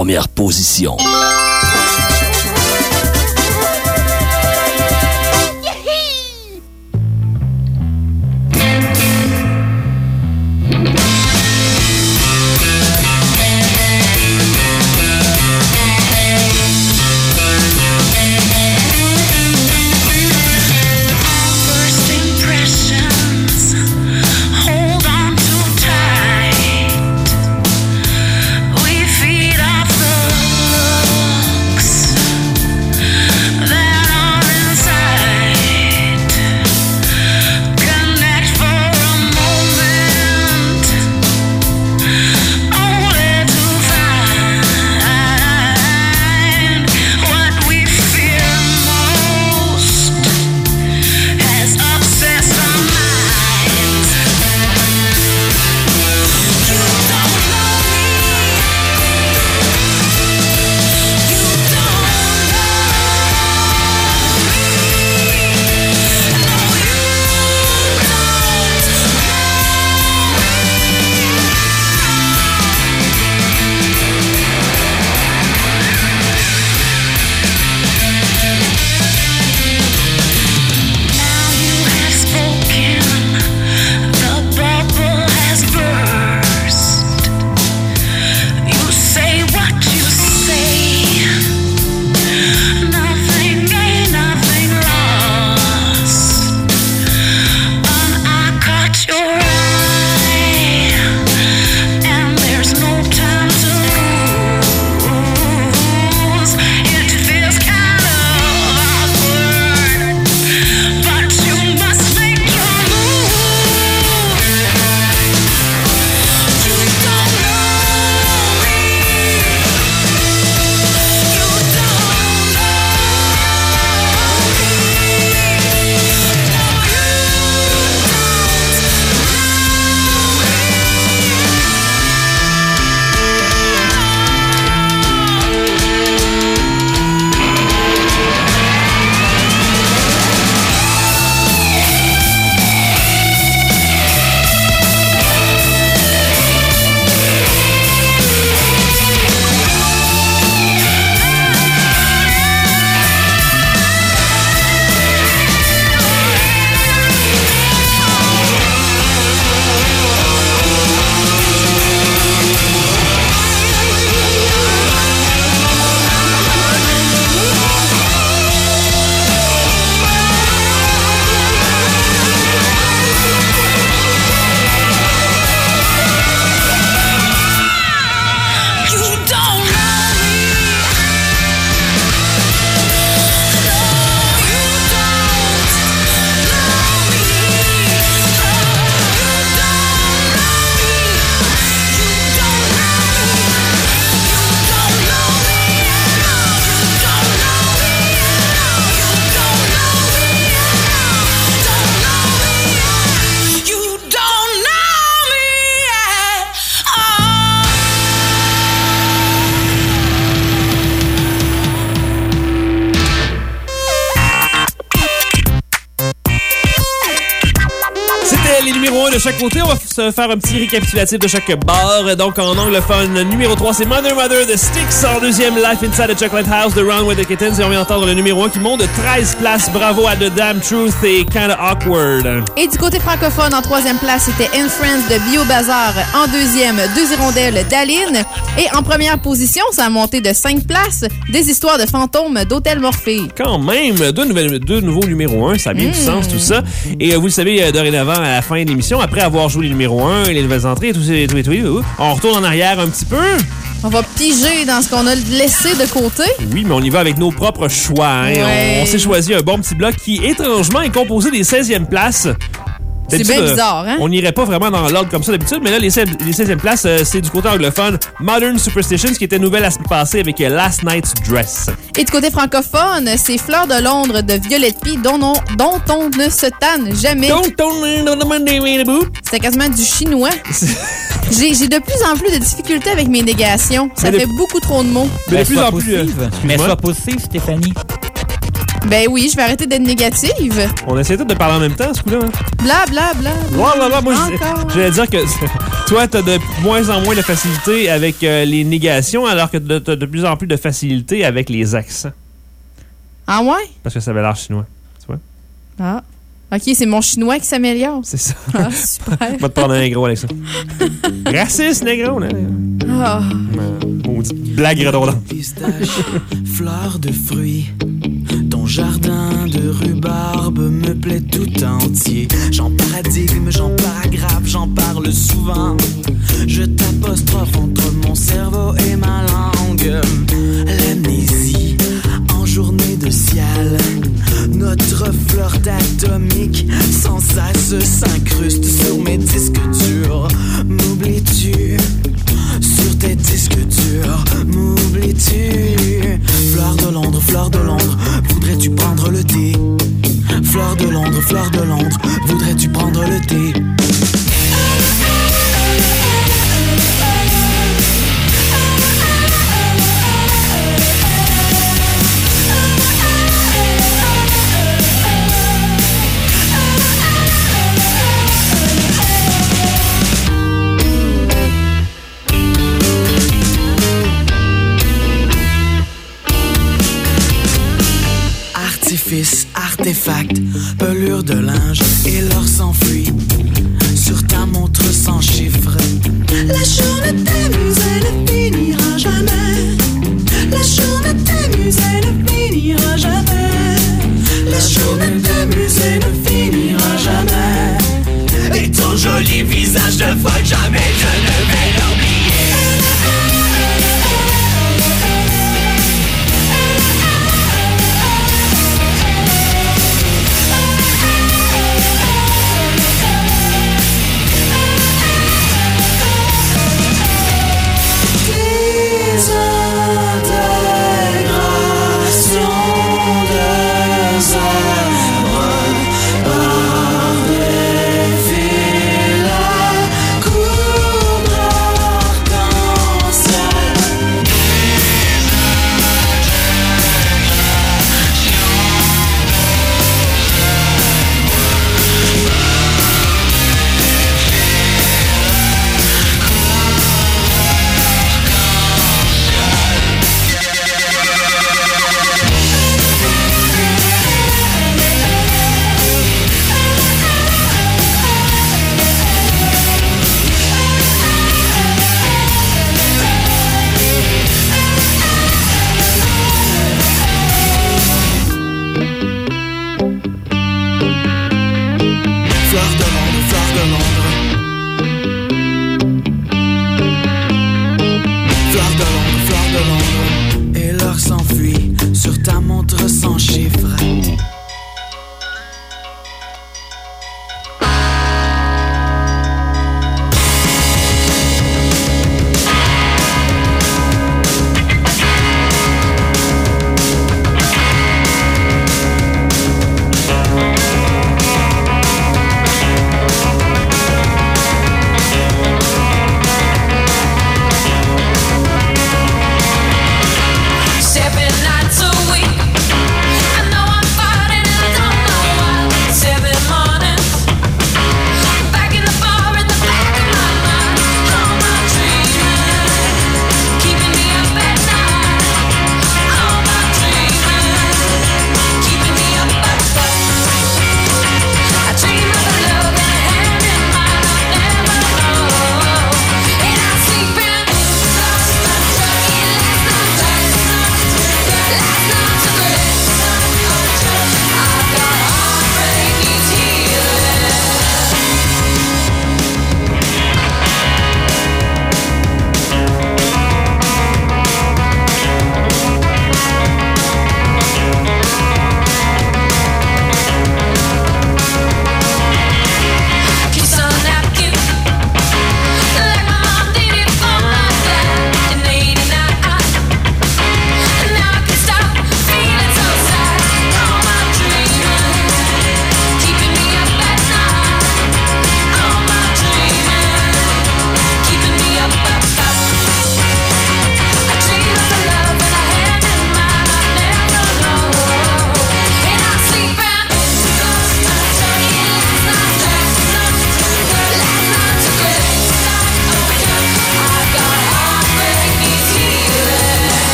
première position, faire un petit récapitulatif de chaque barre. Donc, en anglophone, numéro 3, c'est Mother Mother de Styx. En deuxième, Life Inside the Chocolate House de Round with the Kittens. Et on vient d'entendre le numéro 1 qui monte de 13 places. Bravo à The Damn Truth et Kinda Awkward. Et du côté francophone, en troisième place, c'était In Friends de Bio Bazar. En deuxième, Deux hirondelles d'Aline. Et en première position, ça a monté de 5 places, Des histoires de fantômes d'Hôtel Morphée. Quand même, deux, nouvelles- deux nouveaux numéros 1, ça a bien du Mm. sens tout ça. Et euh, vous le savez, euh, dorénavant, à la fin de l'émission, après avoir joué les numéros 1 et les nouvelles entrées et tout, et tout, et tout, et tout, on retourne en arrière un petit peu. On va piger dans ce qu'on a laissé de côté. Oui, mais on y va avec nos propres choix. hein. Ouais. On, on s'est choisi un bon petit bloc qui, étrangement, est composé des 16e places. C'est bien euh, bizarre, hein? On n'irait pas vraiment dans l'ordre comme ça d'habitude, mais là, les 16, les 16e places, euh, c'est du côté anglophone Modern Superstitions, qui était nouvelle à se passer avec euh, Last Night's Dress. Et du côté francophone, c'est Fleur de Londres de Violette Pie dont, on- dont on ne se tanne jamais. C'était quasiment du chinois. [LAUGHS] J'ai de plus en plus de difficultés avec mes négations. Ça Mais de- fait beaucoup trop de mots. Mais sois positive. Mais sois positive, Stéphanie. Ben oui, je vais arrêter d'être négative. On essaie tous de parler en même temps, ce coup-là. hein? Bla bla bla. Ouais, moi, je- Encore. j'allais dire que [LAUGHS] toi, t'as de moins en moins de facilité avec euh, les négations, alors que t'as de plus en plus de facilité avec les accents. Ah ouais? Parce que ça avait l'air chinois. Tu vois? Ah. OK, c'est mon chinois qui s'améliore. C'est ça. Ah, super. [LAUGHS] Va te prendre un gros avec ça. [LAUGHS] Raciste, négro, là. Ah. Maudite blague redondante. pistache, fleurs de fruits. Jardin de rhubarbe me plaît tout entier. J'en paradigme, j'en paragraphe, j'en parle souvent. Je t'apostrophe entre mon cerveau et ma langue. L'amnésie en journée de ciel. Notre flirt atomique sans cesse s'incruste sur mes disques durs.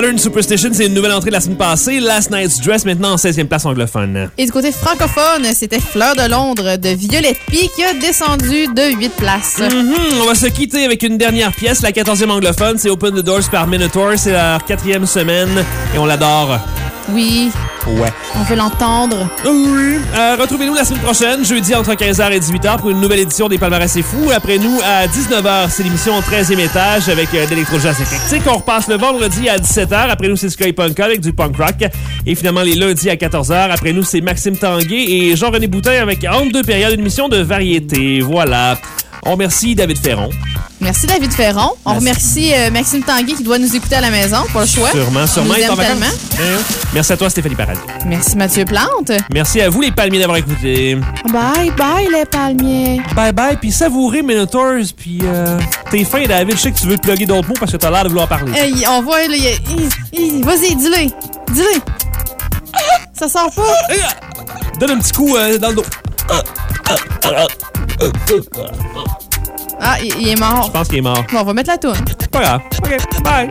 Modern Superstition, c'est une nouvelle entrée de la semaine passée. Last Night's Dress, maintenant en 16e place anglophone. Et du côté francophone, c'était Fleur de Londres de Violette P qui a descendu de 8 places. Mhm, on va se quitter avec une dernière pièce, la 14e anglophone. C'est Open the Doors par Minotaur. C'est leur quatrième semaine et on l'adore. Oui, Ouais. on veut l'entendre. Oui. Euh, Retrouvez-nous la semaine prochaine, jeudi entre 15h et 18h pour une nouvelle édition des Palmarès C'est Fou. Après nous, à 19h, c'est l'émission 13e étage avec euh, d'Electro-Jazz éclectique. On repasse le vendredi à 17h. Après nous, c'est Sky Punk avec du punk rock. Et finalement, les lundis à 14h. Après nous, c'est Maxime Tanguay et Jean-René Boutin avec entre deux périodes une émission de variété. Voilà. On remercie David Ferron. Merci David Ferron. On remercie euh, Maxime Tanguay qui doit nous écouter à la maison, pas le choix. Sûrement, sûrement. Il est en vacances. tellement. Hein? Merci à toi, Stéphanie Paradis. Merci Mathieu Plante. Merci à vous, les palmiers, d'avoir écouté. Bye bye les palmiers. Bye bye, puis savourez Minotaurs, puis euh, t'es fin, David. Je sais que tu veux plugger d'autres mots parce que t'as l'air de vouloir parler. Hey, on voit, là, vas-y, dis-le. Dis-le. Ça sort pas. Donne un petit coup euh, dans le dos. Ah, il, il est mort. Je pense qu'il est mort. Bon, on va mettre la toune. Pas grave. OK, bye.